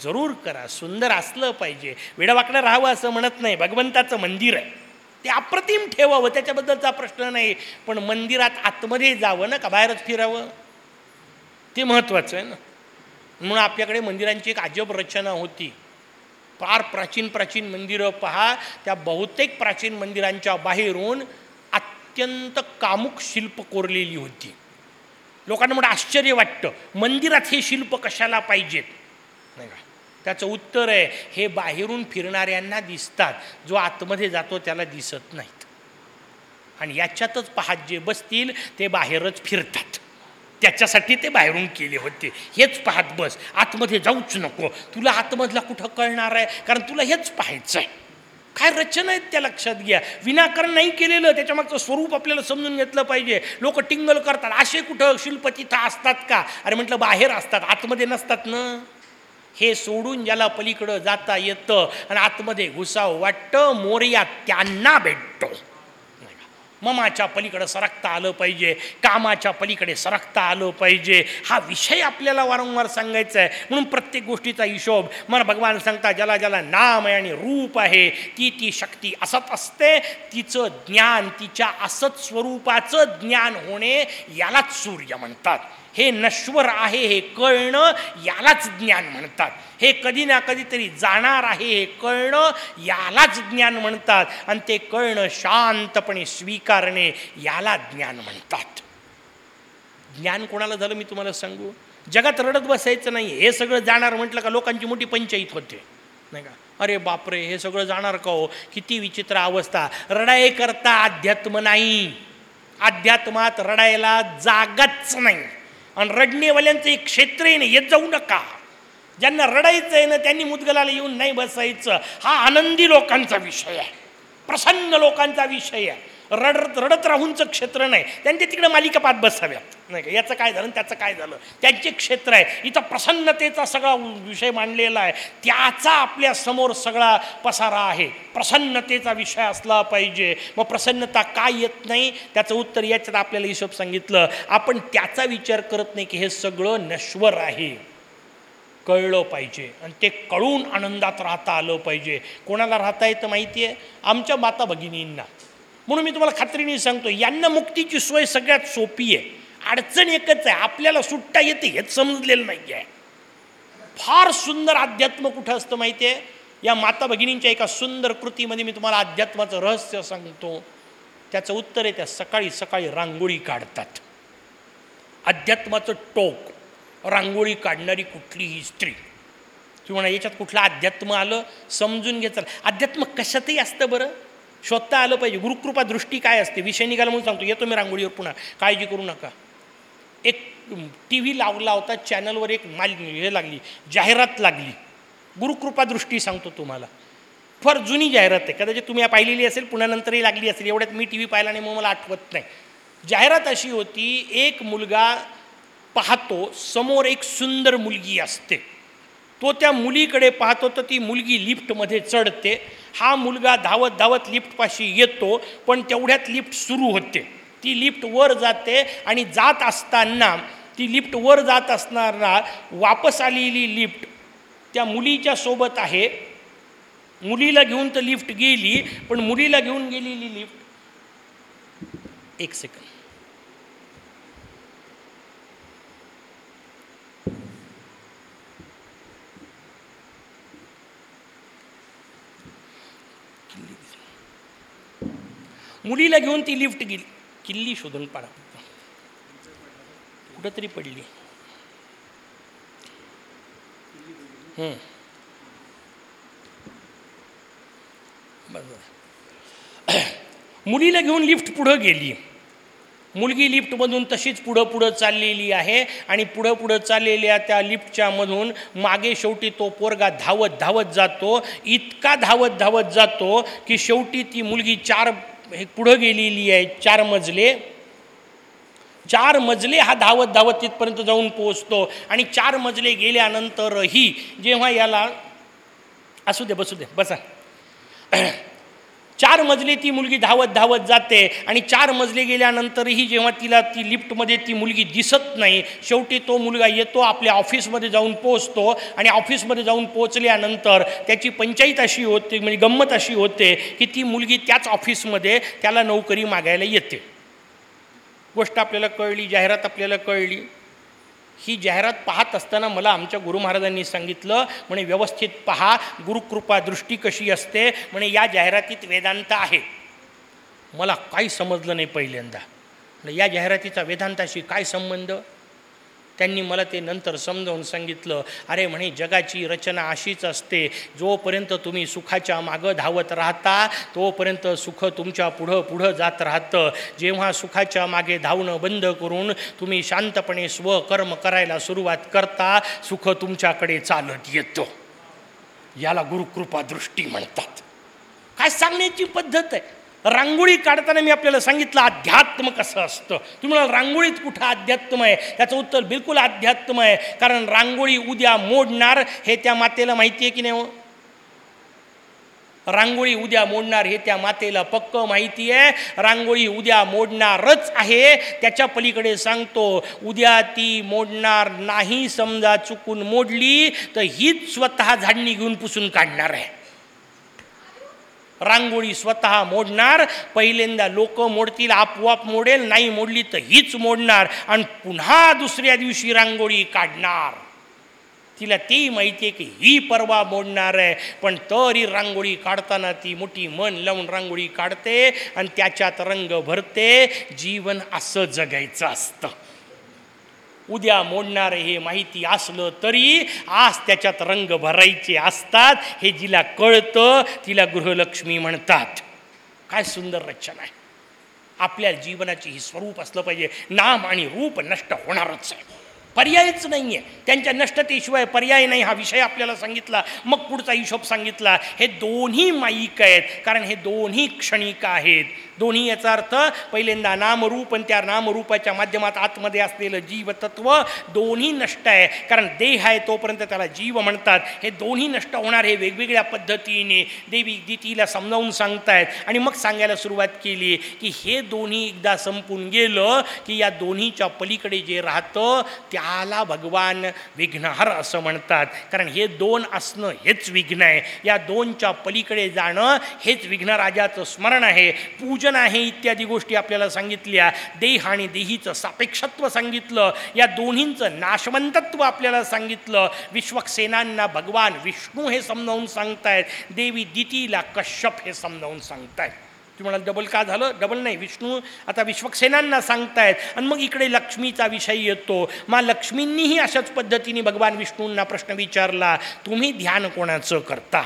जरूर करा सुंदर असलं पाहिजे. वेडवाकडं राहावं असं म्हणत नाही. भगवंताचं मंदिर आहे. ते अप्रतिम ठेवावं त्याच्याबद्दलचा प्रश्न नाही. पण मंदिरात आतमध्ये जावं ना का? बाहेरच फिरावं? ते महत्त्वाचं आहे ना. म्हणून आपल्याकडे मंदिरांची एक अजब रचना होती. फार प्राचीन प्राचीन मंदिरं पहा. त्या बहुतेक प्राचीन मंदिरांच्या बाहेरून अत्यंत कामुक शिल्प कोरलेली होती. लोकांना म्हणून आश्चर्य वाटतं मंदिरात हे शिल्प कशाला पाहिजेत? त्याचं उत्तर आहे हे बाहेरून फिरणाऱ्यांना दिसतात. जो आतमध्ये जातो त्याला दिसत नाहीत. आणि याच्यातच पाहत जे बसतील ते बाहेरच फिरतात. त्याच्यासाठी ते बाहेरून केले होते. हेच पाहत बस. आतमध्ये जाऊच नको. तुला आतमधला कुठं कळणार आहे? कारण तुला हेच पाहायचं आहे. काय रचना आहेत त्या लक्षात घ्या. विनाकारण नाही केलेलं. त्याच्यामागचं स्वरूप आपल्याला समजून घेतलं पाहिजे. लोक टिंगल करतात. असे कुठं शिल्प तिथं असतात का? अरे म्हटलं बाहेर असतात. आतमध्ये नसतात ना? हे सोडून ज्याला पलीकडं जाता येतं आणि आतमध्ये घुसावं वाटतं मोर्या त्यांना भेटतो. ममाच्या पलीकडे सरकता आलं पाहिजे कामाच्या पलीकडे सरकता आलं पाहिजे. हा विषय आपल्याला वारंवार सांगायचा आहे. म्हणून प्रत्येक गोष्टीचा हिशोब मला भगवान सांगता ज्याला ज्याला नाम आहे आणि रूप आहे ती ती शक्ती असत असते. तिचं ज्ञान तिच्या असत स्वरूपाचं ज्ञान होणे यालाच सूर्य म्हणतात. हे नश्वर आहे हे कळणं यालाच ज्ञान म्हणतात. हे कधी ना कधीतरी जाणार आहे हे कळणं यालाच ज्ञान म्हणतात. आणि ते कळणं शांतपणे स्वीकारणे याला ज्ञान म्हणतात. ज्ञान कोणाला झालं मी तुम्हाला सांगू? जगात रडत बसायचं नाही. हे सगळं जाणार म्हटलं का लोकांची मोठी पंचायत होते. नाही का? अरे बापरे हे सगळं जाणार का हो? किती विचित्र अवस्था. रडाई करता अध्यात्म नाही. अध्यात्मात रडायला जागाच नाही. आणि रडणेवाल्यांचं एक क्षेत्र आहे ना येत जाऊ नका. ज्यांना रडायचं आहे ना त्यांनी मुदगलाला येऊन नाही बसायचं. हा आनंदी लोकांचा विषय आहे. प्रसन्न लोकांचा विषय आहे. रड रडत राहूनचं क्षेत्र नाही. त्यांच्या तिकडे मालिकापात बसाव्यात. नाही का? याचं काय झालं? त्याचं काय झालं? त्यांचे क्षेत्र आहे. इथं प्रसन्नतेचा सगळा विषय मांडलेला आहे. त्याचा आपल्यासमोर सगळा पसारा आहे. प्रसन्नतेचा विषय असला पाहिजे. मग प्रसन्नता काय येत नाही? त्याचं उत्तर याच्यात आपल्याला हिशोब सांगितलं. आपण त्याचा विचार करत नाही की हे सगळं नश्वर आहे. कळलं पाहिजे. आणि ते कळून आनंदात राहता आलं पाहिजे. कोणाला राहता येतं माहिती आहे आमच्या माता भगिनींना म्हणून मी तुम्हाला खात्रीने सांगतो यांना मुक्तीची सोय सगळ्यात सोपी आहे. अडचण एकच आहे आपल्याला सुट्टा येते हेच समजलेलं नाही आहे फार सुंदर अध्यात्म कुठं असतं माहिती आहे या माता भगिनींच्या एका सुंदर कृतीमध्ये मी तुम्हाला अध्यात्माचं रहस्य सांगतो. त्याचं उत्तर आहे त्या सकाळी सकाळी रांगोळी काढतात. अध्यात्माचं टोक रांगोळी काढणारी कुठलीही स्त्री. किंवा याच्यात कुठलं अध्यात्म आलं समजून घ्यायचं अध्यात्म कशातही असतं बरं. शोधता आलं पाहिजे. गुरुकृपा दृष्टी काय असते? विषय निघाला म्हणून सांगतो. येतो मी रांगोळीवर पुन्हा. काळजी करू नका. एक टी व्ही लावला होता चॅनलवर एक माल हे लागली जाहिरात लागली. गुरुकृपा दृष्टी सांगतो तुम्हाला. फार जुनी जाहिरात आहे. कदाचित तुम्ही पाहिलेली असेल पुन्हा नंतरही लागली असेल. एवढ्यात मी टी व्ही पाहिला नाही मग मला आठवत नाही. जाहिरात अशी होती एक मुलगा पाहतो समोर एक सुंदर मुलगी असते. तो त्या मुलीकडे पाहतो तर ती मुलगी लिफ्टमध्ये चढते. हा मुलगा धावत धावत लिफ्टपाशी येतो पण तेवढ्यात लिफ्ट सुरू होते. ती लिफ्ट वर जाते आणि जात असताना ती लिफ्ट वर जात असताना वापस आलेली लिफ्ट त्या मुलीच्या सोबत आहे. मुलीला घेऊन तर लिफ्ट गेली पण मुलीला घेऊन गेलेली लिफ्ट एक सेकंड मुलीला घेऊन ती लिफ्ट गेली. किल्ली शोधून पाडा कुठंतरी पडली. बरोबर मुलीला घेऊन लिफ्ट पुढं गेली. मुलगी लिफ्टमधून तशीच पुढं पुढं चाललेली आहे आणि पुढं पुढं चाललेल्या त्या लिफ्टच्या मधून मागे शेवटी तो पोरगा धावत धावत जातो. इतका धावत धावत जातो की शेवटी ती मुलगी चार हे पुढं गेलेली आहे चार मजले. चार मजले हा धावत धावत तिथपर्यंत जाऊन पोहोचतो. आणि चार मजले गेल्यानंतरही जेव्हा याला असू दे बसू दे बसा. चार मजले ती मुलगी धावत धावत जाते आणि चार मजले गेल्यानंतरही जेव्हा तिला ती लिफ्टमध्ये ती मुलगी दिसत नाही शेवटी तो मुलगा येतो आपल्या ऑफिसमध्ये जाऊन पोचतो आणि ऑफिसमध्ये जाऊन पोचल्यानंतर त्याची पंचायत अशी होते म्हणजे गंमत अशी होते की ती मुलगी त्याच ऑफिसमध्ये त्याला नोकरी मागायला येते. गोष्ट आपल्याला कळली जाहिरात आपल्याला कळली. ही जाहिरात पाहत असताना मला आमच्या गुरु महाराजांनी सांगितलं म्हणे व्यवस्थित पहा गुरुकृपा दृष्टी कशी असते म्हणे या जाहिरातीत वेदांत आहे. मला काही समजलं नाही पहिल्यांदा. या जाहिरातीचा वेदांताशी काय संबंध? त्यांनी मला ते नंतर समजावून सांगितलं. अरे म्हणे जगाची रचना अशीच असते. जोपर्यंत तुम्ही सुखाच्या मागं धावत राहता तोपर्यंत सुख तुमच्या पुढं पुढं जात राहतं. जेव्हा सुखाच्या मागे धावणं बंद करून तुम्ही शांतपणे स्वकर्म करायला सुरुवात करता सुख तुमच्याकडे चालत येतो. याला गुरुकृपा दृष्टी म्हणतात. काय सांगण्याची पद्धत आहे? रांगोळी काढताना मी आपल्याला सांगितलं अध्यात्म कसं असतं? तुम्हाला रांगोळीत कुठं अध्यात्म आहे? त्याचं उत्तर बिलकुल अध्यात्म आहे. कारण रांगोळी उद्या मोडणार हे त्या मातेला माहिती आहे की नाही हो? रांगोळी उद्या मोडणार हे त्या मातेला पक्क माहिती आहे रांगोळी उद्या मोडणारच आहे. त्याच्या पलीकडे सांगतो उद्या ती मोडणार नाही समजा चुकून मोडली तर हीच स्वतः झाडणी घेऊन पुसून काढणार आहे. रांगोळी स्वतः मोडणार. पहिल्यांदा लोक मोडतील आपोआप मोडेल नाही मोडली तर हीच मोडणार. आणि पुन्हा दुसऱ्या दिवशी रांगोळी काढणार. तिला तेही माहिती आहे की ही परवा मोडणार आहे. पण तरी रांगोळी काढताना ती मोठी मन लावून रांगोळी काढते आणि त्याच्यात रंग भरते. जीवन असं जगायचं असतं. उद्या मोडणार हे माहिती असलं तरी आज त्याच्यात रंग भरायचे असतात हे जिला कळतं तिला गृहलक्ष्मी म्हणतात. काय सुंदर रचना आहे. आपल्या जीवनाची ही स्वरूप असलं पाहिजे. नाम आणि रूप नष्ट होणारच आहे. पर्यायच नाही आहे त्यांच्या नष्टतेशिवाय पर्याय नाही हा विषय आपल्याला सांगितला. मग पुढचा हिशोब सांगितला. हे दोन्ही माईक आहेत. कारण हे दोन्ही क्षणिक आहेत. दोन्ही याचा अर्थ पहिल्यांदा नामरूप आणि त्या नामरूपाच्या माध्यमात आतमध्ये असलेलं जीवतत्व दोन्ही नष्ट आहे. कारण देह आहे तोपर्यंत त्याला जीव म्हणतात. हे दोन्ही नष्ट होणार हे वेगवेगळ्या पद्धतीने देवी दितीला समजावून सांगतायत. आणि मग सांगायला सुरुवात केली की हे दोन्ही एकदा संपून गेलं की या दोन्हीच्या पलीकडे जे राहतं त्या त्याला भगवान विघ्नहर असं म्हणतात. कारण हे दोन असणं हेच विघ्न आहे. या दोनच्या पलीकडे जाणं हेच विघ्नराजाचं स्मरण आहे. पूजन आहे इत्यादी गोष्टी आपल्याला सांगितल्या. देह आणि देहीचं सापेक्षत्व सांगितलं. या दोन्हींचं नाशवंतत्व आपल्याला सांगितलं. विश्वक्सेनांना भगवान विष्णू हे समजावून सांगतायत. देवी दितीला कश्यप हे समजावून सांगतायत. तुम्ही म्हणाल डबल का झालं? डबल नाही विष्णू आता विश्वक्सेनांना सांगतायत. आणि मग इकडे लक्ष्मीचा विषय येतो. मा लक्ष्मींनीही अशाच पद्धतीने भगवान विष्णूंना प्रश्न विचारला तुम्ही ध्यान कोणाचं करता?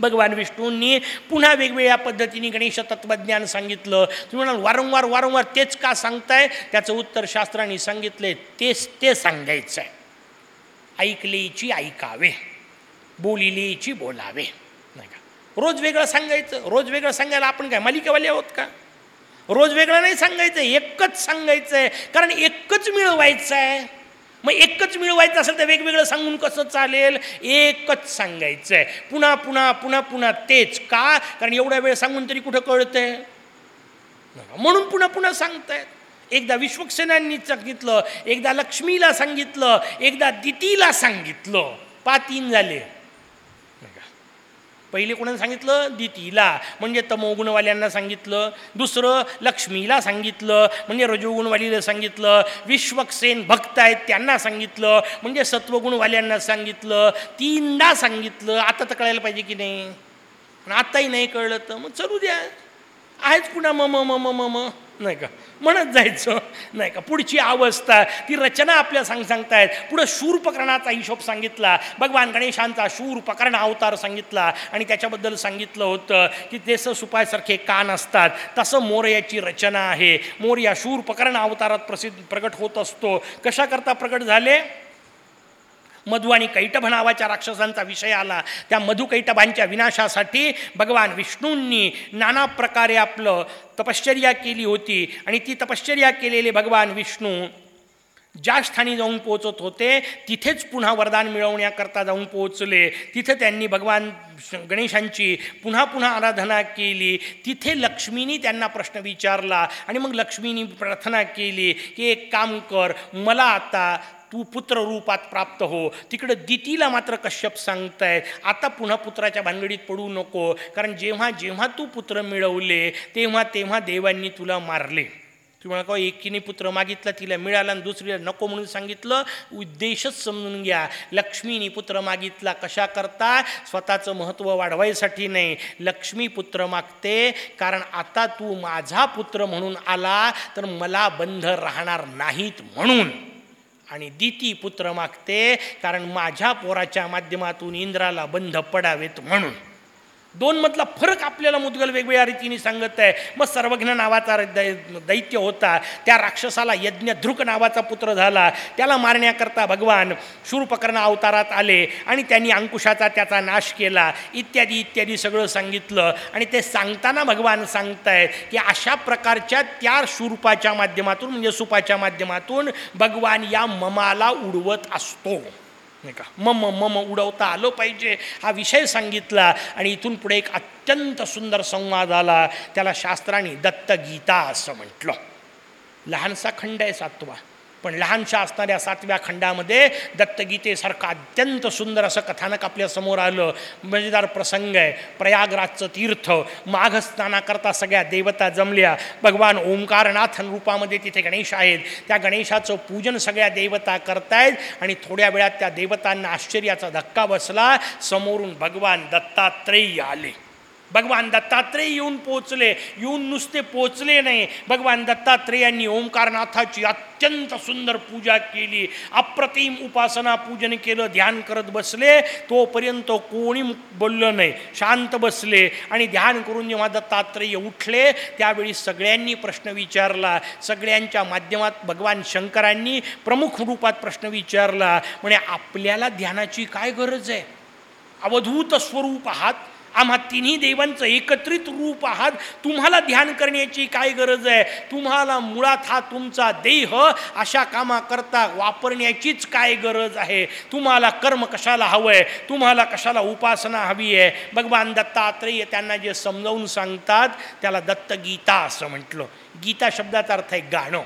भगवान विष्णूंनी पुन्हा वेगवेगळ्या पद्धतीने गणेश तत्त्वज्ञान सांगितलं. तुम्ही म्हणाल वारंवार वारंवार तेच का सांगताय? त्याचं उत्तर शास्त्रांनी सांगितले तेच ते सांगायचं आहे ऐकलेची ऐकावे बोलिलेची बोलावे. रोज वेगळं सांगायचं रोज वेगळं सांगायला आपण काय मालिकेवाले आहोत का? रोज वेगळं नाही सांगायचं एकच सांगायचं आहे कारण एकच मिळवायचं आहे मग एकच मिळवायचं असेल तर वेगवेगळं सांगून कसं चालेल? एकच सांगायचं आहे पुन्हा पुन्हा पुन्हा पुन्हा तेच का? कारण एवढ्या वेळ सांगून तरी कुठं कळतंय? म्हणून पुन्हा पुन्हा सांगतायत. एकदा विश्वक्सेनांनी सांगितलं एकदा लक्ष्मीला सांगितलं एकदा दितीला सांगितलं. पा तीन झाले. पहिले कोणाला सांगितलं? दितीला म्हणजे तमोगुणवाल्यांना सांगितलं. दुसरं लक्ष्मीला सांगितलं. म्हणजे रजोगुणवालीला सांगितलं. विश्वक्सेन भक्त आहेत त्यांना सांगितलं. म्हणजे सत्वगुणवाल्यांना सांगितलं. तीनदा सांगितलं. आता तर कळायला पाहिजे की नाही. आताही नाही कळलं तर मग चलू द्या. आहेच पुन्हा म म म म म. नाही का? म्हणत जायचं. नाही का? पुढची अवस्था ती रचना आपल्या सांग सांगतायत. पुढं शूर प्रकरणाचा हिशोब सांगितला. भगवान गणेशांचा शूर प्रकरण अवतार सांगितला. आणि त्याच्याबद्दल सांगितलं होतं की तेसं सुपायसारखे कान असतात तसं मोरयाची रचना आहे. मोर या प्रकरण अवतारात प्रसिद्ध प्रगट होत असतो. कशाकरता प्रगट झाले? मधु आणि कैटभ नावाच्या राक्षसांचा विषय आला. त्या मधु कैटभांच्या विनाशासाठी भगवान विष्णूंनी नाना प्रकारे आपलं तपश्चर्या केली होती. आणि ती तपश्चर्या केलेले भगवान विष्णू ज्या स्थानी जाऊन पोहोचत होते तिथेच पुन्हा वरदान मिळवण्याकरता जाऊन पोहोचले. तिथे त्यांनी भगवान गणेशांची पुन्हा पुन्हा आराधना केली. तिथे लक्ष्मीनी त्यांना प्रश्न विचारला आणि मग लक्ष्मीनी प्रार्थना केली की एक काम कर मला आता तू पुत्र रूपात प्राप्त हो. तिकडं दितीला मात्र कश्यप सांगताय आता पुन्हा पुत्राच्या भानगडीत पडू नको कारण जेव्हा जेव्हा तू पुत्र मिळवले तेव्हा तेव्हा देवांनी तुला मारले. तुम्हाला का एकीने पुत्र मागितला तिला मिळाला आणि दुसरीला नको म्हणून सांगितलं? उद्देशच समजून घ्या. लक्ष्मीने पुत्र मागितला कशा करता? स्वतःचं महत्त्व वाढवायसाठी नाही. लक्ष्मी पुत्र मागते कारण आता तू माझा पुत्र म्हणून आला तर मला बंध राहणार नाहीत म्हणून. आणि दिती पुत्र मागते कारण माझ्या पोराच्या माध्यमातून इंद्राला बंध पडावेत म्हणून. दोन मधला फरक आपल्याला मुदगल वेगवेगळ्या रीतीने सांगत आहे. मग सर्वज्ञ नावाचा दैत्य होता. त्या राक्षसाला यज्ञधृक नावाचा पुत्र झाला. त्याला मारण्याकरता भगवान शूरपकर्ण अवतारात आले आणि त्यांनी अंकुशाचा त्याचा नाश केला. इत्यादी इत्यादी सगळं सांगितलं. आणि ते सांगताना भगवान सांगतायत की अशा प्रकारच्या त्या शूरपाच्या माध्यमातून म्हणजे सुपाच्या माध्यमातून भगवान या ममाला उडवत असतो. नाही का? मम मम उडवता आलं पाहिजे हा विषय सांगितला आणि इथून पुढे एक अत्यंत सुंदर संवाद आला. त्याला शास्त्राने दत्तगीता असं म्हटलं. लहानसा खंड आहे सातवा. पण लहानशा असणाऱ्या सातव्या खंडामध्ये दत्तगीतेसारखं अत्यंत सुंदर असं कथानक आपल्यासमोर आलं. मजेदार प्रसंग आहे. प्रयागराजचं तीर्थ माघ स्नानाकरता सगळ्या देवता जमल्या. भगवान ओंकारनाथ रूपामध्ये तिथे गणेश आहेत. त्या गणेशाचं पूजन सगळ्या देवता करतायत आणि थोड्या वेळात त्या देवतांना आश्चर्याचा धक्का बसला. समोरून भगवान दत्तात्रेय आले. भगवान दत्तात्रेय येऊन पोचले येऊन नुसते पोचले नाही. भगवान दत्तात्रेयांनी ओंकारनाथाची अत्यंत सुंदर पूजा केली. अप्रतिम उपासना पूजन केलं ध्यान करत बसले. तोपर्यंत कोणी बोललं नाही. शांत बसले आणि ध्यान करून जेव्हा दत्तात्रेय उठले त्यावेळी सगळ्यांनी प्रश्न विचारला. सगळ्यांच्या माध्यमात भगवान शंकरांनी प्रमुख रूपात प्रश्न विचारला. म्हणजे आपल्याला ध्यानाची काय गरज आहे? अवधूत स्वरूप आहात. आम्हा तिन्ही देवांचं एकत्रित रूप आहात. तुम्हाला ध्यान करण्याची काय गरज आहे? तुम्हाला मुळात हा तुमचा देह अशा कामाकरता वापरण्याचीच काय गरज आहे? तुम्हाला कर्म कशाला हवं आहे तुम्हाला कशाला उपासना हवी आहे? भगवान दत्तात्रेय त्यांना जे समजावून सांगतात त्याला दत्तगीता असं म्हटलं. गीता शब्दाचा अर्थ आहे गाणं.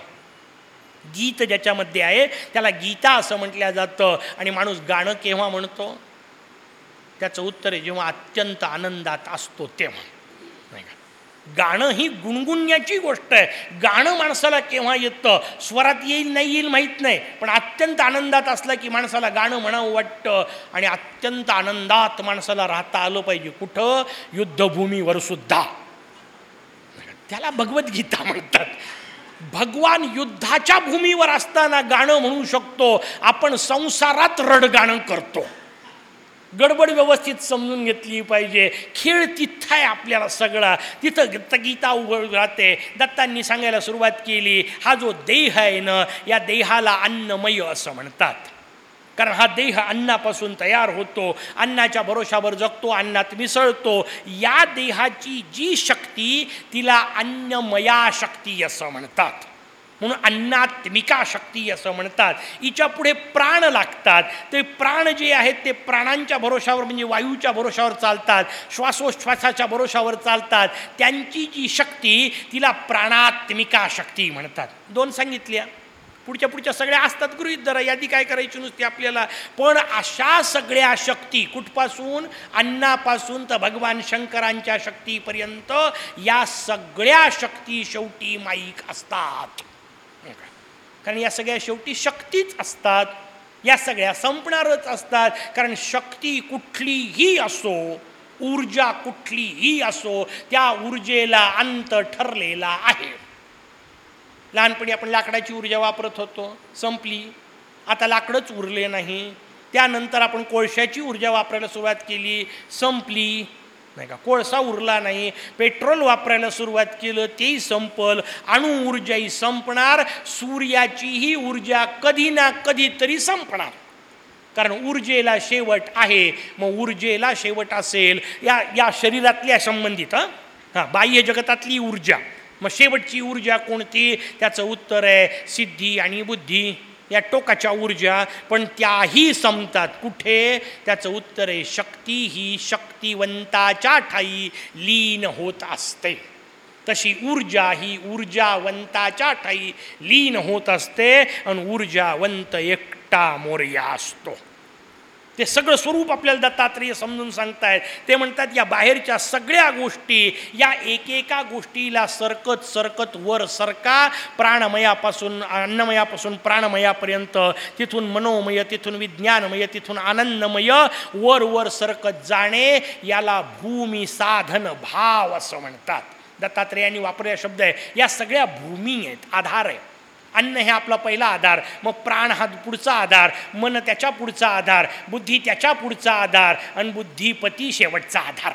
गीत ज्याच्यामध्ये आहे त्याला गीता असं म्हटलं जातं. आणि माणूस गाणं केव्हा म्हणतो? त्याचं उत्तर आहे जेव्हा अत्यंत आनंदात असतो तेव्हा. नाही का? गाणं ही गुणगुणण्याची गोष्ट आहे. गाणं माणसाला केव्हा येतं? स्वरात येईल नाही येईल माहीत नाही. पण अत्यंत आनंदात असलं की माणसाला गाणं म्हणावं वाटतं आणि अत्यंत आनंदात माणसाला राहता आलं पाहिजे. कुठं? युद्धभूमीवर सुद्धा. त्याला भगवद्गीता म्हणतात. भगवान युद्धाच्या भूमीवर असताना गाणं म्हणू शकतो. आपण संसारात रडगाणं करतो. गडबड व्यवस्थित समजून घेतली पाहिजे. खेळ तिथं आहे आपल्याला सगळा. तिथं गीता उघड राहते. दत्तांनी सांगायला सुरुवात केली हा जो देह आहे ना या देहाला अन्नमय असं म्हणतात. कारण हा देह अन्नापासून तयार होतो. अन्नाच्या भरोशावर जगतो अन्नात मिसळतो. या देहाची जी शक्ती तिला अन्नमया शक्ती असं म्हणतात. म्हणून अन्नात्मिका शक्ती असं म्हणतात. हिच्या पुढे प्राण लागतात. ते प्राण जे आहेत ते प्राणांच्या भरोशावर म्हणजे वायूच्या भरोशावर चालतात श्वासोश्वासाच्या भरोशावर चालतात. त्यांची जी शक्ती तिला प्राणात्मिका शक्ती म्हणतात. दोन सांगितल्या. पुढच्या पुढच्या सगळ्या असतात गृहित धरा यादी काय करायची नुसती आपल्याला? पण अशा सगळ्या शक्ती कुठपासून? अन्नापासून तर भगवान शंकरांच्या शक्तीपर्यंत या सगळ्या शक्ती शेवटी माईक असतात. कारण या सगळ्या शेवटी शक्तीच असतात. या सगळ्या संपणारच असतात. कारण शक्ती कुठलीही असो ऊर्जा कुठलीही असो त्या ऊर्जेला अंत ठरलेला आहे. लहानपणी आपण लाकडाची ऊर्जा वापरत होतो संपली. आता लाकडंच उरले नाही. त्यानंतर आपण कोळशाची ऊर्जा वापरायला सुरुवात केली संपली. नाही का? कोळसा उरला नाही. पेट्रोल वापरायला सुरुवात केलं तेही संपल. अणुऊर्जाही संपणार. सूर्याचीही ऊर्जा कधी ना कधीतरी संपणार. कारण ऊर्जेला शेवट आहे. मग ऊर्जेला शेवट असेल. या या शरीरातल्या संबंधित हां? हां बाह्य जगतातली ऊर्जा. मग शेवटची ऊर्जा कोणती? त्याचं उत्तर आहे सिद्धी आणि बुद्धी. या टोकाच्या ऊर्जा पण त्याही संपतात. कुठे? त्याचं उत्तर आहे शक्ती ही शक्तिवंताच्या ठाई लीन होत असते. तशी ऊर्जा ही ऊर्जावंताच्या ठाई लीन होत असते आणि ऊर्जावंत एकटा मोर्या असतो. ते सगळं स्वरूप आपल्याला दत्तात्रेय समजून सांगतायत. ते म्हणतात या बाहेरच्या सगळ्या गोष्टी या एकेका गोष्टीला सरकत सरकत वर सरका प्राणमयापासून अन्नमयापासून प्राणमयापर्यंत. तिथून मनोमय तिथून विज्ञानमय तिथून आनंदमय वर वर सरकत जाणे याला भूमी साधन भाव असं म्हणतात. दत्तात्रेयांनी वापरलेला शब्द आहे या सगळ्या भूमी आहेत आधार आहे. अन्न हे आपला पहिला आधार. मग प्राण हा पुढचा आधार मन त्याच्या पुढचा आधार बुद्धी त्याच्या पुढचा आधार आणि बुद्धिपती शेवटचा आधार.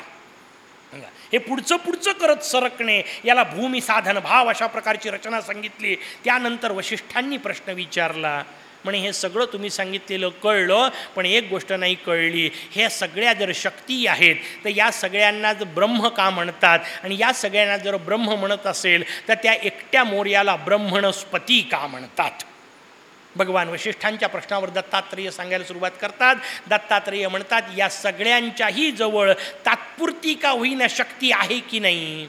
हे पुढचं पुढचं करत सरकणे याला भूमी साधन भाव अशा प्रकारची रचना सांगितली. त्यानंतर वशिष्ठांनी प्रश्न विचारला म्हणे हे सगळं तुम्ही सांगितलेलं कळलं पण एक गोष्ट नाही कळली. ह्या सगळ्या जर शक्ती आहेत तर या सगळ्यांना जर ब्रह्म का म्हणतात? आणि या सगळ्यांना जर ब्रह्म म्हणत असेल तर त्या एकट्या मोर्याला ब्रह्मणस्पती का म्हणतात? भगवान वशिष्ठांच्या प्रश्नावर दत्तात्रेय सांगायला सुरुवात करतात. दत्तात्रेय म्हणतात या सगळ्यांच्याही जवळ तात्पुरती का होईना शक्ती आहे की नाही?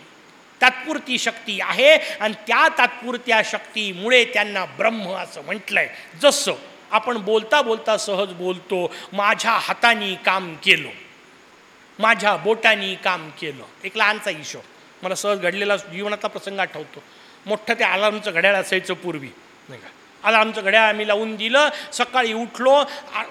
तात्पुरती शक्ती आहे आणि त्या तात्पुरत्या शक्तीमुळे त्यांना ब्रह्म असं म्हटलंय. जसं आपण बोलता बोलता सहज बोलतो माझ्या हाताने काम केलं. माझ्या बोटानी काम केलं. एक लहानचा हिशोब. मला सहज घडलेला जीवनाचा प्रसंग आठवतो. मोठं ते अलार्मचं घड्याळ असायचं पूर्वी. नाही का? अलार्मचं घड्याळ आम्ही लावून दिलं. सकाळी उठलो.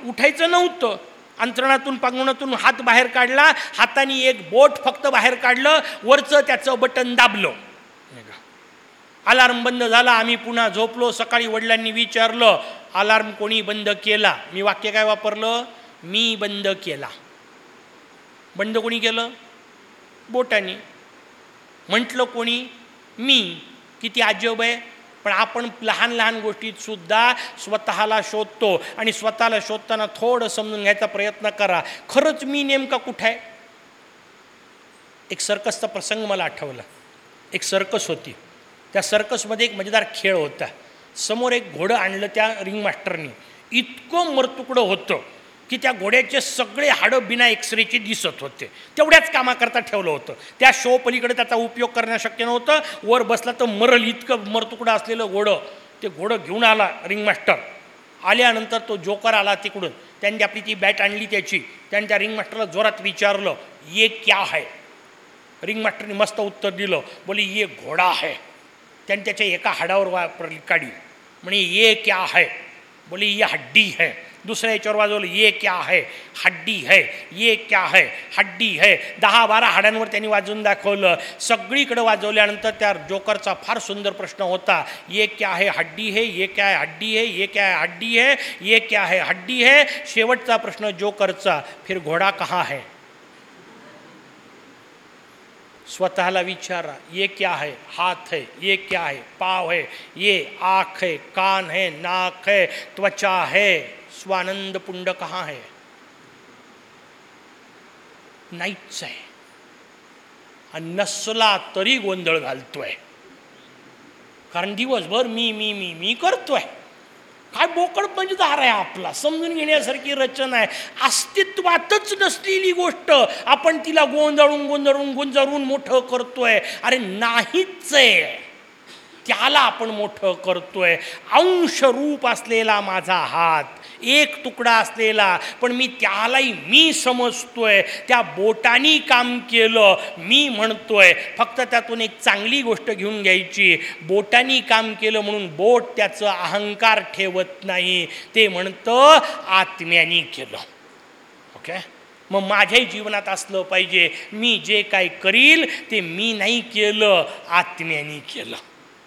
उठायचं नव्हतं. अंतरणातून पांगुणातून हात बाहेर काढला. हाताने एक बोट फक्त बाहेर काढलं. वरचं त्याचं बटन दाबलं. अलार्म बंद झाला. आम्ही पुन्हा झोपलो. सकाळी वडिलांनी विचारलं अलार्म कोणी बंद केला? मी वाक्य काय वापरलं? मी बंद केला. बंद कोणी केलं? बोटाने. म्हटलं कोणी? मी. किती आजोब आहे? पण आपण लहान लहान गोष्टीतसुद्धा स्वतःला शोधतो आणि स्वतःला शोधताना थोडं समजून घ्यायचा प्रयत्न करा. खरंच मी नेमका कुठं आहे? एक सर्कसचा प्रसंग मला आठवला. एक सर्कस होती. त्या सर्कसमध्ये एक मजेदार खेळ होता. समोर एक घोडं आणलं त्या रिंगमास्टरनी. इतकं मरतुकडं होतं. की त्या घोड्याचे सगळे हाडं बिना एक्सरेचे दिसत होते. तेवढ्याच कामाकरता ठेवलं होतं. त्या शो पलीकडे त्याचा उपयोग करणं शक्य नव्हतं. वर बसला तर मरल इतकं मरतुकडं असलेलं घोडं ते घोडं घेऊन आला रिंगमास्टर आल्यानंतर तो जोकर आला तिकडून. त्यांनी आपली ती बॅट आणली त्याची. त्यांनी त्या रिंगमास्टरला जोरात विचारलं ये क्या है? रिंगमास्टरने मस्त उत्तर दिलं बोली ये घोडा आहे. त्यांनी त्याच्या एका हाडावर वा काढी म्हणे ये क्या है? बोली ये हड्डी है. दुसऱ्या याच्यावर वाजवलं ये क्या है? हड्डी है? ये क्या है? हड्डी है? दहा बारा हाडांवर त्यांनी वाजवून दाखवलं. सगळीकडं वाजवल्यानंतर त्या जोकरचा फार सुंदर प्रश्न होता. ये क्या है? हड्डी है? ये क्या है? हड्डी है? ये क्या है? हड्डी है? ये क्या है? हड्डी है? शेवटचा प्रश्न जोकरचा फिर घोडा कहाँ है? स्वतःला विचारा. ये क्या है? हाथ है? ये क्या है? पाव है? ये आँख है? कान है? नाक है? त्वचा है? स्वानंद पुंड कहाँ है? नाहीच आहे. आणि नसला तरी गोंधळ घालतोय. कारण दिवसभर मी मी मी मी करतोय. काय बोकड पंचदार आहे आपला? समजून घेण्यासारखी रचना आहे. अस्तित्वातच नसलेली गोष्ट आपण तिला गोंधळून गोंधळून गोंधळून मोठं करतोय. अरे नाहीच आहे. त्याला आपण मोठं करतोय. अंश रूप असलेला माझा हात. एक तुकडा असलेला पण मी त्यालाही मी समजतोय. त्या बोटानी काम केलं मी म्हणतोय. फक्त त्यातून एक चांगली गोष्ट घेऊन घ्यायची. बोटानी काम केलं म्हणून बोट त्याचं अहंकार ठेवत नाही. ते म्हणतं आत्म्यानी केलं. ओके मग माझ्याही जीवनात असलं पाहिजे. मी जे काय करील ते मी नाही केलं आत्म्यानी केलं.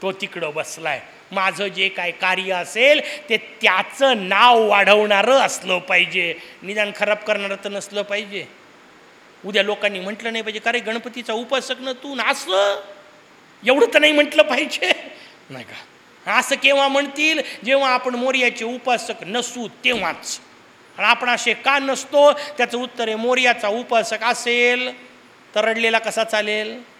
तो तिकडं बसलाय. माझं जे काय कार्य असेल ते त्याचं नाव वाढवणारं असलं पाहिजे. निदान खराब करणारं तर नसलं पाहिजे. उद्या लोकांनी म्हटलं नाही पाहिजे का रे गणपतीचा उपासक न तू? नास एवढं तर नाही म्हटलं पाहिजे. नाही का? असं केव्हा म्हणतील? जेव्हा आपण मोर्याचे उपासक नसू तेव्हाच. आणि आपण असे का नसतो? त्याचं उत्तर आहे मोर्याचा उपासक असेल तरडलेला कसा चालेल?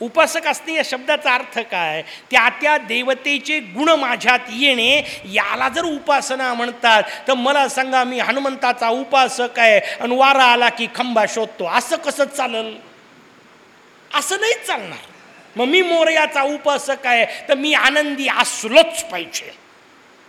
उपासक असणे या शब्दाचा अर्थ काय? त्या त्या देवतेचे गुण माझ्यात येणे याला जर उपासना म्हणतात तर मला सांगा मी हनुमंताचा उपासक आहे आणि वारा आला की खंबा शोधतो. असं कसं चालल? असं नाही चालणार. मग मी मोरयाचा उपासक आहे तर मी आनंदी असलोच पाहिजे.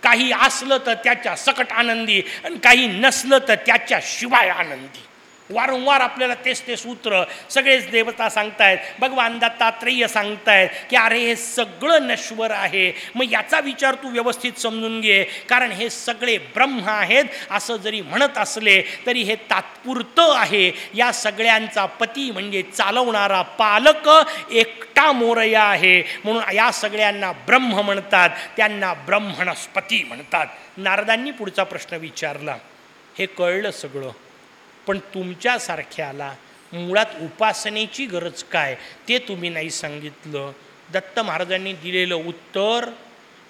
काही असलं तर त्याच्या सकट आनंदी आणि काही नसलं तर त्याच्या शिवाय आनंदी. वारंवार आपल्याला तेच ते सूत्र सगळेच देवता सांगतायत भगवान दत्तात्रेय सांगतायत की अरे हे सगळं नश्वर आहे. मग याचा विचार तू व्यवस्थित समजून घे. कारण हे सगळे ब्रह्म आहेत असं जरी म्हणत असले तरी हे तात्पुरतं आहे. या सगळ्यांचा पती म्हणजे चालवणारा पालक एकटा मोरया आहे. म्हणून या सगळ्यांना ब्रह्म म्हणतात त्यांना ब्रह्मणस्पती म्हणतात. नारदांनी पुढचा प्रश्न विचारला. हे कळलं सगळं. पण तुमच्यासारख्याला मुळात उपासनेची गरज काय? ते तुम्ही नाही सांगितलं. दत्त महाराजांनी दिलेलं उत्तर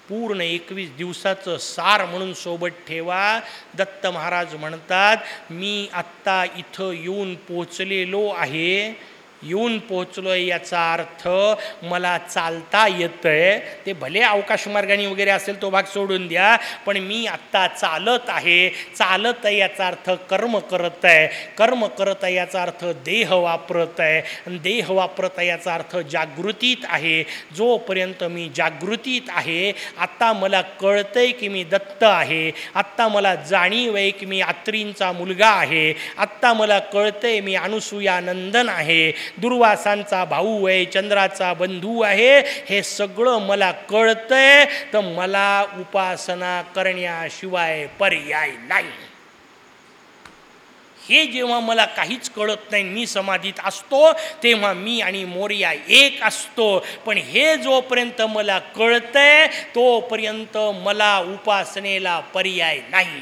पूर्ण एकवीस दिवसाचं सार म्हणून सोबत ठेवा. दत्त महाराज म्हणतात मी आत्ता इथं येऊन पोचलेलो आहे. येऊन पोचलो आहे याचा अर्थ मला चालता येतं आहे ते भले अवकाश मार्गाने वगैरे असेल तो भाग सोडून द्या पण मी आत्ता चालत आहे. चालत आहे याचा अर्थ कर्म करत आहे. कर्म करत आहे याचा अर्थ देह वापरत आहे. आणि देह वापरत आहे याचा अर्थ जागृतीत आहे. जोपर्यंत मी जागृतीत आहे आत्ता मला कळतंय की मी दत्त आहे. आत्ता मला जाणीव आहे की मी आत्रींचा मुलगा आहे. आत्ता मला कळतंय मी अनुसूया नंदन आहे. दुर्वासांचा भाऊ आहे चंद्राचा बंधू आहे हे सगळं मला कळतंय तर मला उपासना करण्याशिवाय पर्याय नाही. हे जेव्हा मला काहीच कळत नाही मी समाधीत असतो तेव्हा मी आणि मोर्या एक असतो. पण हे जोपर्यंत मला कळतंय तोपर्यंत मला उपासनेला पर्याय नाही.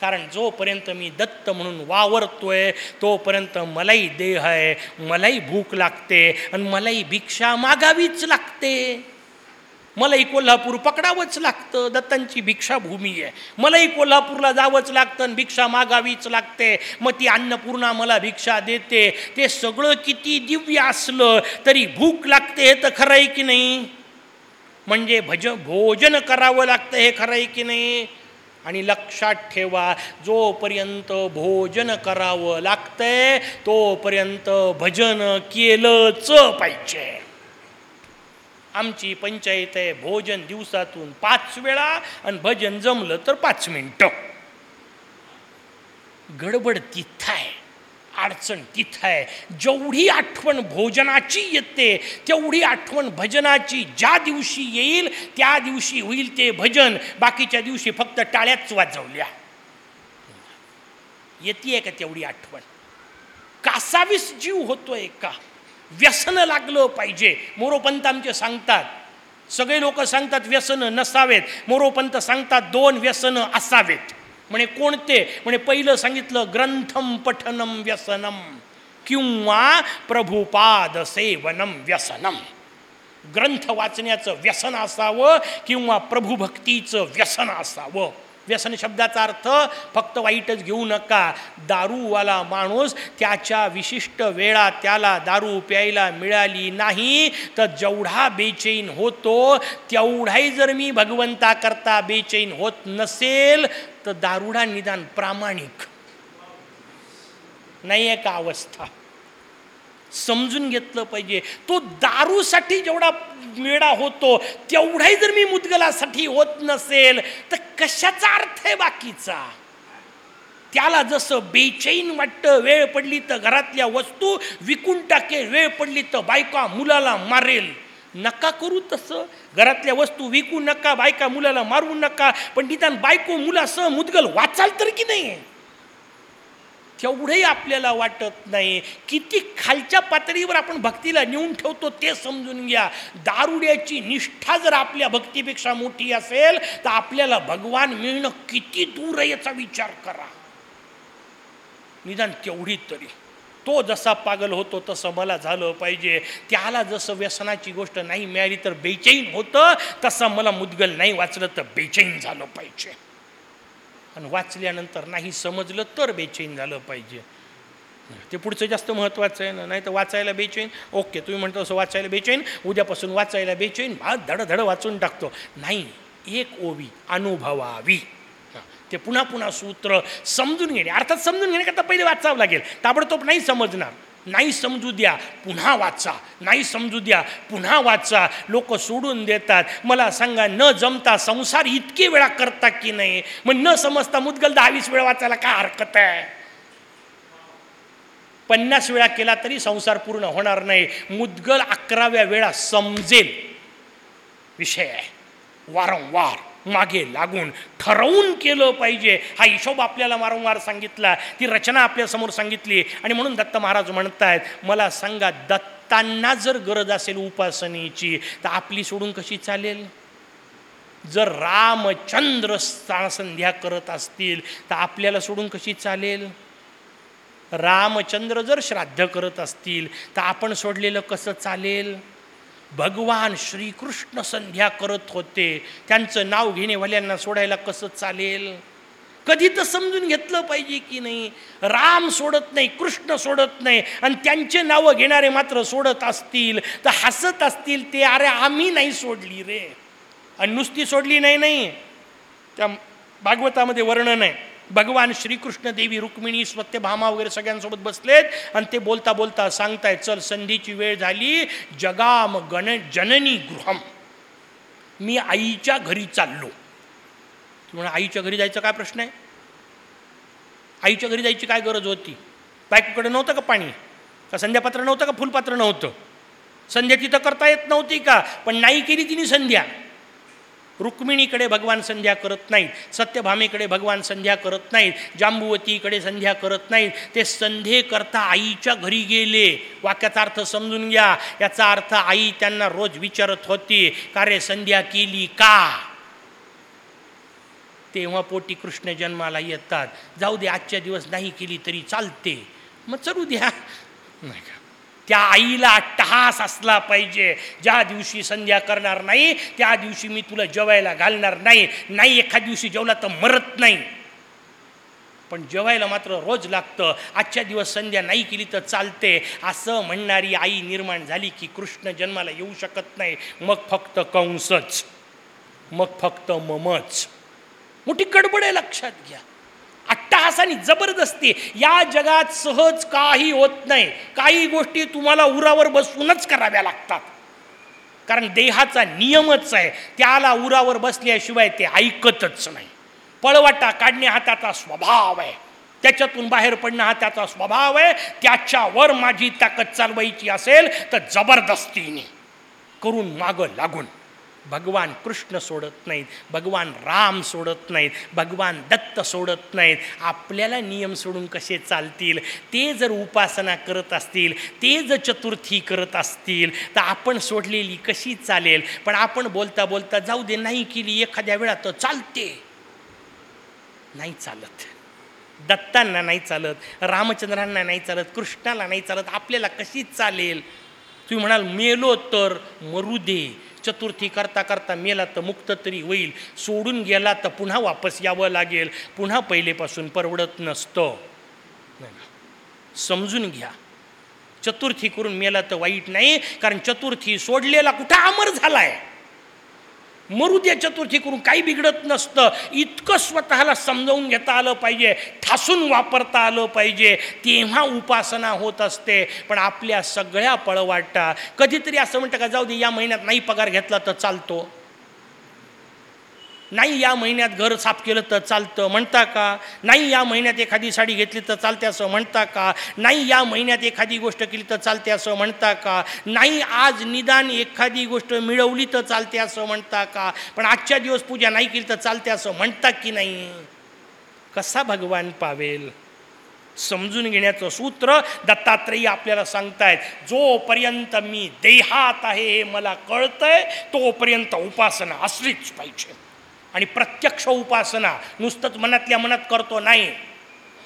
कारण जोपर्यंत मी दत्त म्हणून वावरतोय तोपर्यंत मलाही देह आहे मलाही भूक लागते आणि मलाही भिक्षा मागावीच लागते. मलाही कोल्हापूर पकडावंच लागतं दत्तांची भिक्षाभूमी आहे. मलाही कोल्हापूरला जावंच लागतं आणि भिक्षा मागावीच लागते. मग ती अन्नपूर्णा मला भिक्षा देते. ते सगळं किती दिव्य असलं तरी भूक लागते हे तर खरं आहे की नाही? म्हणजे भज भोजन करावं लागतं हे खरं आहे की नाही? आणि लक्षात ठेवा जोपर्यंत भोजन करावं लागतंय तोपर्यंत भजन केलंच पाहिजे. आमची पंचायत आहे भोजन दिवसातून पाच वेळा आणि भजन जमलं तर पाच मिनटं. गडबड तिथं आहे. अडचण तिथं आहे. जेवढी आठवण भोजनाची येते तेवढी आठवण भजनाची ज्या दिवशी येईल त्या दिवशी होईल ते भजन. बाकीच्या दिवशी फक्त टाळ्याच वाजवल्या. येते का तेवढी आठवण? कासावीस जीव होतोय का? व्यसन लागलं पाहिजे. मोरोपंत आमचे सांगतात. सगळे लोक सांगतात व्यसन नसावेत. मोरोपंत सांगतात दोन व्यसन असावेत. म्हणे कोणते? म्हणे पहिलं सांगितलं ग्रंथम पठनम व्यसनम किंवा प्रभुपाद सेवनम व्यसनम. ग्रंथ वाचण्याचं व्यसन असावं किंवा प्रभुभक्तीचं व्यसन असावं? व्यसन शब्दाचा अर्थ फक्त वाईटच घेऊ नका. दारूवाला माणूस त्याच्या विशिष्ट वेळा त्याला दारू प्यायला मिळाली नाही तर जेवढा बेचैन होतो तेवढाही जर मी भगवंताकरता बेचैन होत नसेल तर दारुडा निदान प्रामाणिक. नाही आहे का अवस्था? समजून घेतलं पाहिजे. तो दारूसाठी जेवढा वेळा होतो तेवढाही जर मी मुदगलासाठी होत नसेल तर कशाचा अर्थ आहे बाकीचा? त्याला जसं बेचैन वाटतं वेळ पडली तर घरातल्या वस्तू विकून टाकेल वेळ पडली तर बायका मुलाला मारेल. नका करू तसं. घरातल्या वस्तू विकू नका बायका मुलाला मारू नका पण निदान बायको मुलासह मुदगल वाचाल तर की नाही? तेवढंही आपल्याला वाटत नाही. किती खालच्या पातळीवर आपण भक्तीला नेऊन ठेवतो ते समजून घ्या. दारुड्याची निष्ठा जर आपल्या भक्तीपेक्षा मोठी असेल तर आपल्याला भगवान मिळणं किती दूर आहे याचा विचार करा. निदान तेवढी तरी. तो जसा पागल होतो तसं मला झालं पाहिजे. त्याला जसं व्यसनाची गोष्ट नाही मिळाली तर बेचैन होतं तसं मला मुदगल नाही वाचलं तर बेचैन झालं पाहिजे. आणि वाचल्यानंतर नाही समजलं तर बेचैन झालं पाहिजे. ते पुढचं जास्त महत्त्वाचं आहे ना नाही तर वाचायला बेचैन ओके तुम्ही म्हणतो असं वाचायला बेचैन उद्यापासून वाचायला बेचैन भात धडधड वाचून टाकतो. नाही एक ओवी अनुभवावी. हां, ते पुन्हा पुन्हा सूत्र समजून घेणे अर्थात समजून घेण्याकरता पहिले वाचावं लागेल. ताबडतोब नाही समजणार. नाही समजू द्या पुन्हा वाचा. नाही समजू द्या पुन्हा वाचा. लोक सोडून देतात. मला सांगा न जमता संसार इतके वेळा करता की नाही? मग न समजता मुदगल दहावीस वेळा वाचायला काय हरकत आहे? पन्नास वेळा केला तरी संसार पूर्ण होणार नाही. मुद्गल अकराव्या वेळा समजेल. विषय आहे. वारंवार. मागे लागून ठरवून केलं पाहिजे. हा हिशोब आपल्याला वारंवार सांगितला. ती रचना आपल्यासमोर सांगितली. आणि म्हणून दत्त महाराज म्हणतायत मला सांगा दत्तांना जर गरज असेल उपासनेची तर आपली सोडून कशी चालेल? जर रामचंद्र संध्या करत असतील तर आपल्याला सोडून कशी चालेल? रामचंद्र जर श्राद्ध करत असतील तर आपण सोडलेलं कसं चालेल? भगवान श्रीकृष्ण संध्या करत होते. त्यांचं नाव घेणेवाल्यांना सोडायला कसं चालेल? कधी तर समजून घेतलं पाहिजे की नाही? राम सोडत नाही कृष्ण सोडत नाही आणि त्यांचे नावं घेणारे मात्र सोडत असतील तर हसत असतील ते अरे आम्ही नाही सोडली रे. आणि नुसती सोडली नाही नाही. त्या भागवतामध्ये वर्णन आहे. भगवान श्रीकृष्ण देवी रुक्मिणी सत्यभामा वगैरे सगळ्यांसोबत बसलेत आणि ते बोलता बोलता सांगतायत चल संधीची वेळ झाली जगाम गण जननी गृहम. मी आईच्या घरी चाललो. तुम्हाला आईच्या घरी जायचा काय प्रश्न आहे? आईच्या घरी जायची काय गरज होती? बायकोकडे नव्हतं का पाणी? का संध्यापात्र नव्हतं का फुलपात्र नव्हतं? संध्या तिथं करता येत नव्हती का? पण नाही केली तिने संध्या. रुक्मिणीकडे भगवान संध्या करत नाहीत सत्यभामेकडे भगवान संध्या करत नाहीत जांबुवतीकडे संध्या करत नाहीत ते संधे करता आईच्या घरी गेले. वाक्याचा अर्थ समजून घ्या. याचा अर्थ आई त्यांना रोज विचारत होती का रे संध्या केली का? तेव्हा पोटी कृष्ण जन्माला येतात. जाऊ दे आजच्या दिवस नाही केली तरी चालते. मग चलू द्या. नाही का? त्या आईला टहास असला पाहिजे. ज्या दिवशी संध्या करणार नाही त्या दिवशी मी तुला जेवायला घालणार नाही. नाही एखाद दिवशी जेवला तर मरत नाही. पण जेवायला मात्र रोज लागतं. आजच्या दिवस संध्या नाही केली तर चालते. असं म्हणणारी आई निर्माण झाली की कृष्ण जन्माला येऊ शकत नाही. मग फक्त कंसच. मग फक्त ममच. मोठी गडबड आहे लक्षात घ्या. अट्टहासाने जबरदस्ती या जगात सहज काही होत नाही. काही गोष्टी तुम्हाला उरावर बसूनच कराव्या लागतात. कारण देहाचा नियमच आहे. त्याला उरावर बसल्याशिवाय ते ऐकतच नाही. पळवाटा काढणे हा त्याचा स्वभाव आहे. त्याच्यातून बाहेर पडणं हा त्याचा स्वभाव आहे. त्याच्यावर माझी ताकद चालवायची असेल तर जबरदस्तीने करून मागं लागून भगवान कृष्ण सोडत नाहीत भगवान राम सोडत नाहीत भगवान दत्त सोडत नाहीत. आपल्याला नियम सोडून कसे चालतील? ते जर उपासना करत असतील ते जर चतुर्थी करत असतील तर आपण सोडलेली कशी चालेल? पण आपण बोलता बोलता जाऊ दे नाही केली एखाद्या वेळा तर चालते. नाही चालत. दत्तांना नाही चालत रामचंद्रांना नाही चालत कृष्णाला नाही चालत आपल्याला कशी चालेल? तुम्ही म्हणाल मेलो तर मरू दे. चतुर्थी करता करता मेला तर मुक्त तरी होईल. सोडून गेला तर पुन्हा वापस यावं लागेल. पुन्हा पहिलेपासून परवडत नसतं. समजून घ्या. चतुर्थी करून मेला तर वाईट नाही कारण चतुर्थी सोडलेला कुठं अमर झाला आहे मरू द्या चतुर्थी करून काही बिघडत नसतं. इतकं स्वतःला समजावून घेता आलं पाहिजे ठासून वापरता आलं पाहिजे. तेव्हा उपासना होत असते पण आपल्या सगळ्या पळवाटा. कधीतरी असं म्हणतं का जाऊ दे या महिन्यात नाही पगार घेतला तर चालतो. नाही या महिन्यात घर साफ केलं तर चालतं म्हणता का? नाही या महिन्यात एखादी साडी घेतली तर चालते असं म्हणता का? नाही या महिन्यात एखादी गोष्ट केली तर चालते असं म्हणता का? नाही आज निदान एखादी गोष्ट मिळवली तर चालते असं म्हणता का? पण आजच्या दिवस पूजा नाही केली तर चालते असं म्हणता की नाही? कसा भगवान पावेल? समजून घेण्याचं सूत्र दत्तात्रेय आपल्याला सांगतायत जोपर्यंत मी देहात आहे हे मला कळतंय तोपर्यंत उपासना असलीच पाहिजे. आणि प्रत्यक्ष उपासना नुसतंच मनातल्या मनात करतो नाही.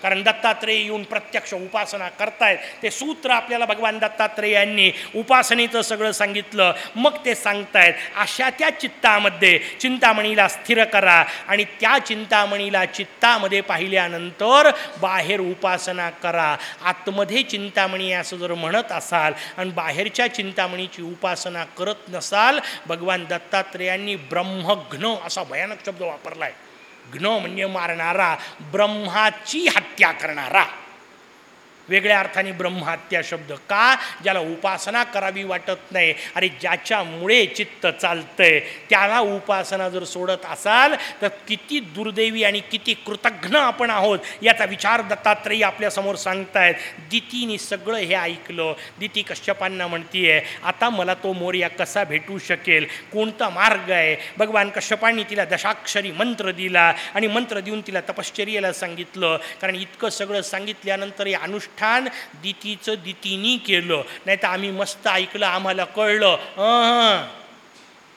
कारण दत्तात्रेय येऊन प्रत्यक्ष उपासना करतायत. ते सूत्र आपल्याला भगवान दत्तात्रेयांनी उपासनेचं सगळं सांगितलं. मग ते सांगतायत अशा त्या चित्तामध्ये चिंतामणीला स्थिर करा आणि त्या चिंतामणीला चित्तामध्ये पाहिल्यानंतर बाहेर उपासना करा. आतमध्ये चिंतामणी असं जर म्हणत असाल आणि बाहेरच्या चिंतामणीची उपासना करत नसाल भगवान दत्तात्रेयांनी ब्रह्मघ्न असा भयानक शब्द वापरला आहे घ्न म्हणजे मारणारा ब्रह्माची हत्या करणारा. वेगळ्या अर्थाने ब्रह्महत्या शब्द का? ज्याला उपासना करावी वाटत नाही. अरे ज्याच्यामुळे चित्त चालतंय त्याला उपासना जर सोडत असाल तर किती दुर्दैवी आणि किती कृतघ्न आपण आहोत याचा विचार दत्तात्रयी आपल्यासमोर सांगतायत. दितीने सगळं हे ऐकलं. दिती कश्यपांना म्हणतीये आता मला तो मोर्या कसा भेटू शकेल? कोणता मार्ग आहे? भगवान कश्यपांनी तिला दशाक्षरी मंत्र दिला आणि मंत्र देऊन तिला तपश्चर्याला सांगितलं. कारण इतकं सगळं सांगितल्यानंतर हे अनुष्ठान पठाण दितीचं दितीनी केलं. नाही तर आम्ही मस्त ऐकलं आम्हाला कळलं.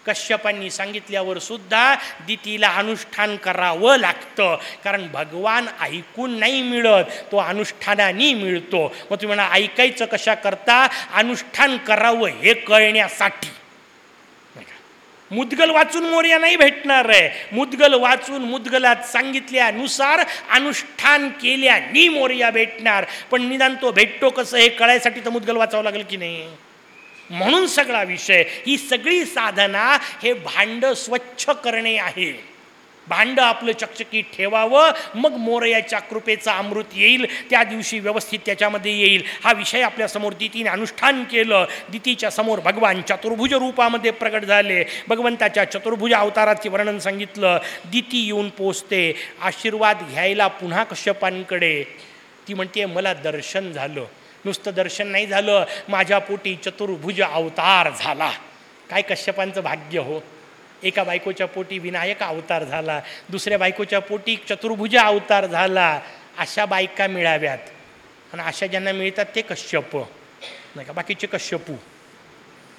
कश्यपांनी सांगितल्यावर सुद्धा दितीला अनुष्ठान करावं लागतं. कारण भगवान ऐकून नाही मिळत तो अनुष्ठानाने मिळतो. मग तुम्ही म्हणा ऐकायचं कशा करता अनुष्ठान करावं हे कळण्यासाठी. मुदगल वाचून मोर्या नाही भेटणार आहे. मुदगल वाचून मुदगलात सांगितल्यानुसार अनुष्ठान केल्यानी मोर्या भेटणार. पण निदान तो भेटतो कसं हे कळायसाठी तर मुदगल वाचावं लागेल की नाही? म्हणून सगळा विषय ही सगळी साधना हे भांड स्वच्छ करणे आहे. भांड आपलं चकचकीत ठेवावं मग मोरयाच्या कृपेचं अमृत येईल त्या दिवशी व्यवस्थित त्याच्यामध्ये येईल. हा विषय आपल्यासमोर दितीने अनुष्ठान केलं. दितीच्या समोर भगवान चतुर्भुज रूपामध्ये प्रगट झाले. भगवंताच्या चतुर्भुज अवताराचे वर्णन सांगितलं. दिती येऊन पोचते. आशीर्वाद घ्यायला पुन्हा कश्यपांकडे. ती म्हणते मला दर्शन झालं. नुसतं दर्शन नाही झालं. माझ्या पोटी चतुर्भुज अवतार झाला. काय कश्यपांचं भाग्य हो? एका बायकोच्या पोटी विनायक अवतार झाला दुसऱ्या बायकोच्या पोटी चतुर्भुज अवतार झाला अशा बायका मिळाव्यात. आणि अशा ज्यांना मिळतात ते कश्यप. नाही का? बाकीचे कश्यपू.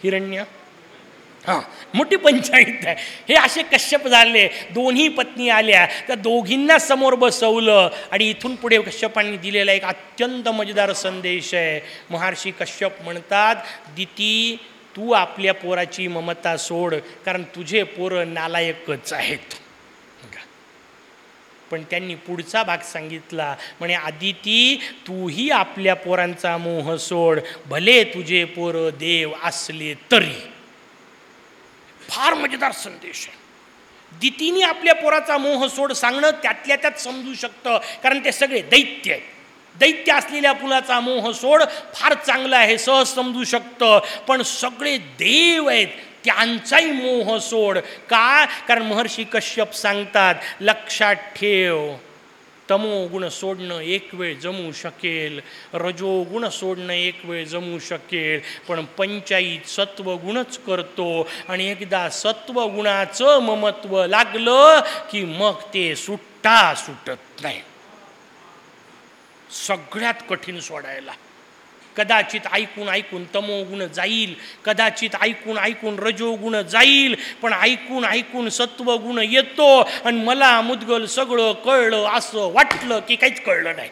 हिरण्य. हां मोठी पंचायत आहे. हे असे कश्यप झाले. दोन्ही पत्नी आल्या. त्या दोघींना समोर बसवलं आणि इथून पुढे कश्यपांनी दिलेला एक अत्यंत मजेदार संदेश आहे. महर्षी कश्यप म्हणतात दिती तू आपल्या पोराची ममता सोड कारण तुझे पोरं नालायकच आहेत. पण त्यांनी पुढचा भाग सांगितला म्हणे आदिती तूही आपल्या पोरांचा मोह सोड भले तुझे पोर देव असले तरी. फार मजेदार संदेश आहे. दितीने आपल्या पोराचा मोह सोड सांगणं त्यातल्या त्यात समजू शकतं कारण ते सगळे दैत्य आहेत. दैत्य असलेल्या पुलाचा मोह सोड फार चांगला आहे सहज समजू शकतं. पण सगळे देव आहेत त्यांचाही मोह सोड. का? कारण महर्षी कश्यप सांगतात लक्षात ठेव तमो गुण सोडणं एक वेळ जमू शकेल रजोगुण सोडणं एक वेळ जमू शकेल पण पंचाईत सत्व गुणच करतो. आणि एकदा सत्व गुणाचं ममत्व लागलं की मग ते सुट्टा सुटत नाही सगळ्यात कठीण सोडायला. कदाचित ऐकून ऐकून तमोगुण जाईल कदाचित ऐकून ऐकून रजोगुण जाईल पण ऐकून ऐकून सत्वगुण येतो आणि मला मुदगल सगळं कळलं असं वाटलं की काहीच कळलं नाही.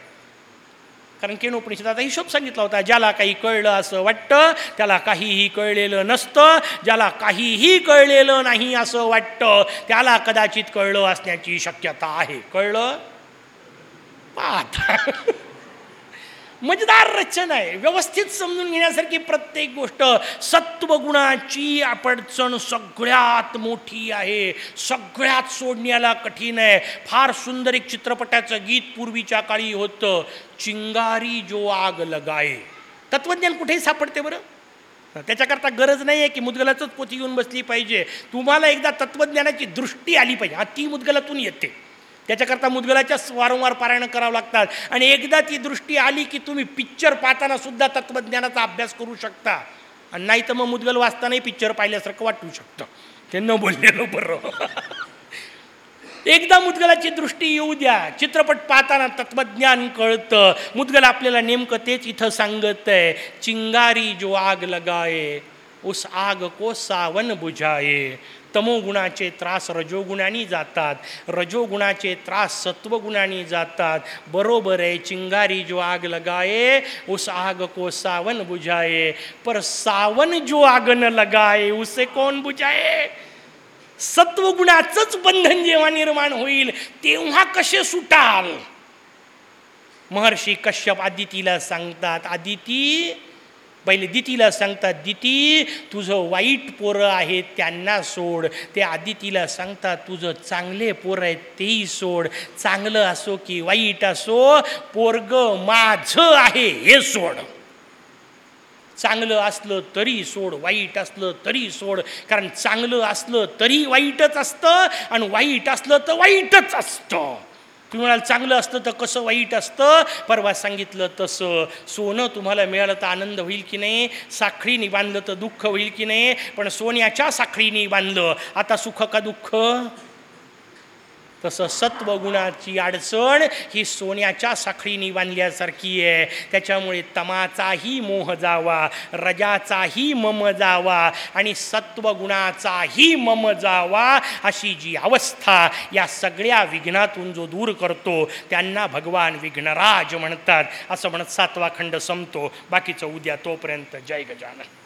कारण केनोपनिषदाचा हिशोब सांगितला होता ज्याला काही कळलं असं वाटतं त्याला काहीही कळलेलं नसतं ज्याला काहीही कळलेलं नाही असं वाटतं त्याला कदाचित कळलं असण्याची शक्यता आहे. कळलं? पाहता. मजेदार रचना आहे. व्यवस्थित समजून घेण्यासारखी प्रत्येक गोष्ट सत्वगुणाची अडचण सगळ्यात मोठी आहे. सगळ्यात सोडण्याला कठीण आहे. फार सुंदर एक चित्रपटाचं गीत पूर्वीच्या काळी होतं. चिंगारी जो आग लगाए. तत्वज्ञान कुठेही सापडते बरं? त्याच्याकरता गरज नाही आहे की मुदगलाचंच पोथी घेऊन बसली पाहिजे. तुम्हाला एकदा तत्वज्ञानाची दृष्टी आली पाहिजे. हा ती मुदगलातून येते. त्याच्याकरता मुदगलाच्या वारंवार पारायण करावं लागतात आणि एकदा ती दृष्टी आली की तुम्ही पिक्चर पाहताना सुद्धा तत्त्वज्ञानाचा अभ्यास करू शकता. आणि नाही तर मग मुदगल वाचतानाही पिक्चर पाहिल्यासारखं वाटू शकतं. ते न बोललेलं बरं. एकदा मुदगलाची दृष्टी येऊ द्या. चित्रपट पाहताना तत्त्वज्ञान कळतं. मुदगल आपल्याला नेमकं तेच इथं सांगत आहे चिंगारी जो आग लगाये उस आग को सावन बुझाये. तमोगुणाचे त्रास रजोगुणांनी जातात. रजोगुणाचे त्रास सत्वगुणांनी जातात. बरोबर आहे चिंगारी जो आग लगाए उस आग को सावन बुझाए पर सावन जो आग न लगाए उसे कोण बुझाए सत्वगुणाचंच बंधन जेव्हा निर्माण होईल तेव्हा कसे सुटाल? महर्षी कश्यप आदितीला सांगतात आदिती पहिले दितीला सांगतात दिती तुझं वाईट पोरं आहेत त्यांना सोड. ते आदितीला सांगतात तुझं चांगले पोरं आहेत तेही सोड. चांगलं असो की वाईट असो पोरग माझं आहे हे सोड. चांगलं असलं तरी सोड वाईट असलं तरी सोड. कारण चांगलं असलं तरी वाईटच असतं आणि वाईट असलं तर वाईटच असतं. तुम्ही म्हणाल चांगलं असतं तर कसं वाईट असतं? परवा सांगितलं तसं. सोनं तुम्हाला मिळालं तर आनंद होईल की नाही? साखळीने बांधलं तर दुःख होईल की नाही? पण सोन्याच्या साखळीने बांधलं. आता सुख का दुःख? तसं सत्वगुणाची अडचण ही सोन्याच्या साखळीने बांधल्यासारखी आहे. त्याच्यामुळे तमाचाही मोह जावा रजाचाही मम जावा आणि सत्वगुणाचाही मम जावा अशी जी अवस्था या सगळ्या विघ्नातून जो दूर करतो त्यांना भगवान विघ्नराज म्हणतात. असं म्हणत सातवा खंड संपतो. बाकीचं उद्या तोपर्यंत जय गजानन.